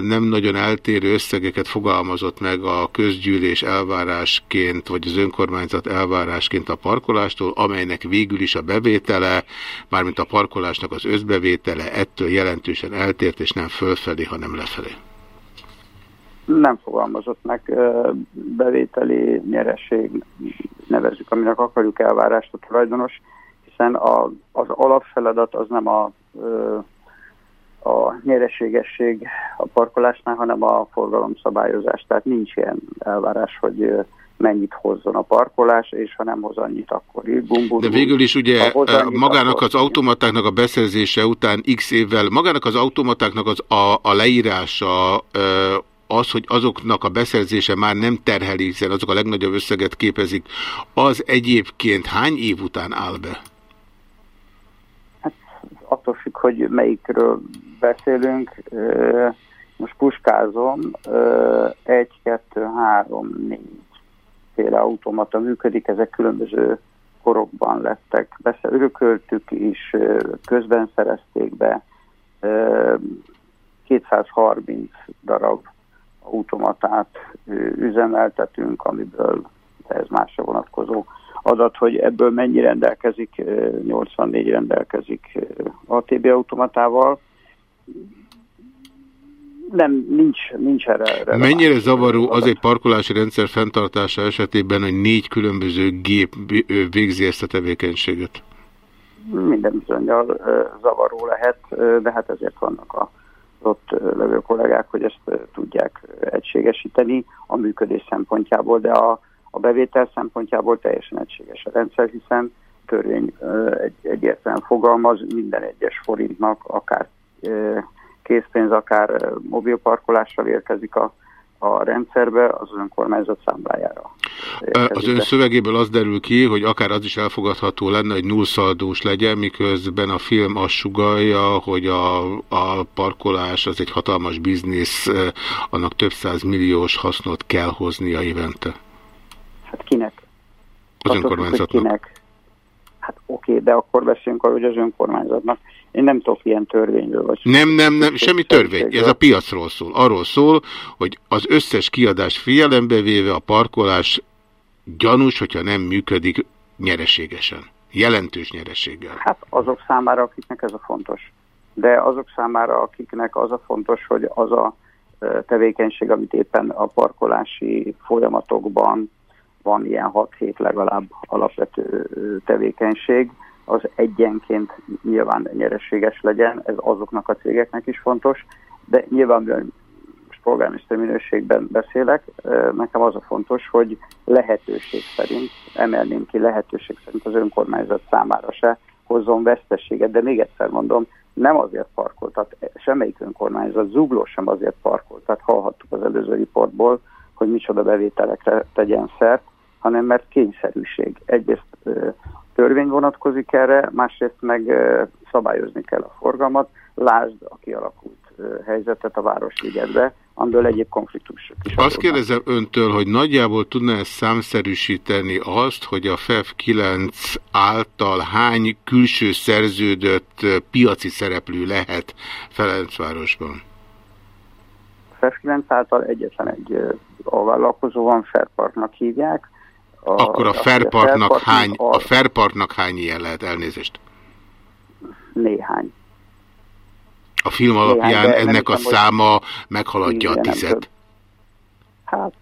Speaker 1: nem nagyon eltérő összegeket fogalmazott meg a közgyűlés elvárásként, vagy az önkormányzat elvárásként a parkolástól, amelynek végül is a bevétele, mármint a parkolásnak az összbevétele ettől jelentősen eltért, és nem fölfelé, hanem lefelé.
Speaker 8: Nem fogalmazott meg bevételi nyereség, nevezzük, aminek akarjuk elvárást a tulajdonos, hiszen a, az alapfeladat az nem a, a nyereségesség a parkolásnál, hanem a forgalomszabályozás. Tehát nincs ilyen elvárás, hogy mennyit hozzon a parkolás, és ha nem hoz annyit, akkor így bumbum.
Speaker 1: De végül is ugye magának
Speaker 8: akkor-
Speaker 1: az automatáknak a beszerzése után x évvel, magának az automatáknak az a, a leírása az, hogy azoknak a beszerzése már nem terheli, hiszen azok a legnagyobb összeget képezik, az egyébként hány év után áll be?
Speaker 8: Attól függ, hogy melyikről beszélünk. Most puskázom, egy, kettő, három, négy féle automata működik, ezek különböző korokban lettek. Besze örököltük is, közben szerezték be. Ö, 230 darab automatát üzemeltetünk, amiből ez másra vonatkozó adat, hogy ebből mennyi rendelkezik, ö, 84 rendelkezik ATB automatával. Nem, nincs, nincs erre. releváns.
Speaker 1: Mennyire zavaró az egy parkolási rendszer fenntartása esetében, hogy négy különböző gép végzi ezt a tevékenységet?
Speaker 8: Minden bizonyal zavaró lehet, de hát ezért vannak a ott levő kollégák, hogy ezt tudják egységesíteni a működés szempontjából, de a, a bevétel szempontjából teljesen egységes a rendszer, hiszen törvény egy, egyértelműen fogalmaz, minden egyes forintnak akár készpénz, akár mobilparkolással érkezik a, a rendszerbe, az önkormányzat számlájára.
Speaker 1: Az ön szövegéből az derül ki, hogy akár az is elfogadható lenne, hogy nullszaldós legyen, miközben a film azt sugalja, hogy a, a parkolás az egy hatalmas biznisz, annak több száz milliós hasznot kell hoznia évente.
Speaker 8: Hát kinek?
Speaker 1: Az önkormányzatnak.
Speaker 8: Kinek. Hát oké, de akkor beszéljünk arról, hogy az önkormányzatnak. Én nem tudok ilyen törvényről. Vagy
Speaker 1: Nem, nem, nem, semmi törvény. Ez a piacról szól. Arról szól, hogy az összes kiadást figyelembe véve a parkolás gyanús, hogyha nem működik nyereségesen. Jelentős nyereséggel.
Speaker 8: Hát azok számára, akiknek ez a fontos. De azok számára, akiknek az a fontos, hogy az a tevékenység, amit éppen a parkolási folyamatokban van ilyen 6 hét legalább alapvető tevékenység, az egyenként nyilván nyereséges legyen, ez azoknak a cégeknek is fontos, de nyilván most polgármester minőségben beszélek, nekem az a fontos, hogy lehetőség szerint, emelném ki lehetőség szerint az önkormányzat számára se hozzon veszteséget, de még egyszer mondom, nem azért parkoltat, semmelyik önkormányzat, zugló sem azért parkoltat, hallhattuk az előző riportból, hogy micsoda bevételekre tegyen szert, hanem mert kényszerűség. Egyrészt törvény vonatkozik erre, másrészt meg szabályozni kell a forgalmat. Lásd a kialakult helyzetet a Városligetbe, amiből egyéb konfliktusok is
Speaker 1: Azt kérdezem öntől, hogy nagyjából tudná -e számszerűsíteni azt, hogy a FEF 9 által hány külső szerződött piaci szereplő lehet Ferencvárosban?
Speaker 8: 9 által egyetlen egy ö, alvállalkozó van, Fairparknak hívják. A,
Speaker 1: Akkor a
Speaker 8: a
Speaker 1: Fairparknak hány,
Speaker 8: a-
Speaker 1: a Fairparknak hány ilyen lehet elnézést?
Speaker 8: Néhány.
Speaker 1: A film
Speaker 8: Néhány,
Speaker 1: alapján
Speaker 8: nem
Speaker 1: ennek a
Speaker 8: hiszem,
Speaker 1: száma meghaladja a tizet.
Speaker 8: több. Hát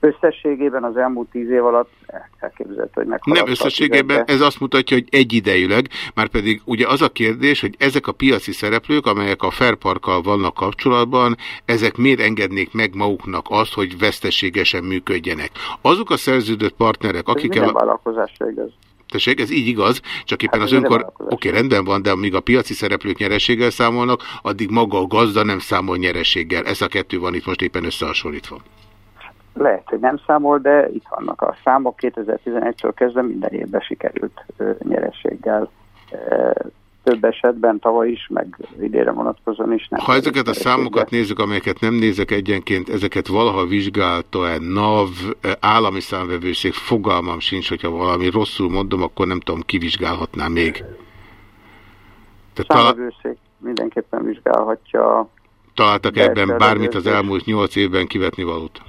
Speaker 8: összességében az elmúlt tíz év alatt elképzelhető, hogy meghaladta
Speaker 1: Nem összességében, ez azt mutatja, hogy egyidejűleg, már pedig ugye az a kérdés, hogy ezek a piaci szereplők, amelyek a Fairparkkal vannak kapcsolatban, ezek miért engednék meg maguknak azt, hogy veszteségesen működjenek. Azok a szerződött partnerek,
Speaker 8: Ez
Speaker 1: akikkel...
Speaker 8: minden vállalkozásra igaz.
Speaker 1: Tessék, ez így igaz, csak éppen
Speaker 8: Hát
Speaker 1: az
Speaker 8: ez
Speaker 1: önkor... Oké, rendben van, de amíg a piaci szereplők nyereséggel számolnak, addig maga a gazda nem számol nyereséggel. Ez a kettő van itt most éppen összehasonlítva.
Speaker 8: Lehet, hogy nem számol, de itt vannak a számok. 2011-től kezdve minden évben sikerült nyerességgel. Több esetben tavaly is, meg idére vonatkozóan is nem.
Speaker 1: Ha ezeket a számokat nézzük, amelyeket nem nézek egyenként, ezeket valaha vizsgálta-e NAV, állami számvevőszék, fogalmam sincs, hogyha valami rosszul mondom, akkor nem tudom, kivizsgálhatná még. Tehát talál,
Speaker 8: Számvevőszék mindenképpen vizsgálhatja.
Speaker 1: találtak ebben bármit az elmúlt nyolc évben kivetni valót?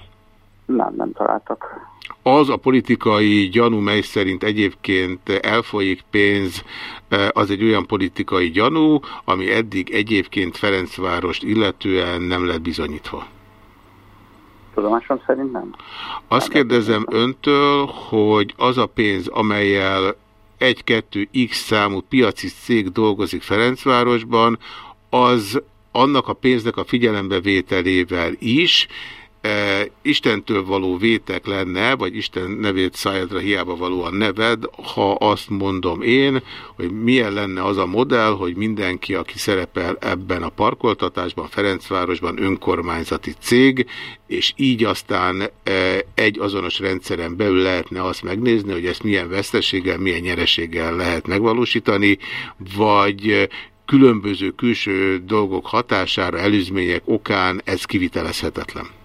Speaker 8: Nem, nem találtak.
Speaker 1: Az a politikai gyanú, mely szerint egyébként elfolyik pénz, eh, az egy olyan politikai gyanú, ami eddig egyébként Ferencvárost illetően nem lett bizonyítva.
Speaker 8: tudomásom szerint nem.
Speaker 1: Azt kérdezem öntől, hogy az a pénz, amelyel 1-2 X számú piaci cég dolgozik Ferencvárosban, az annak a pénznek a figyelembevételével is Istentől való vétek lenne, vagy Isten nevét szájadra hiába valóan neved, ha azt mondom én, hogy milyen lenne az a modell, hogy mindenki, aki szerepel ebben a parkoltatásban, Ferencvárosban önkormányzati cég, és így aztán e, egy azonos rendszeren belül lehetne azt megnézni, hogy ezt milyen veszteséggel, milyen nyereséggel lehet megvalósítani, vagy különböző külső dolgok hatására, előzmények okán ez kivitelezhetetlen?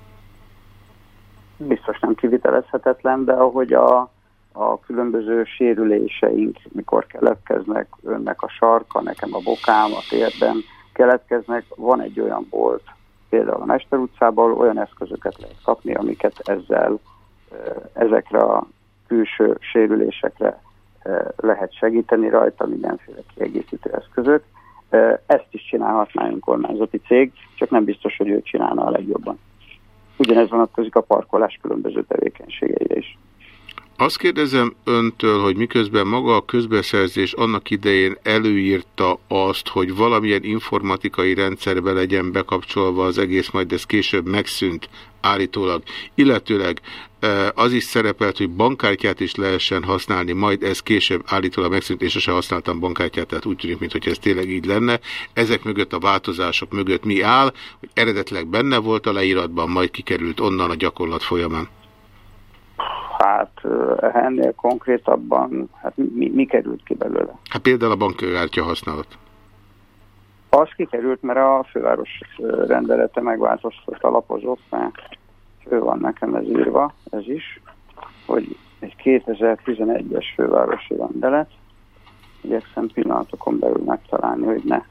Speaker 8: Biztos nem kivitelezhetetlen, de ahogy a, a különböző sérüléseink, mikor keletkeznek, önnek a sarka, nekem a bokám, a térben keletkeznek, van egy olyan bolt, például a Mester utcában, olyan eszközöket lehet kapni, amiket ezzel, ezekre a külső sérülésekre lehet segíteni rajta, mindenféle kiegészítő eszközök. Ezt is csinálhatná önkormányzati cég, csak nem biztos, hogy ő csinálna a legjobban. Ugyanez vonatkozik a parkolás különböző tevékenységeire is.
Speaker 1: Azt kérdezem öntől, hogy miközben maga a közbeszerzés annak idején előírta azt, hogy valamilyen informatikai rendszerbe legyen bekapcsolva az egész, majd ez később megszűnt állítólag, illetőleg az is szerepelt, hogy bankkártyát is lehessen használni, majd ez később állítólag megszűnt, és sose használtam bankkártyát, tehát úgy tűnik, mintha ez tényleg így lenne. Ezek mögött a változások mögött mi áll, hogy eredetleg benne volt a leíratban, majd kikerült onnan a gyakorlat folyamán.
Speaker 8: Hát ennél konkrétabban, hát mi, mi került ki belőle?
Speaker 1: Hát például a bankkártya használat.
Speaker 8: Az kikerült, mert a főváros rendelete megváltoztat alapozott, mert fő van nekem ez írva, ez is, hogy egy 2011-es fővárosi rendelet, igyekszem pillanatokon belül megtalálni, hogy ne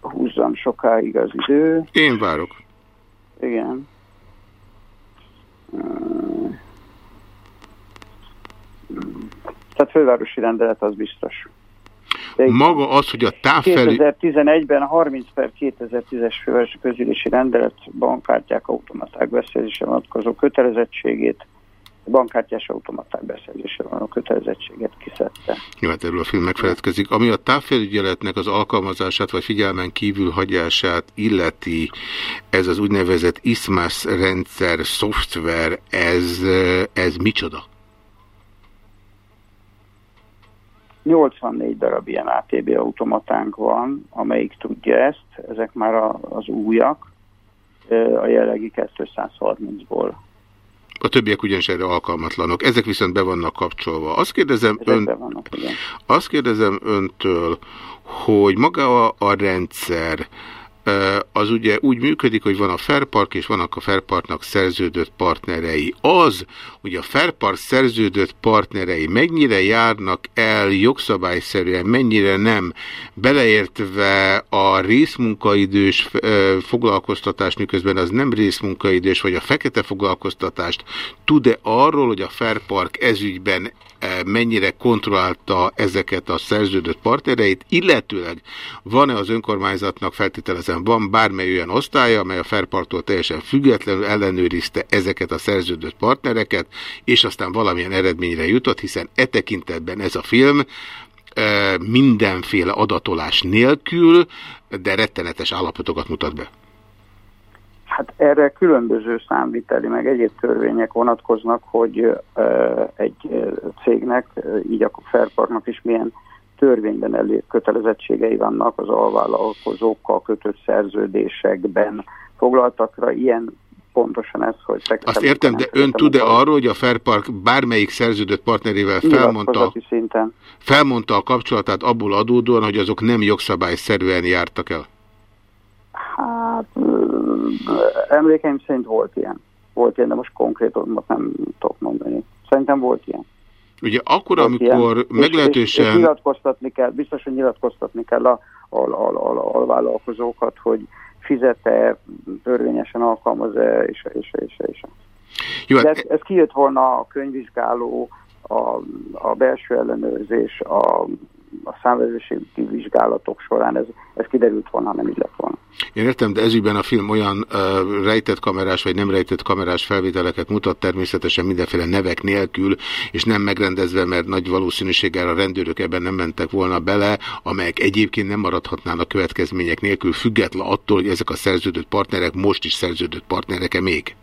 Speaker 8: húzzam sokáig az idő.
Speaker 1: Én várok.
Speaker 8: Igen. Tehát fővárosi rendelet az biztos.
Speaker 1: Maga az, hogy a távfelé...
Speaker 8: 2011-ben 30 per 2010-es fővárosi közülési rendelet bankkártyák automaták beszerzésre vonatkozó kötelezettségét bankkártyás automaták beszerzésre van kötelezettséget kiszedte.
Speaker 1: Jó, hát erről a film megfeledkezik. Ami a távfelügyeletnek az alkalmazását vagy figyelmen kívül hagyását illeti, ez az úgynevezett ISMAS rendszer, szoftver, ez, ez micsoda?
Speaker 8: 84 darab ilyen ATB automatánk van, amelyik tudja ezt, ezek már a, az újak, a jellegi 230-ból.
Speaker 1: A többiek ugyanis erre alkalmatlanok, ezek viszont be vannak kapcsolva. Azt kérdezem, ön...
Speaker 8: vannak,
Speaker 1: Azt kérdezem öntől, hogy maga a, a rendszer, az ugye úgy működik, hogy van a Fairpark, és vannak a Fairparknak szerződött partnerei. Az, hogy a Fairpark szerződött partnerei mennyire járnak el jogszabályszerűen, mennyire nem, beleértve a részmunkaidős foglalkoztatás, miközben az nem részmunkaidős, vagy a fekete foglalkoztatást, tud-e arról, hogy a Fairpark ezügyben mennyire kontrollálta ezeket a szerződött partnereit, illetőleg van-e az önkormányzatnak feltételezem van bármely olyan osztálya, amely a Fairparktól teljesen függetlenül ellenőrizte ezeket a szerződött partnereket, és aztán valamilyen eredményre jutott, hiszen e tekintetben ez a film mindenféle adatolás nélkül, de rettenetes állapotokat mutat be.
Speaker 8: Hát erre különböző számviteli, meg egyéb törvények vonatkoznak, hogy egy cégnek, így a Fairparknak is milyen törvényben elég kötelezettségei vannak az alvállalkozókkal kötött szerződésekben foglaltakra. Ilyen pontosan ez, hogy...
Speaker 1: Azt értem, de ön tud-e arról, hogy a Fairpark bármelyik szerződött partnerével felmondta,
Speaker 8: szinten.
Speaker 1: felmondta a kapcsolatát abból adódóan, hogy azok nem jogszabályszerűen jártak el?
Speaker 8: Hát emlékeim szerint volt ilyen. Volt ilyen, de most konkrétan nem tudok mondani. Szerintem volt ilyen.
Speaker 1: Ugye akkor, volt amikor ilyen. meglehetősen... És, és,
Speaker 8: és nyilatkoztatni kell, biztos, hogy nyilatkoztatni kell a, a, a, a, a vállalkozókat, hogy fizete, törvényesen alkalmaz-e, és, és, és, és. Jó, hát... ez, ez kijött volna a könyvvizsgáló, a, a belső ellenőrzés, a, a számvezési vizsgálatok során, ez, ez kiderült volna, nem így lett volna.
Speaker 1: Én értem, de ezügyben a film olyan uh, rejtett kamerás vagy nem rejtett kamerás felvételeket mutat, természetesen mindenféle nevek nélkül, és nem megrendezve, mert nagy valószínűséggel a rendőrök ebben nem mentek volna bele, amelyek egyébként nem maradhatnának következmények nélkül, független attól, hogy ezek a szerződött partnerek most is szerződött partnerek-e még.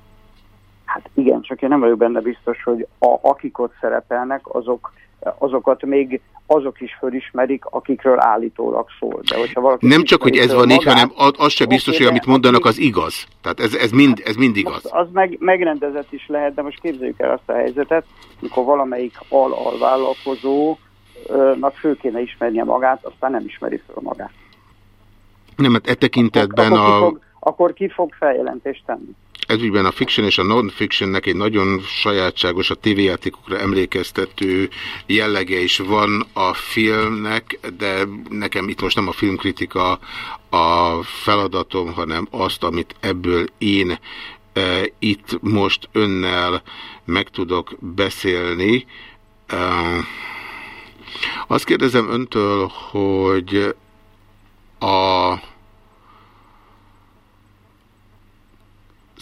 Speaker 8: Hát igen, csak én nem vagyok benne biztos, hogy a, akik ott szerepelnek, azok, azokat még azok is fölismerik, akikről állítólag szól. De hogyha valaki
Speaker 1: nem csak, hogy ez van
Speaker 8: magát,
Speaker 1: így, hanem az se biztos, hogy amit mondanak, az igaz. Tehát ez, ez, mind, ez mind igaz.
Speaker 8: Az meg, megrendezett is lehet, de most képzeljük el azt a helyzetet, mikor valamelyik al-alvállalkozónak fő kéne ismernie magát, aztán nem ismeri föl magát.
Speaker 1: Nem, hát e tekintetben a...
Speaker 8: Fog, akkor ki fog feljelentést tenni?
Speaker 1: ezügyben a fiction és a non-fictionnek egy nagyon sajátságos, a tévéjátékokra emlékeztető jellege is van a filmnek, de nekem itt most nem a filmkritika a feladatom, hanem azt, amit ebből én e, itt most önnel meg tudok beszélni. E, azt kérdezem öntől, hogy a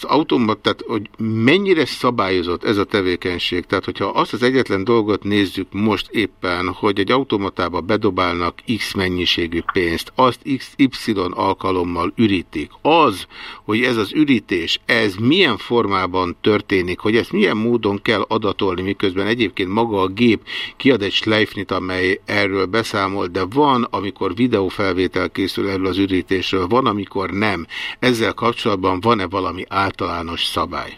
Speaker 1: az automat, tehát hogy mennyire szabályozott ez a tevékenység, tehát hogyha azt az egyetlen dolgot nézzük most éppen, hogy egy automatába bedobálnak X mennyiségű pénzt, azt XY alkalommal ürítik, az, hogy ez az ürítés, ez milyen formában történik, hogy ezt milyen módon kell adatolni, miközben egyébként maga a gép kiad egy slejfnit, amely erről beszámol, de van, amikor videófelvétel készül erről az ürítésről, van, amikor nem. Ezzel kapcsolatban van-e valami át általános szabály?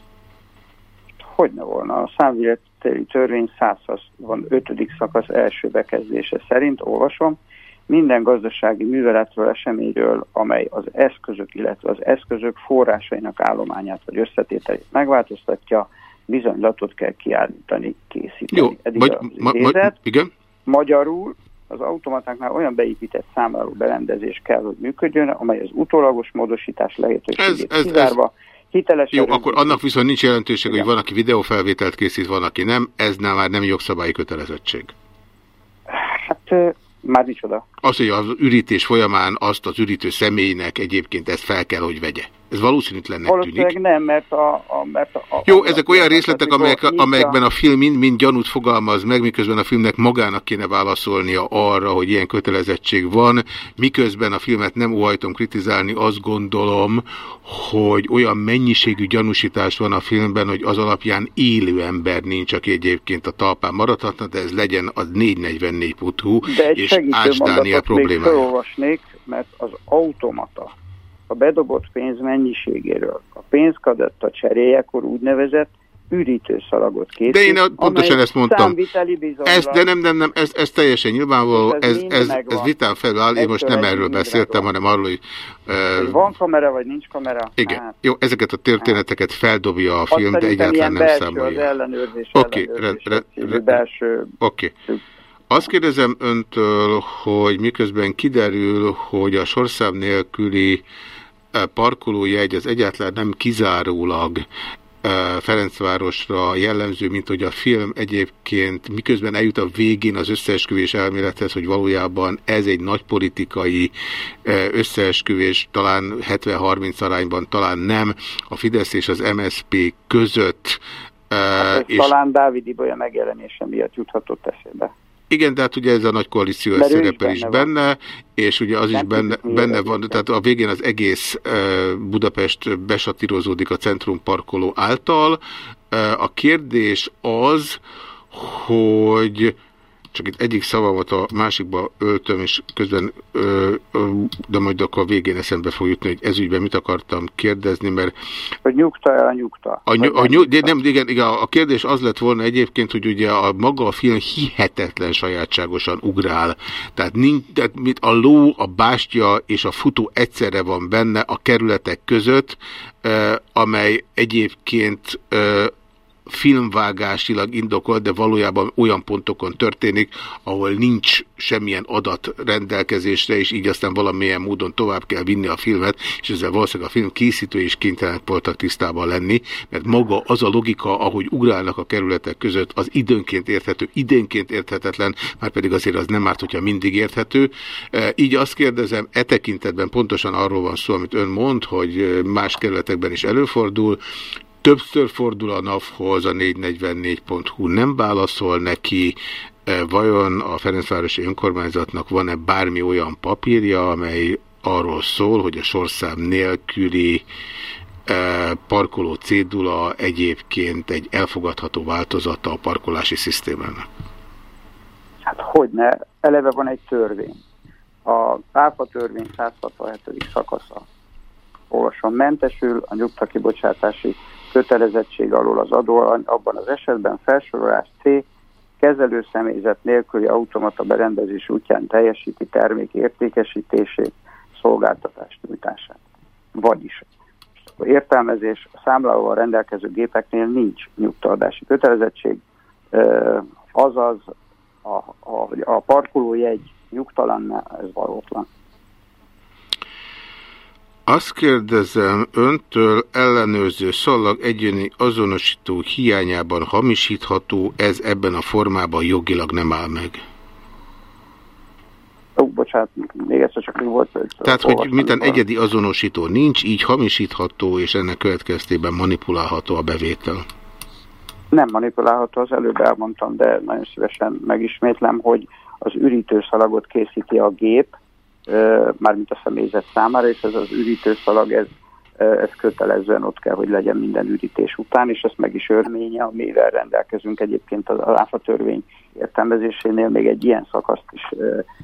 Speaker 8: Hogyne volna. A számvizeteli törvény 165. szakasz első bekezdése szerint, olvasom, minden gazdasági műveletről, eseményről, amely az eszközök, illetve az eszközök forrásainak állományát vagy összetételét megváltoztatja, bizonylatot kell kiállítani, készíteni.
Speaker 1: Jó,
Speaker 8: Eddig
Speaker 1: vagy, ma, ma, igen?
Speaker 8: Magyarul az automatáknál olyan beépített számláló berendezés kell, hogy működjön, amely az utólagos módosítás lehetőségét
Speaker 1: ez, ez,
Speaker 8: kizárva,
Speaker 1: ez,
Speaker 8: hiteles
Speaker 1: Jó, akkor annak viszont nincs jelentőség, Igen. hogy van, aki videófelvételt készít, van, aki nem. Ez nem már nem jogszabályi kötelezettség.
Speaker 8: Hát már oda.
Speaker 1: Az, hogy az ürítés folyamán azt az ürítő személynek egyébként ezt fel kell, hogy vegye. Ez valószínűtlennek
Speaker 8: Valószínűleg
Speaker 1: tűnik.
Speaker 8: nem, mert a... a, mert a
Speaker 1: Jó,
Speaker 8: a,
Speaker 1: ezek olyan részletek, amelyek, amelyekben a film mind, mind gyanút fogalmaz meg, miközben a filmnek magának kéne válaszolnia arra, hogy ilyen kötelezettség van, miközben a filmet nem óhajtom kritizálni, azt gondolom, hogy olyan mennyiségű gyanúsítás van a filmben, hogy az alapján élő ember nincs, aki egyébként a talpán maradhatna, de ez legyen az 444.hu, és Ács Dániel problémája.
Speaker 8: mert az automata a bedobott pénz mennyiségéről. A pénzkadetta cseréjekor úgynevezett ürítőszalagot készít.
Speaker 1: De én pontosan ezt mondtam.
Speaker 8: Ez,
Speaker 1: de nem, nem, nem, ez, ez teljesen nyilvánvaló, ez, ez, ez, ez vitán felül én most nem erről beszéltem, megvan. hanem arról, hogy...
Speaker 8: Uh, van kamera, vagy nincs kamera?
Speaker 1: Igen, hát. jó, ezeket a történeteket feldobja a film, de egyáltalán nem számolja.
Speaker 8: Az ellenőrzés,
Speaker 1: Oké, okay,
Speaker 8: belső...
Speaker 1: Oké. Okay. Azt kérdezem öntől, hogy miközben kiderül, hogy a sorszám nélküli parkolójegy az egyáltalán nem kizárólag Ferencvárosra jellemző, mint hogy a film egyébként miközben eljut a végén az összeesküvés elmélethez, hogy valójában ez egy nagy politikai összeesküvés, talán 70-30 arányban, talán nem, a Fidesz és az MSP között.
Speaker 8: Hát és talán Dávid Ibolya megjelenése miatt juthatott eszébe.
Speaker 1: Igen, de hát ugye ez a nagy koalíció ez szerepel is benne, benne és ugye az Nem is benne, benne van, tehát a végén az egész Budapest besatírozódik a centrumparkoló által. Uh, a kérdés az, hogy csak itt egyik szavamat a másikba öltöm, és közben, ö, ö, de majd akkor a végén eszembe fog jutni, hogy ezügyben mit akartam kérdezni, mert...
Speaker 8: Hogy nyugta-e a nyugta?
Speaker 1: A, ny a, nyug, de nem, igen, igen, a kérdés az lett volna egyébként, hogy ugye a maga a film hihetetlen sajátságosan ugrál. Tehát, nincs, tehát mit a ló, a bástya és a futó egyszerre van benne a kerületek között, amely egyébként filmvágásilag indokolt, de valójában olyan pontokon történik, ahol nincs semmilyen adat rendelkezésre, és így aztán valamilyen módon tovább kell vinni a filmet, és ezzel valószínűleg a film készítő is kénytelenek voltak tisztában lenni, mert maga az a logika, ahogy ugrálnak a kerületek között, az időnként érthető, időnként érthetetlen, már pedig azért az nem árt, hogyha mindig érthető. E, így azt kérdezem, e tekintetben pontosan arról van szó, amit ön mond, hogy más kerületekben is előfordul, Többször fordul a NAV-hoz, a 444.hu nem válaszol neki, e, vajon a Ferencvárosi önkormányzatnak van-e bármi olyan papírja, amely arról szól, hogy a sorszám nélküli e, parkoló cédula egyébként egy elfogadható változata a parkolási szisztémának?
Speaker 8: Hát hogyne, eleve van egy törvény. A pápa törvény 167. szakasza olvasom mentesül a nyugtakibocsátási kötelezettség alól az adó abban az esetben felsorolás C kezelő személyzet nélküli automata berendezés útján teljesíti termék értékesítését, szolgáltatást nyújtását. Vagyis a értelmezés a számlálóval rendelkező gépeknél nincs nyugtatási kötelezettség, azaz a, a, a parkolójegy nyugtalan, ez valótlan.
Speaker 1: Azt kérdezem öntől ellenőrző szallag egyéni azonosító hiányában hamisítható, ez ebben a formában jogilag nem áll meg.
Speaker 8: Ó, bocsánat, még egyszer csak mi volt.
Speaker 1: Tehát, hogy minden egyedi azonosító nincs, így hamisítható, és ennek következtében manipulálható a bevétel.
Speaker 8: Nem manipulálható, az előbb elmondtam, de nagyon szívesen megismétlem, hogy az ürítőszalagot készíti a gép, mármint a személyzet számára, és ez az ürítőszalag, ez, ez kötelezően ott kell, hogy legyen minden ürítés után, és ezt meg is örménye, amivel rendelkezünk egyébként az áfa törvény értelmezésénél még egy ilyen szakaszt is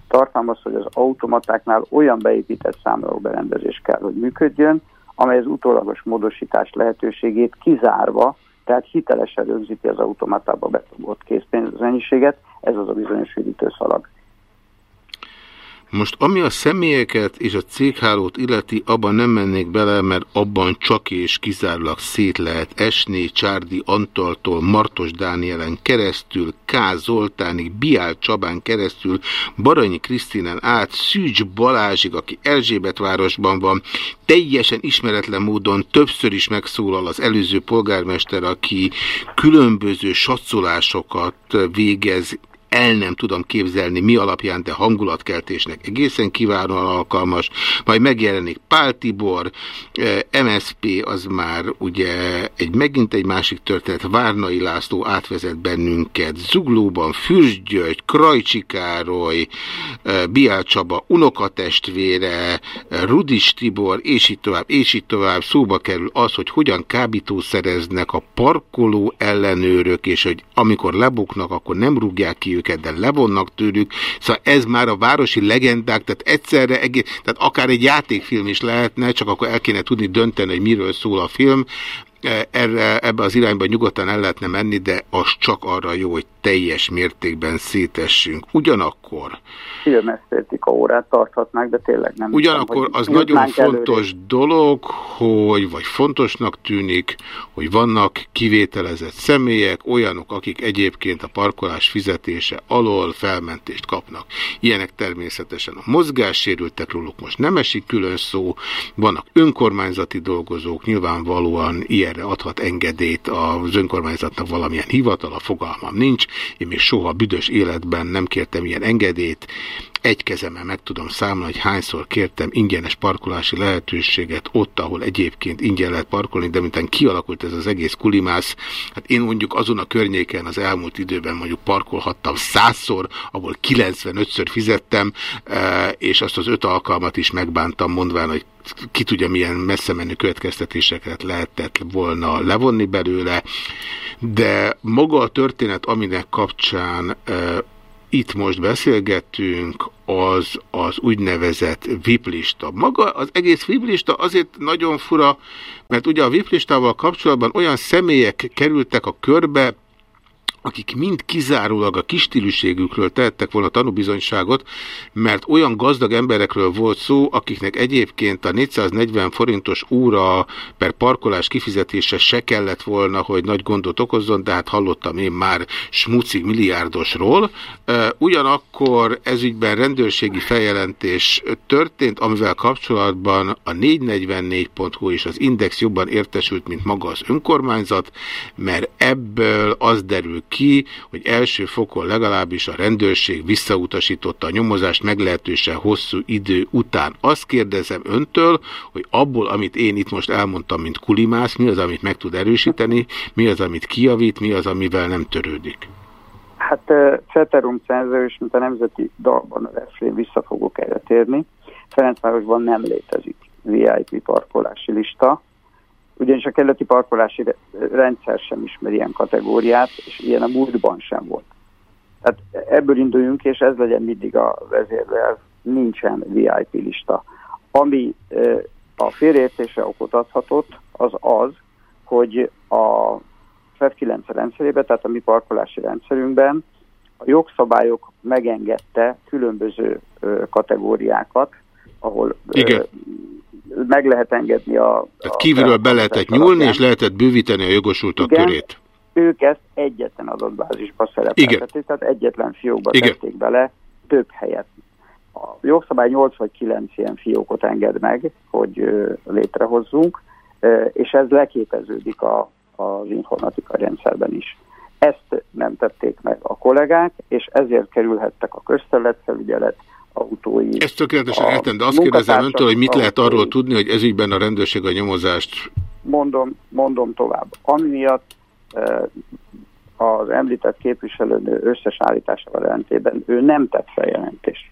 Speaker 8: tartalmaz, hogy az automatáknál olyan beépített berendezés kell, hogy működjön, amely az utólagos módosítás lehetőségét kizárva, tehát hitelesen rögzíti az automatába betagott készpénz mennyiséget, ez az a bizonyos üdítőszalag.
Speaker 1: Most ami a személyeket és a céghálót illeti, abban nem mennék bele, mert abban csak és kizárólag szét lehet esni, Csárdi Antaltól, Martos Dánielen keresztül, K. Zoltánig, Biál Csabán keresztül, Baranyi Krisztinen át, Szűcs Balázsig, aki Erzsébetvárosban van, teljesen ismeretlen módon többször is megszólal az előző polgármester, aki különböző satszolásokat végez el nem tudom képzelni, mi alapján, de hangulatkeltésnek egészen kiválóan alkalmas. Majd megjelenik Pál Tibor, eh, MSP az már ugye egy megint egy másik történet, Várnai László átvezet bennünket, Zuglóban Fürzsgyörgy, Krajcsi Károly, eh, Biál Csaba unokatestvére, eh, Rudis Tibor, és így tovább, és így tovább. Szóba kerül az, hogy hogyan kábítószereznek a parkoló ellenőrök, és hogy amikor lebuknak, akkor nem rúgják ki őket, de levonnak tőlük. Szóval ez már a városi legendák, tehát egyszerre, egész, tehát akár egy játékfilm is lehetne, csak akkor el kéne tudni dönteni, hogy miről szól a film. E, erre, ebbe az irányba nyugodtan el lehetne menni, de az csak arra jó, hogy teljes mértékben szétessünk. Ugyanakkor...
Speaker 8: Filmesztétika órát tarthatnák, de tényleg nem.
Speaker 1: Ugyanakkor az nagyon fontos előre. dolog, hogy, vagy fontosnak tűnik, hogy vannak kivételezett személyek, olyanok, akik egyébként a parkolás fizetése alól felmentést kapnak. Ilyenek természetesen a mozgássérültek róluk most nem esik külön szó, vannak önkormányzati dolgozók, nyilvánvalóan ilyenre adhat engedélyt az önkormányzatnak valamilyen hivatal, a fogalmam nincs, én még soha büdös életben nem kértem ilyen engedélyt. Egy kezemmel meg tudom számolni, hogy hányszor kértem ingyenes parkolási lehetőséget ott, ahol egyébként ingyen lehet parkolni, de mintán kialakult ez az egész kulimász, hát én mondjuk azon a környéken az elmúlt időben mondjuk parkolhattam százszor, ahol 95-ször fizettem, eh, és azt az öt alkalmat is megbántam, mondván, hogy ki tudja milyen messze menő következtetéseket lehetett volna levonni belőle, de maga a történet, aminek kapcsán e, itt most beszélgettünk, az az úgynevezett viplista. Maga az egész viplista azért nagyon fura, mert ugye a viplistával kapcsolatban olyan személyek kerültek a körbe, akik mind kizárólag a kistílűségükről tehettek volna tanúbizonyságot, mert olyan gazdag emberekről volt szó, akiknek egyébként a 440 forintos óra per parkolás kifizetése se kellett volna, hogy nagy gondot okozzon, de hát hallottam én már smuci milliárdosról. Ugyanakkor ezügyben rendőrségi feljelentés történt, amivel kapcsolatban a 444.hu és az Index jobban értesült, mint maga az önkormányzat, mert ebből az derül ki, hogy első fokon legalábbis a rendőrség visszautasította a nyomozást meglehetősen hosszú idő után. Azt kérdezem öntől, hogy abból, amit én itt most elmondtam, mint kulimász, mi az, amit meg tud erősíteni, mi az, amit kijavít, mi az, amivel nem törődik?
Speaker 8: Hát Ceterum cenzor, mint a nemzeti dalban a refrén vissza fogok erre térni. Ferencvárosban nem létezik VIP parkolási lista, ugyanis a kerületi parkolási rendszer sem ismer ilyen kategóriát, és ilyen a múltban sem volt. Tehát ebből induljunk, és ez legyen mindig a vezérlőelv, nincsen VIP lista. Ami a félreértésre okot adhatott, az az, hogy a FED 9 rendszerében, tehát a mi parkolási rendszerünkben a jogszabályok megengedte különböző kategóriákat, ahol
Speaker 1: Igen
Speaker 8: meg lehet engedni a...
Speaker 1: Tehát kívülről be lehetett nyúlni, alapján. és lehetett bővíteni a jogosultak Igen, körét.
Speaker 8: ők ezt egyetlen adatbázisba szerepeltették, tehát egyetlen fiókba Igen. tették bele több helyet. A jogszabály 8 vagy 9 ilyen fiókot enged meg, hogy létrehozzunk, és ez leképeződik a, az informatikai rendszerben is. Ezt nem tették meg a kollégák, és ezért kerülhettek a közterületfelügyelet, autói.
Speaker 1: Ezt tökéletesen értem, de azt kérdezem öntől, hogy mit lehet arról tudni, hogy ezügyben a rendőrség a nyomozást...
Speaker 8: Mondom, mondom tovább. Ami miatt eh, az említett képviselőnő összes állításával jelentében ő nem tett feljelentést.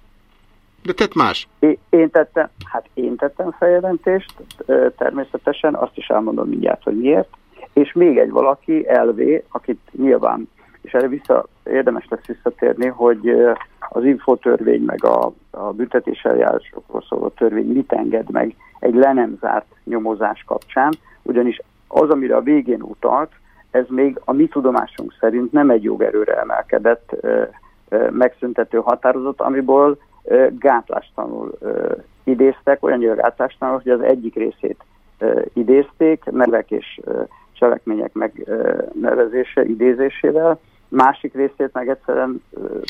Speaker 1: De tett más?
Speaker 8: Én, én tettem, hát én tettem feljelentést, eh, természetesen, azt is elmondom mindjárt, hogy miért, és még egy valaki, LV, akit nyilván, és erre vissza, érdemes lesz visszatérni, hogy eh, az infotörvény meg a, a büntetés eljárásokról szóló törvény mit enged meg egy le nem zárt nyomozás kapcsán, ugyanis az, amire a végén utalt, ez még a mi tudomásunk szerint nem egy jogerőre emelkedett ö, ö, megszüntető határozat, amiből ö, gátlástanul ö, idéztek, olyan gátlástanul, hogy az egyik részét ö, idézték, nevek és ö, cselekmények megnevezése, idézésével, másik részét meg egyszerűen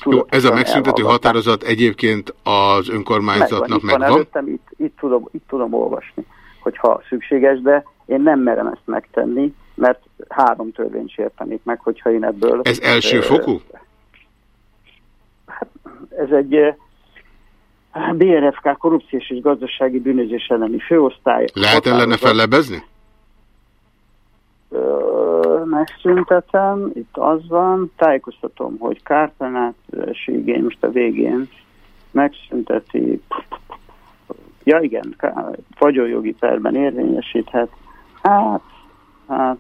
Speaker 1: Jó, ez a megszüntető határozat egyébként az önkormányzatnak megvan. megvan.
Speaker 8: Előttem, itt, itt, tudom, itt tudom olvasni, hogyha szükséges, de én nem merem ezt megtenni, mert három törvényt sértenék meg, hogyha én ebből...
Speaker 1: Ez első fokú?
Speaker 8: Hát, ez egy BRFK korrupciós és gazdasági bűnözés elleni főosztály.
Speaker 1: Lehet ellene fellebezni?
Speaker 8: Megszüntetem, itt az van, tájékoztatom, hogy kártanási igény most a végén megszünteti, ja igen, vagyonjogi perben érvényesíthet, hát, hát,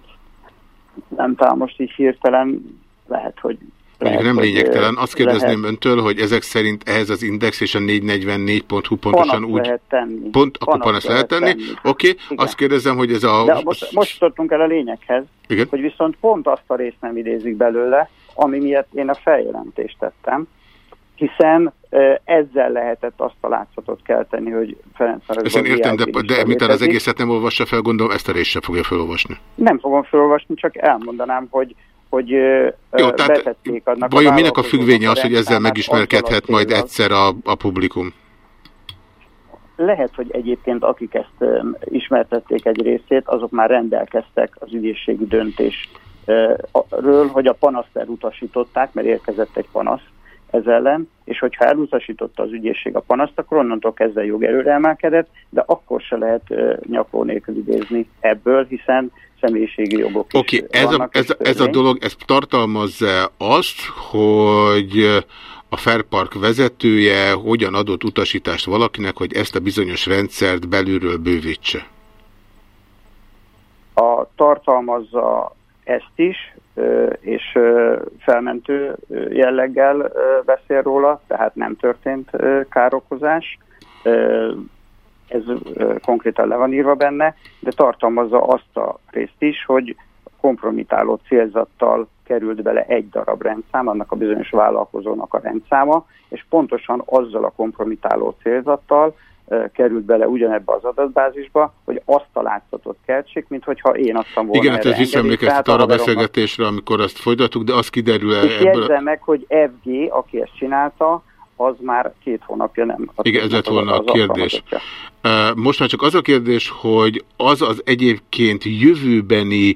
Speaker 8: nem tudom, most így hirtelen lehet, hogy
Speaker 1: Mondjuk nem lényegtelen. Azt kérdezném lehet. öntől, hogy ezek szerint ehhez az index és a 444.hu pontosan úgy...
Speaker 8: lehet tenni.
Speaker 1: Pont, akkor panasz, lehet tenni. tenni. Oké, okay. azt kérdezem, hogy ez a...
Speaker 8: De most, most tartunk el a lényeghez, Igen? hogy viszont pont azt a részt nem idézik belőle, ami miatt én a feljelentést tettem, hiszen ezzel lehetett azt a látszatot kelteni, hogy Ferenc
Speaker 1: Ezt én értem, de, de miután az egészet nem olvassa fel, gondolom ezt a részt sem fogja felolvasni.
Speaker 8: Nem fogom felolvasni, csak elmondanám, hogy hogy Jó, tehát
Speaker 1: annak vajon minek a függvénye az, hogy ezzel megismerkedhet majd egyszer a, a publikum?
Speaker 8: Lehet, hogy egyébként akik ezt ismertették egy részét, azok már rendelkeztek az ügyészségi döntésről, hogy a panaszt elutasították, mert érkezett egy panasz ez ellen, és hogyha elutasította az ügyészség a panaszt, akkor onnantól kezdve jogerőre emelkedett, de akkor se lehet nyakó nélkül idézni ebből, hiszen személyiségi jogok
Speaker 1: Oké, okay, ez, a, ez, ez a dolog, ez tartalmazza azt, hogy a Fairpark vezetője hogyan adott utasítást valakinek, hogy ezt a bizonyos rendszert belülről bővítse?
Speaker 8: A tartalmazza ezt is, és felmentő jelleggel beszél róla, tehát nem történt károkozás. Ez konkrétan le van írva benne, de tartalmazza azt a részt is, hogy kompromitáló célzattal került bele egy darab rendszám, annak a bizonyos vállalkozónak a rendszáma, és pontosan azzal a kompromitáló célzattal került bele ugyanebbe az adatbázisba, hogy azt a látszatot keltsék, mint hogyha én adtam volna
Speaker 1: Igen, hát ez visszaemlékeztet arra a beszélgetésre, amikor azt folytattuk, de azt kiderül -e
Speaker 8: És ebből... meg, hogy FG, aki ezt csinálta, az már két hónapja nem.
Speaker 1: Igen, ez lett volna a kérdés. Most már csak az a kérdés, hogy az az egyébként jövőbeni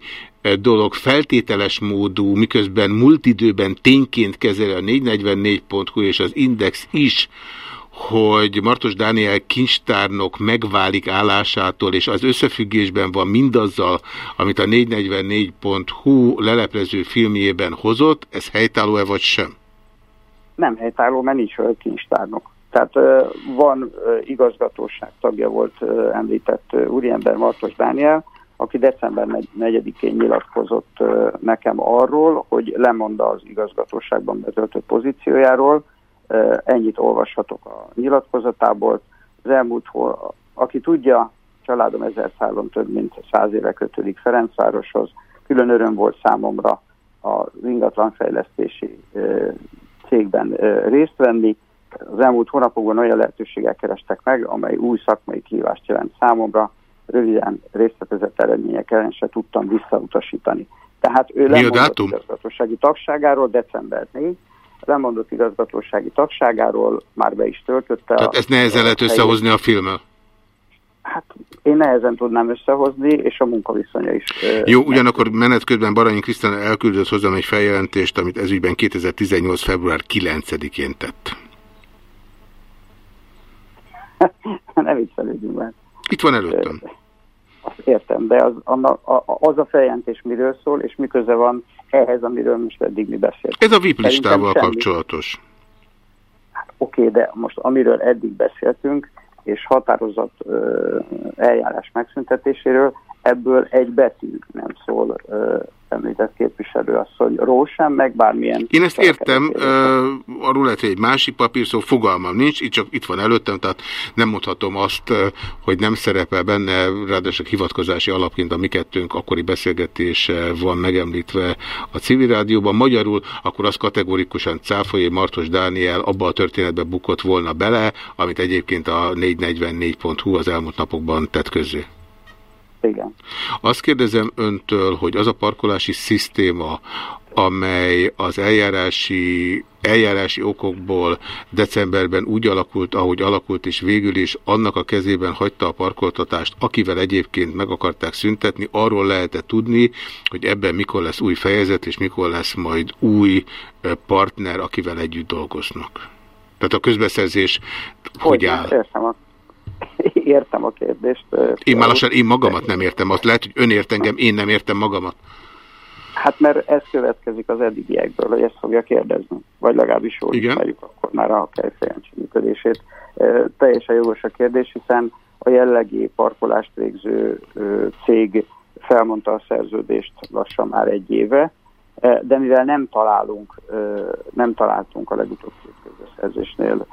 Speaker 1: dolog feltételes módú, miközben múlt időben tényként kezeli a 444.hu és az Index is, hogy Martos Dániel kincstárnok megválik állásától, és az összefüggésben van mindazzal, amit a 444.hu leleplező filmjében hozott, ez helytálló-e vagy sem?
Speaker 8: Nem helytálló, mert nincs kincstárnok. Tehát van igazgatóság tagja volt említett úriember Martos Dániel, aki december 4-én nyilatkozott nekem arról, hogy lemond az igazgatóságban betöltött pozíciójáról, ennyit olvashatok a nyilatkozatából. Az elmúlt, aki tudja, családom ezer szálon több mint száz éve kötődik Ferencvároshoz. Külön öröm volt számomra az ingatlanfejlesztési cégben részt venni. Az elmúlt hónapokban olyan lehetőségek kerestek meg, amely új szakmai kívást jelent számomra. Röviden részletezett eredmények ellen se tudtam visszautasítani. Tehát ő lemondott igazgatósági tagságáról december 4, lemondott igazgatósági tagságáról, már be is töltötte.
Speaker 1: Tehát ezt nehezen lehet összehozni a filmmel?
Speaker 8: Hát én nehezen tudnám összehozni, és a munkaviszonya is.
Speaker 1: Jó, ugyanakkor menet közben Baranyi Krisztán elküldött hozzám egy feljelentést, amit ezügyben 2018. február 9-én tett.
Speaker 8: Nem viccelődünk már.
Speaker 1: Itt van előttem.
Speaker 8: Azt értem, de az, a, az a feljelentés miről szól, és miközben van ehhez, amiről most eddig mi beszéltünk.
Speaker 1: Ez a VIP listával kapcsolatos.
Speaker 8: Hát, Oké, okay, de most amiről eddig beszéltünk, és határozat ö, eljárás megszüntetéséről, ebből egy betű nem szól ö, említett képviselőasszonyról sem, meg bármilyen...
Speaker 1: Én ezt értem, arról lehet, hogy egy másik papír, szóval fogalmam nincs, itt csak itt van előttem, tehát nem mondhatom azt, hogy nem szerepel benne, ráadásul hivatkozási alapként a mi kettőnk akkori beszélgetés van megemlítve a civil rádióban. Magyarul akkor az kategorikusan cáfolja, hogy Martos Dániel abba a történetbe bukott volna bele, amit egyébként a 444.hu az elmúlt napokban tett közé.
Speaker 8: Igen.
Speaker 1: Azt kérdezem öntől, hogy az a parkolási szisztéma, amely az eljárási, eljárási okokból decemberben úgy alakult, ahogy alakult, és végül is annak a kezében hagyta a parkoltatást, akivel egyébként meg akarták szüntetni, arról lehetett tudni, hogy ebben mikor lesz új fejezet, és mikor lesz majd új partner, akivel együtt dolgoznak. Tehát a közbeszerzés hogy, hogy áll?
Speaker 8: Értem, értem a kérdést.
Speaker 1: Én már lassan én magamat nem értem. Azt lehet, hogy ön ért engem, én nem értem magamat.
Speaker 8: Hát mert ez következik az eddigiekből, hogy ezt fogja kérdezni. Vagy legalábbis jól ismerjük akkor már a kejfejancsi működését. E, teljesen jogos a kérdés, hiszen a jellegi parkolást végző e, cég felmondta a szerződést lassan már egy éve, e, de mivel nem találunk, e, nem találtunk a legutóbbi közbeszerzésnél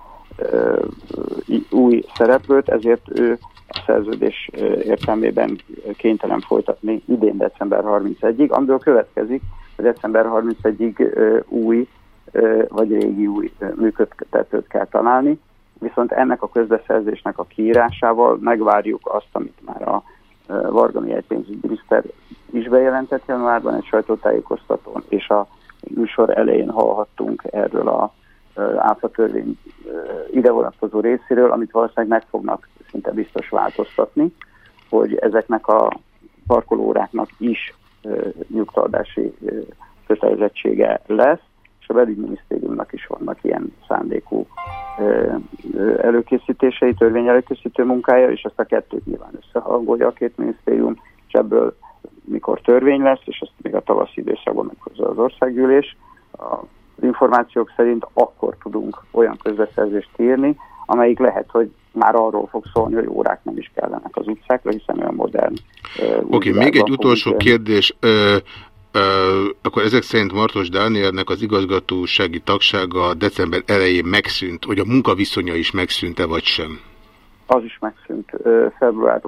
Speaker 8: új szereplőt, ezért ő a szerződés értelmében kénytelen folytatni idén december 31-ig, amiből következik, hogy december 31-ig új vagy régi új működtetőt kell találni, viszont ennek a közbeszerzésnek a kiírásával megvárjuk azt, amit már a Varga Mihály pénzügyminiszter is bejelentett januárban egy sajtótájékoztatón, és a műsor elején hallhattunk erről a áfatörvény ide vonatkozó részéről, amit valószínűleg meg fognak szinte biztos változtatni, hogy ezeknek a parkolóráknak is nyugtalási kötelezettsége lesz, és a belügyminisztériumnak is vannak ilyen szándékú előkészítései, törvény előkészítő munkája, és ezt a kettőt nyilván összehangolja a két minisztérium, és ebből mikor törvény lesz, és ezt még a tavaszi időszakban meghozza az országgyűlés, a az információk szerint akkor tudunk olyan közbeszerzést írni, amelyik lehet, hogy már arról fog szólni, hogy órák nem is kellenek az utcákra, hiszen olyan modern.
Speaker 1: Oké, okay, még egy utolsó kérdés. Ö, ö, akkor ezek szerint Martos Dánielnek az igazgatósági tagsága december elején megszűnt, hogy a munkaviszonya is megszűnte, vagy sem?
Speaker 8: Az is megszűnt. Február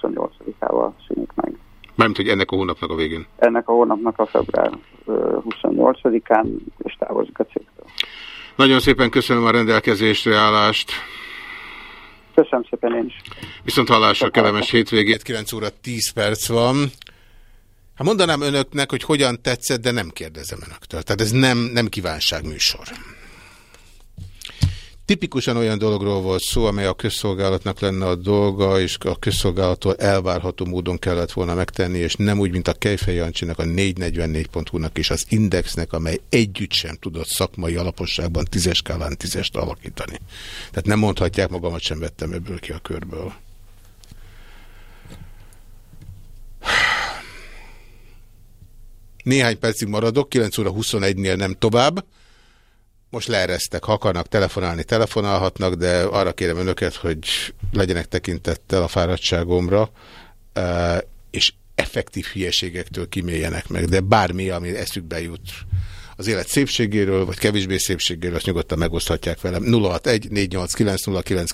Speaker 8: 28-ával szűnik meg.
Speaker 1: Mármint, hogy ennek a hónapnak a végén.
Speaker 8: Ennek a hónapnak a február 28-án, és távozik a cégtől.
Speaker 1: Nagyon szépen köszönöm a rendelkezésre állást.
Speaker 8: Köszönöm szépen én is.
Speaker 1: Viszont hallásra kellemes hétvégét, 9 óra 10 perc van. Hát mondanám önöknek, hogy hogyan tetszett, de nem kérdezem önöktől. Tehát ez nem, nem kívánságműsor. Tipikusan olyan dologról volt szó, amely a közszolgálatnak lenne a dolga, és a közszolgálattól elvárható módon kellett volna megtenni, és nem úgy, mint a Kejfej Jancsinak, a 444.hu-nak és az Indexnek, amely együtt sem tudott szakmai alaposságban tízes skálán tízest alakítani. Tehát nem mondhatják, magamat sem vettem ebből ki a körből. Néhány percig maradok, 9 óra 21-nél nem tovább. Most leeresztek, ha akarnak telefonálni, telefonálhatnak, de arra kérem önöket, hogy legyenek tekintettel a fáradtságomra, és effektív hülyeségektől kiméljenek meg, de bármi, ami eszükbe jut az élet szépségéről, vagy kevésbé szépségéről, azt nyugodtan megoszthatják velem. 061 489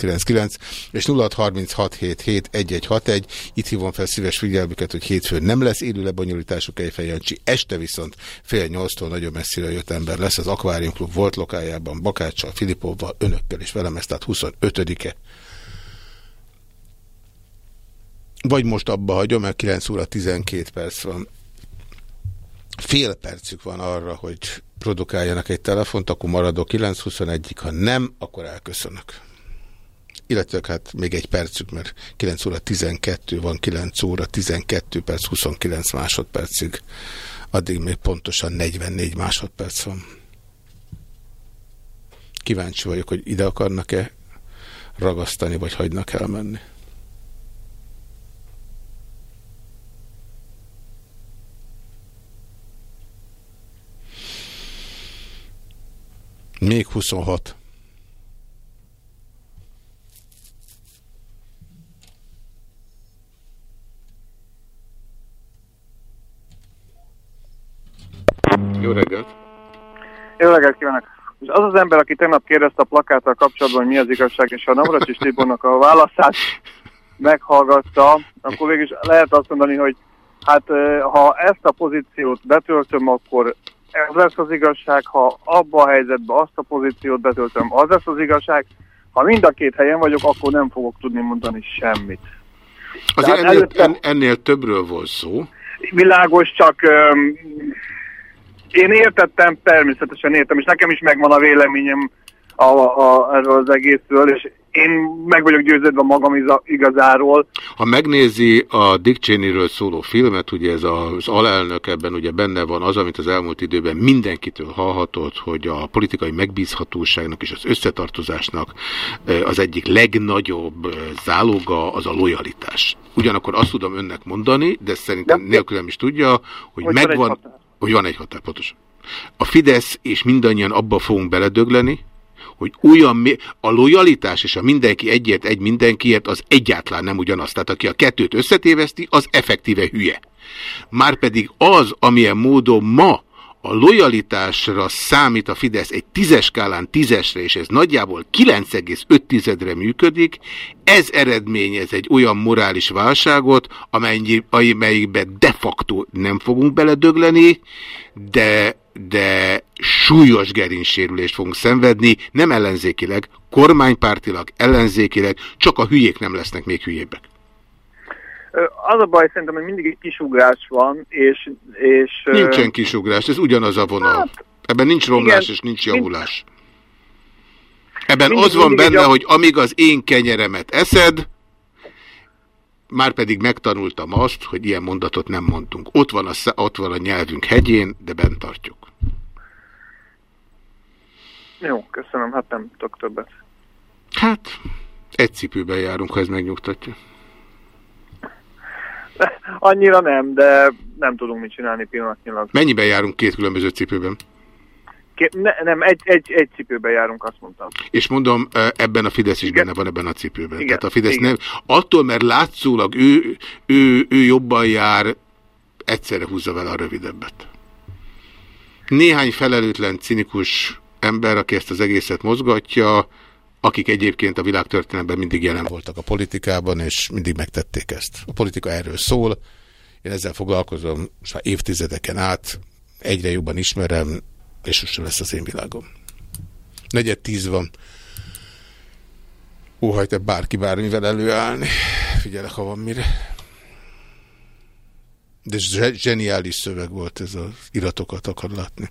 Speaker 1: és 0636771161. Itt hívom fel szíves figyelmüket, hogy hétfőn nem lesz élő lebonyolítású Kejfej Jancsi. Este viszont fél nyolctól nagyon messzire jött ember lesz az Aquarium Club volt lokájában, Bakáccsal, Filipovval, önökkel és velem, ez tehát 25-e. Vagy most abba hagyom, mert 9 óra 12 perc van fél percük van arra, hogy produkáljanak egy telefont, akkor maradok 9.21-ig, ha nem, akkor elköszönök. Illetve hát még egy percük, mert 9 óra 12 van, 9 óra 12 perc, 29 másodpercig. Addig még pontosan 44 másodperc van. Kíváncsi vagyok, hogy ide akarnak-e ragasztani, vagy hagynak elmenni. Még 26. Jó reggelt!
Speaker 4: Jó reggelt kívánok! És az az ember, aki tegnap kérdezte a plakáttal kapcsolatban, hogy mi az igazság, és a Navracsis Tibornak a válaszát meghallgatta, akkor végül is lehet azt mondani, hogy hát ha ezt a pozíciót betöltöm, akkor ez lesz az igazság, ha abba a helyzetben azt a pozíciót betöltöm, az lesz az igazság. Ha mind a két helyen vagyok, akkor nem fogok tudni mondani semmit.
Speaker 1: Azért ennél, előtte... ennél többről volt szó.
Speaker 4: Világos, csak um, én értettem, természetesen értem, és nekem is megvan a véleményem a, a, erről az egészről, és én meg vagyok győződve magam igazáról.
Speaker 1: Ha megnézi a Dick Cheney-ről szóló filmet, ugye ez az alelnök ebben ugye benne van az, amit az elmúlt időben mindenkitől hallhatott, hogy a politikai megbízhatóságnak és az összetartozásnak az egyik legnagyobb záloga az a lojalitás. Ugyanakkor azt tudom önnek mondani, de szerintem de, nélkülem is tudja, hogy, hogy megvan, hogy van egy határ, pontosan. A Fidesz és mindannyian abba fogunk beledögleni, hogy olyan, a lojalitás és a mindenki egyért egy mindenkiért az egyáltalán nem ugyanaz. Tehát aki a kettőt összetéveszti, az effektíve hülye. Márpedig az, amilyen módon ma a lojalitásra számít a Fidesz egy tízes skálán tízesre, és ez nagyjából 9,5-re működik, ez eredményez egy olyan morális válságot, amelyikbe de facto nem fogunk beledögleni, de de súlyos gerincsérülést fogunk szenvedni, nem ellenzékileg, kormánypártilag, ellenzékileg, csak a hülyék nem lesznek még hülyébbek.
Speaker 4: Az a baj szerintem, hogy mindig egy kisugrás van, és... és
Speaker 1: Nincsen kisugrás, ez ugyanaz a vonal. Hát, Ebben nincs romlás igen, és nincs javulás. Ebben mindig, az van benne, hogy amíg az én kenyeremet eszed, már pedig megtanultam azt, hogy ilyen mondatot nem mondtunk. Ott van a, ott van a nyelvünk hegyén, de bent tartjuk.
Speaker 4: Jó, köszönöm, hát nem tudok többet.
Speaker 1: Hát, egy cipőben járunk, ha ez megnyugtatja.
Speaker 4: Annyira nem, de nem tudunk mit csinálni pillanatnyilag.
Speaker 1: Mennyiben járunk két különböző cipőben?
Speaker 4: ne, nem, egy, egy, egy cipőben járunk, azt mondtam.
Speaker 1: És mondom, ebben a Fidesz is Igen. benne van ebben a cipőben. Igen. Tehát a Fidesz Igen. nem, attól, mert látszólag ő, ő, ő jobban jár, egyszerre húzza vele a rövidebbet. Néhány felelőtlen, cinikus ember, aki ezt az egészet mozgatja, akik egyébként a világtörténelemben mindig jelen voltak a politikában, és mindig megtették ezt. A politika erről szól, Én ezzel foglalkozom, most már évtizedeken át, egyre jobban ismerem, és most lesz az én világom. Negyed tíz van. Óhajt-e bárki bármivel előállni? Figyelek, ha van mire. De zseniális szöveg volt ez az iratokat akar látni.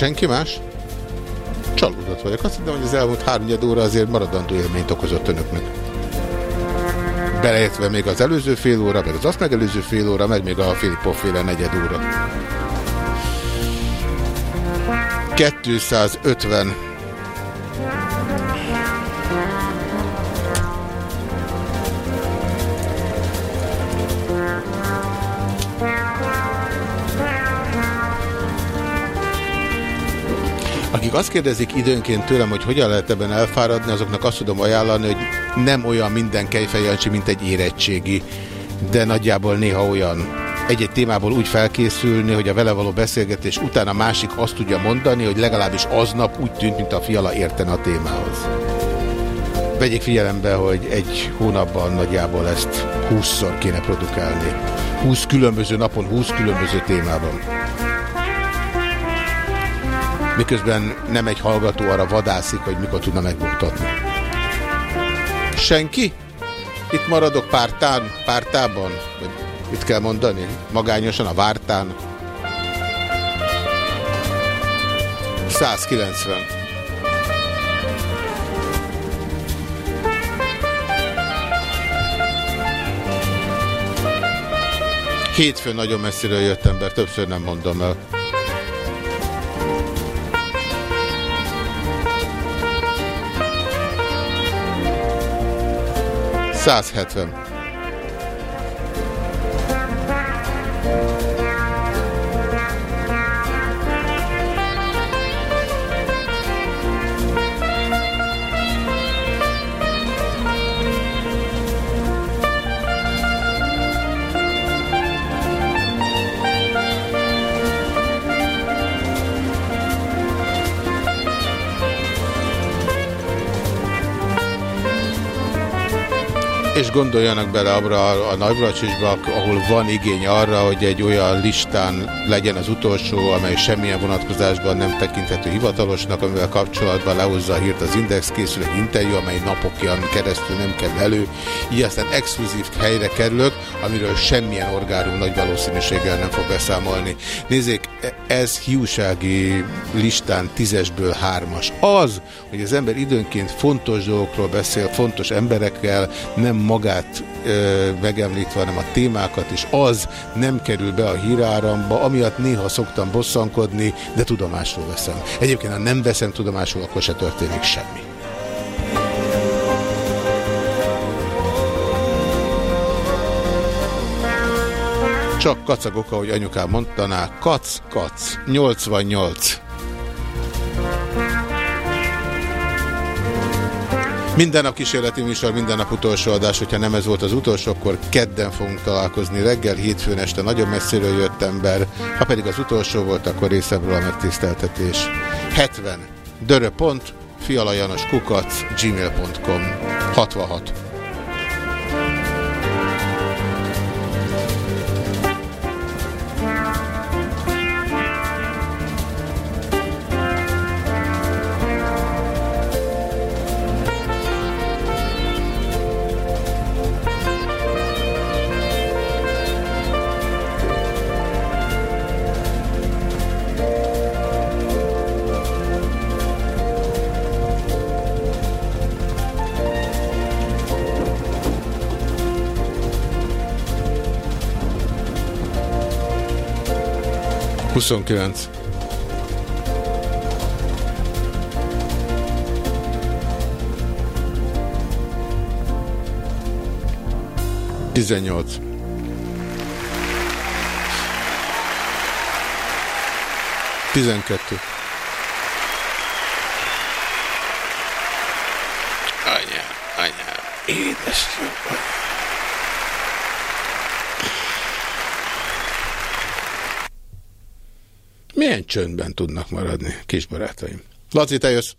Speaker 1: Senki más? Csalódott vagyok. Azt hiszem, hogy az elmúlt három óra azért maradandó élményt okozott önöknek. Beleértve még az előző fél óra, meg az azt megelőző fél óra, meg még a Filipov féle negyed óra. 250 Akik azt kérdezik időnként tőlem, hogy hogyan lehet ebben elfáradni, azoknak azt tudom ajánlani, hogy nem olyan minden kejfejancsi, mint egy érettségi, de nagyjából néha olyan egy-egy témából úgy felkészülni, hogy a vele való beszélgetés után a másik azt tudja mondani, hogy legalábbis aznap úgy tűnt, mint a fiala értene a témához. Vegyék figyelembe, hogy egy hónapban nagyjából ezt 20-szor kéne produkálni. 20 különböző napon, 20 különböző témában miközben nem egy hallgató arra vadászik, hogy mikor tudna megbuktatni. Senki? Itt maradok pártán, pártában? Vagy mit kell mondani? Magányosan a vártán? 190. Hétfőn nagyon messziről jött ember, többször nem mondom el. 170. És gondoljanak bele abra a Nagybracsisba, ahol van igény arra, hogy egy olyan listán legyen az utolsó, amely semmilyen vonatkozásban nem tekinthető hivatalosnak, amivel kapcsolatban lehozza a hírt az Index, készül egy interjú, amely napokjan keresztül nem kell elő. Így aztán exkluzív helyre kerülök, amiről semmilyen orgárum nagy valószínűséggel nem fog beszámolni. Nézzék, ez hiúsági listán tízesből hármas. Az, hogy az ember időnként fontos dolgokról beszél, fontos emberekkel, nem magát ö, megemlítve, hanem a témákat, és az nem kerül be a híráramba, amiatt néha szoktam bosszankodni, de tudomásról veszem. Egyébként, ha nem veszem tudomásul, akkor se történik semmi. Csak kacagok, ahogy anyukám mondaná, kac, kac, 88. Minden nap kísérleti műsor, minden nap utolsó adás, hogyha nem ez volt az utolsó, akkor kedden fogunk találkozni reggel, hétfőn este, nagyon messziről jött ember, ha pedig az utolsó volt, akkor részemről a megtiszteltetés. 70. Dörö.pont, fialajanos kukac, gmail.com 66. 29. Tizennyolc. Tizenkettő. Anyám, anyám, édes jó vagy. Milyen csöndben tudnak maradni, kis barátaim? Laci, te jössz.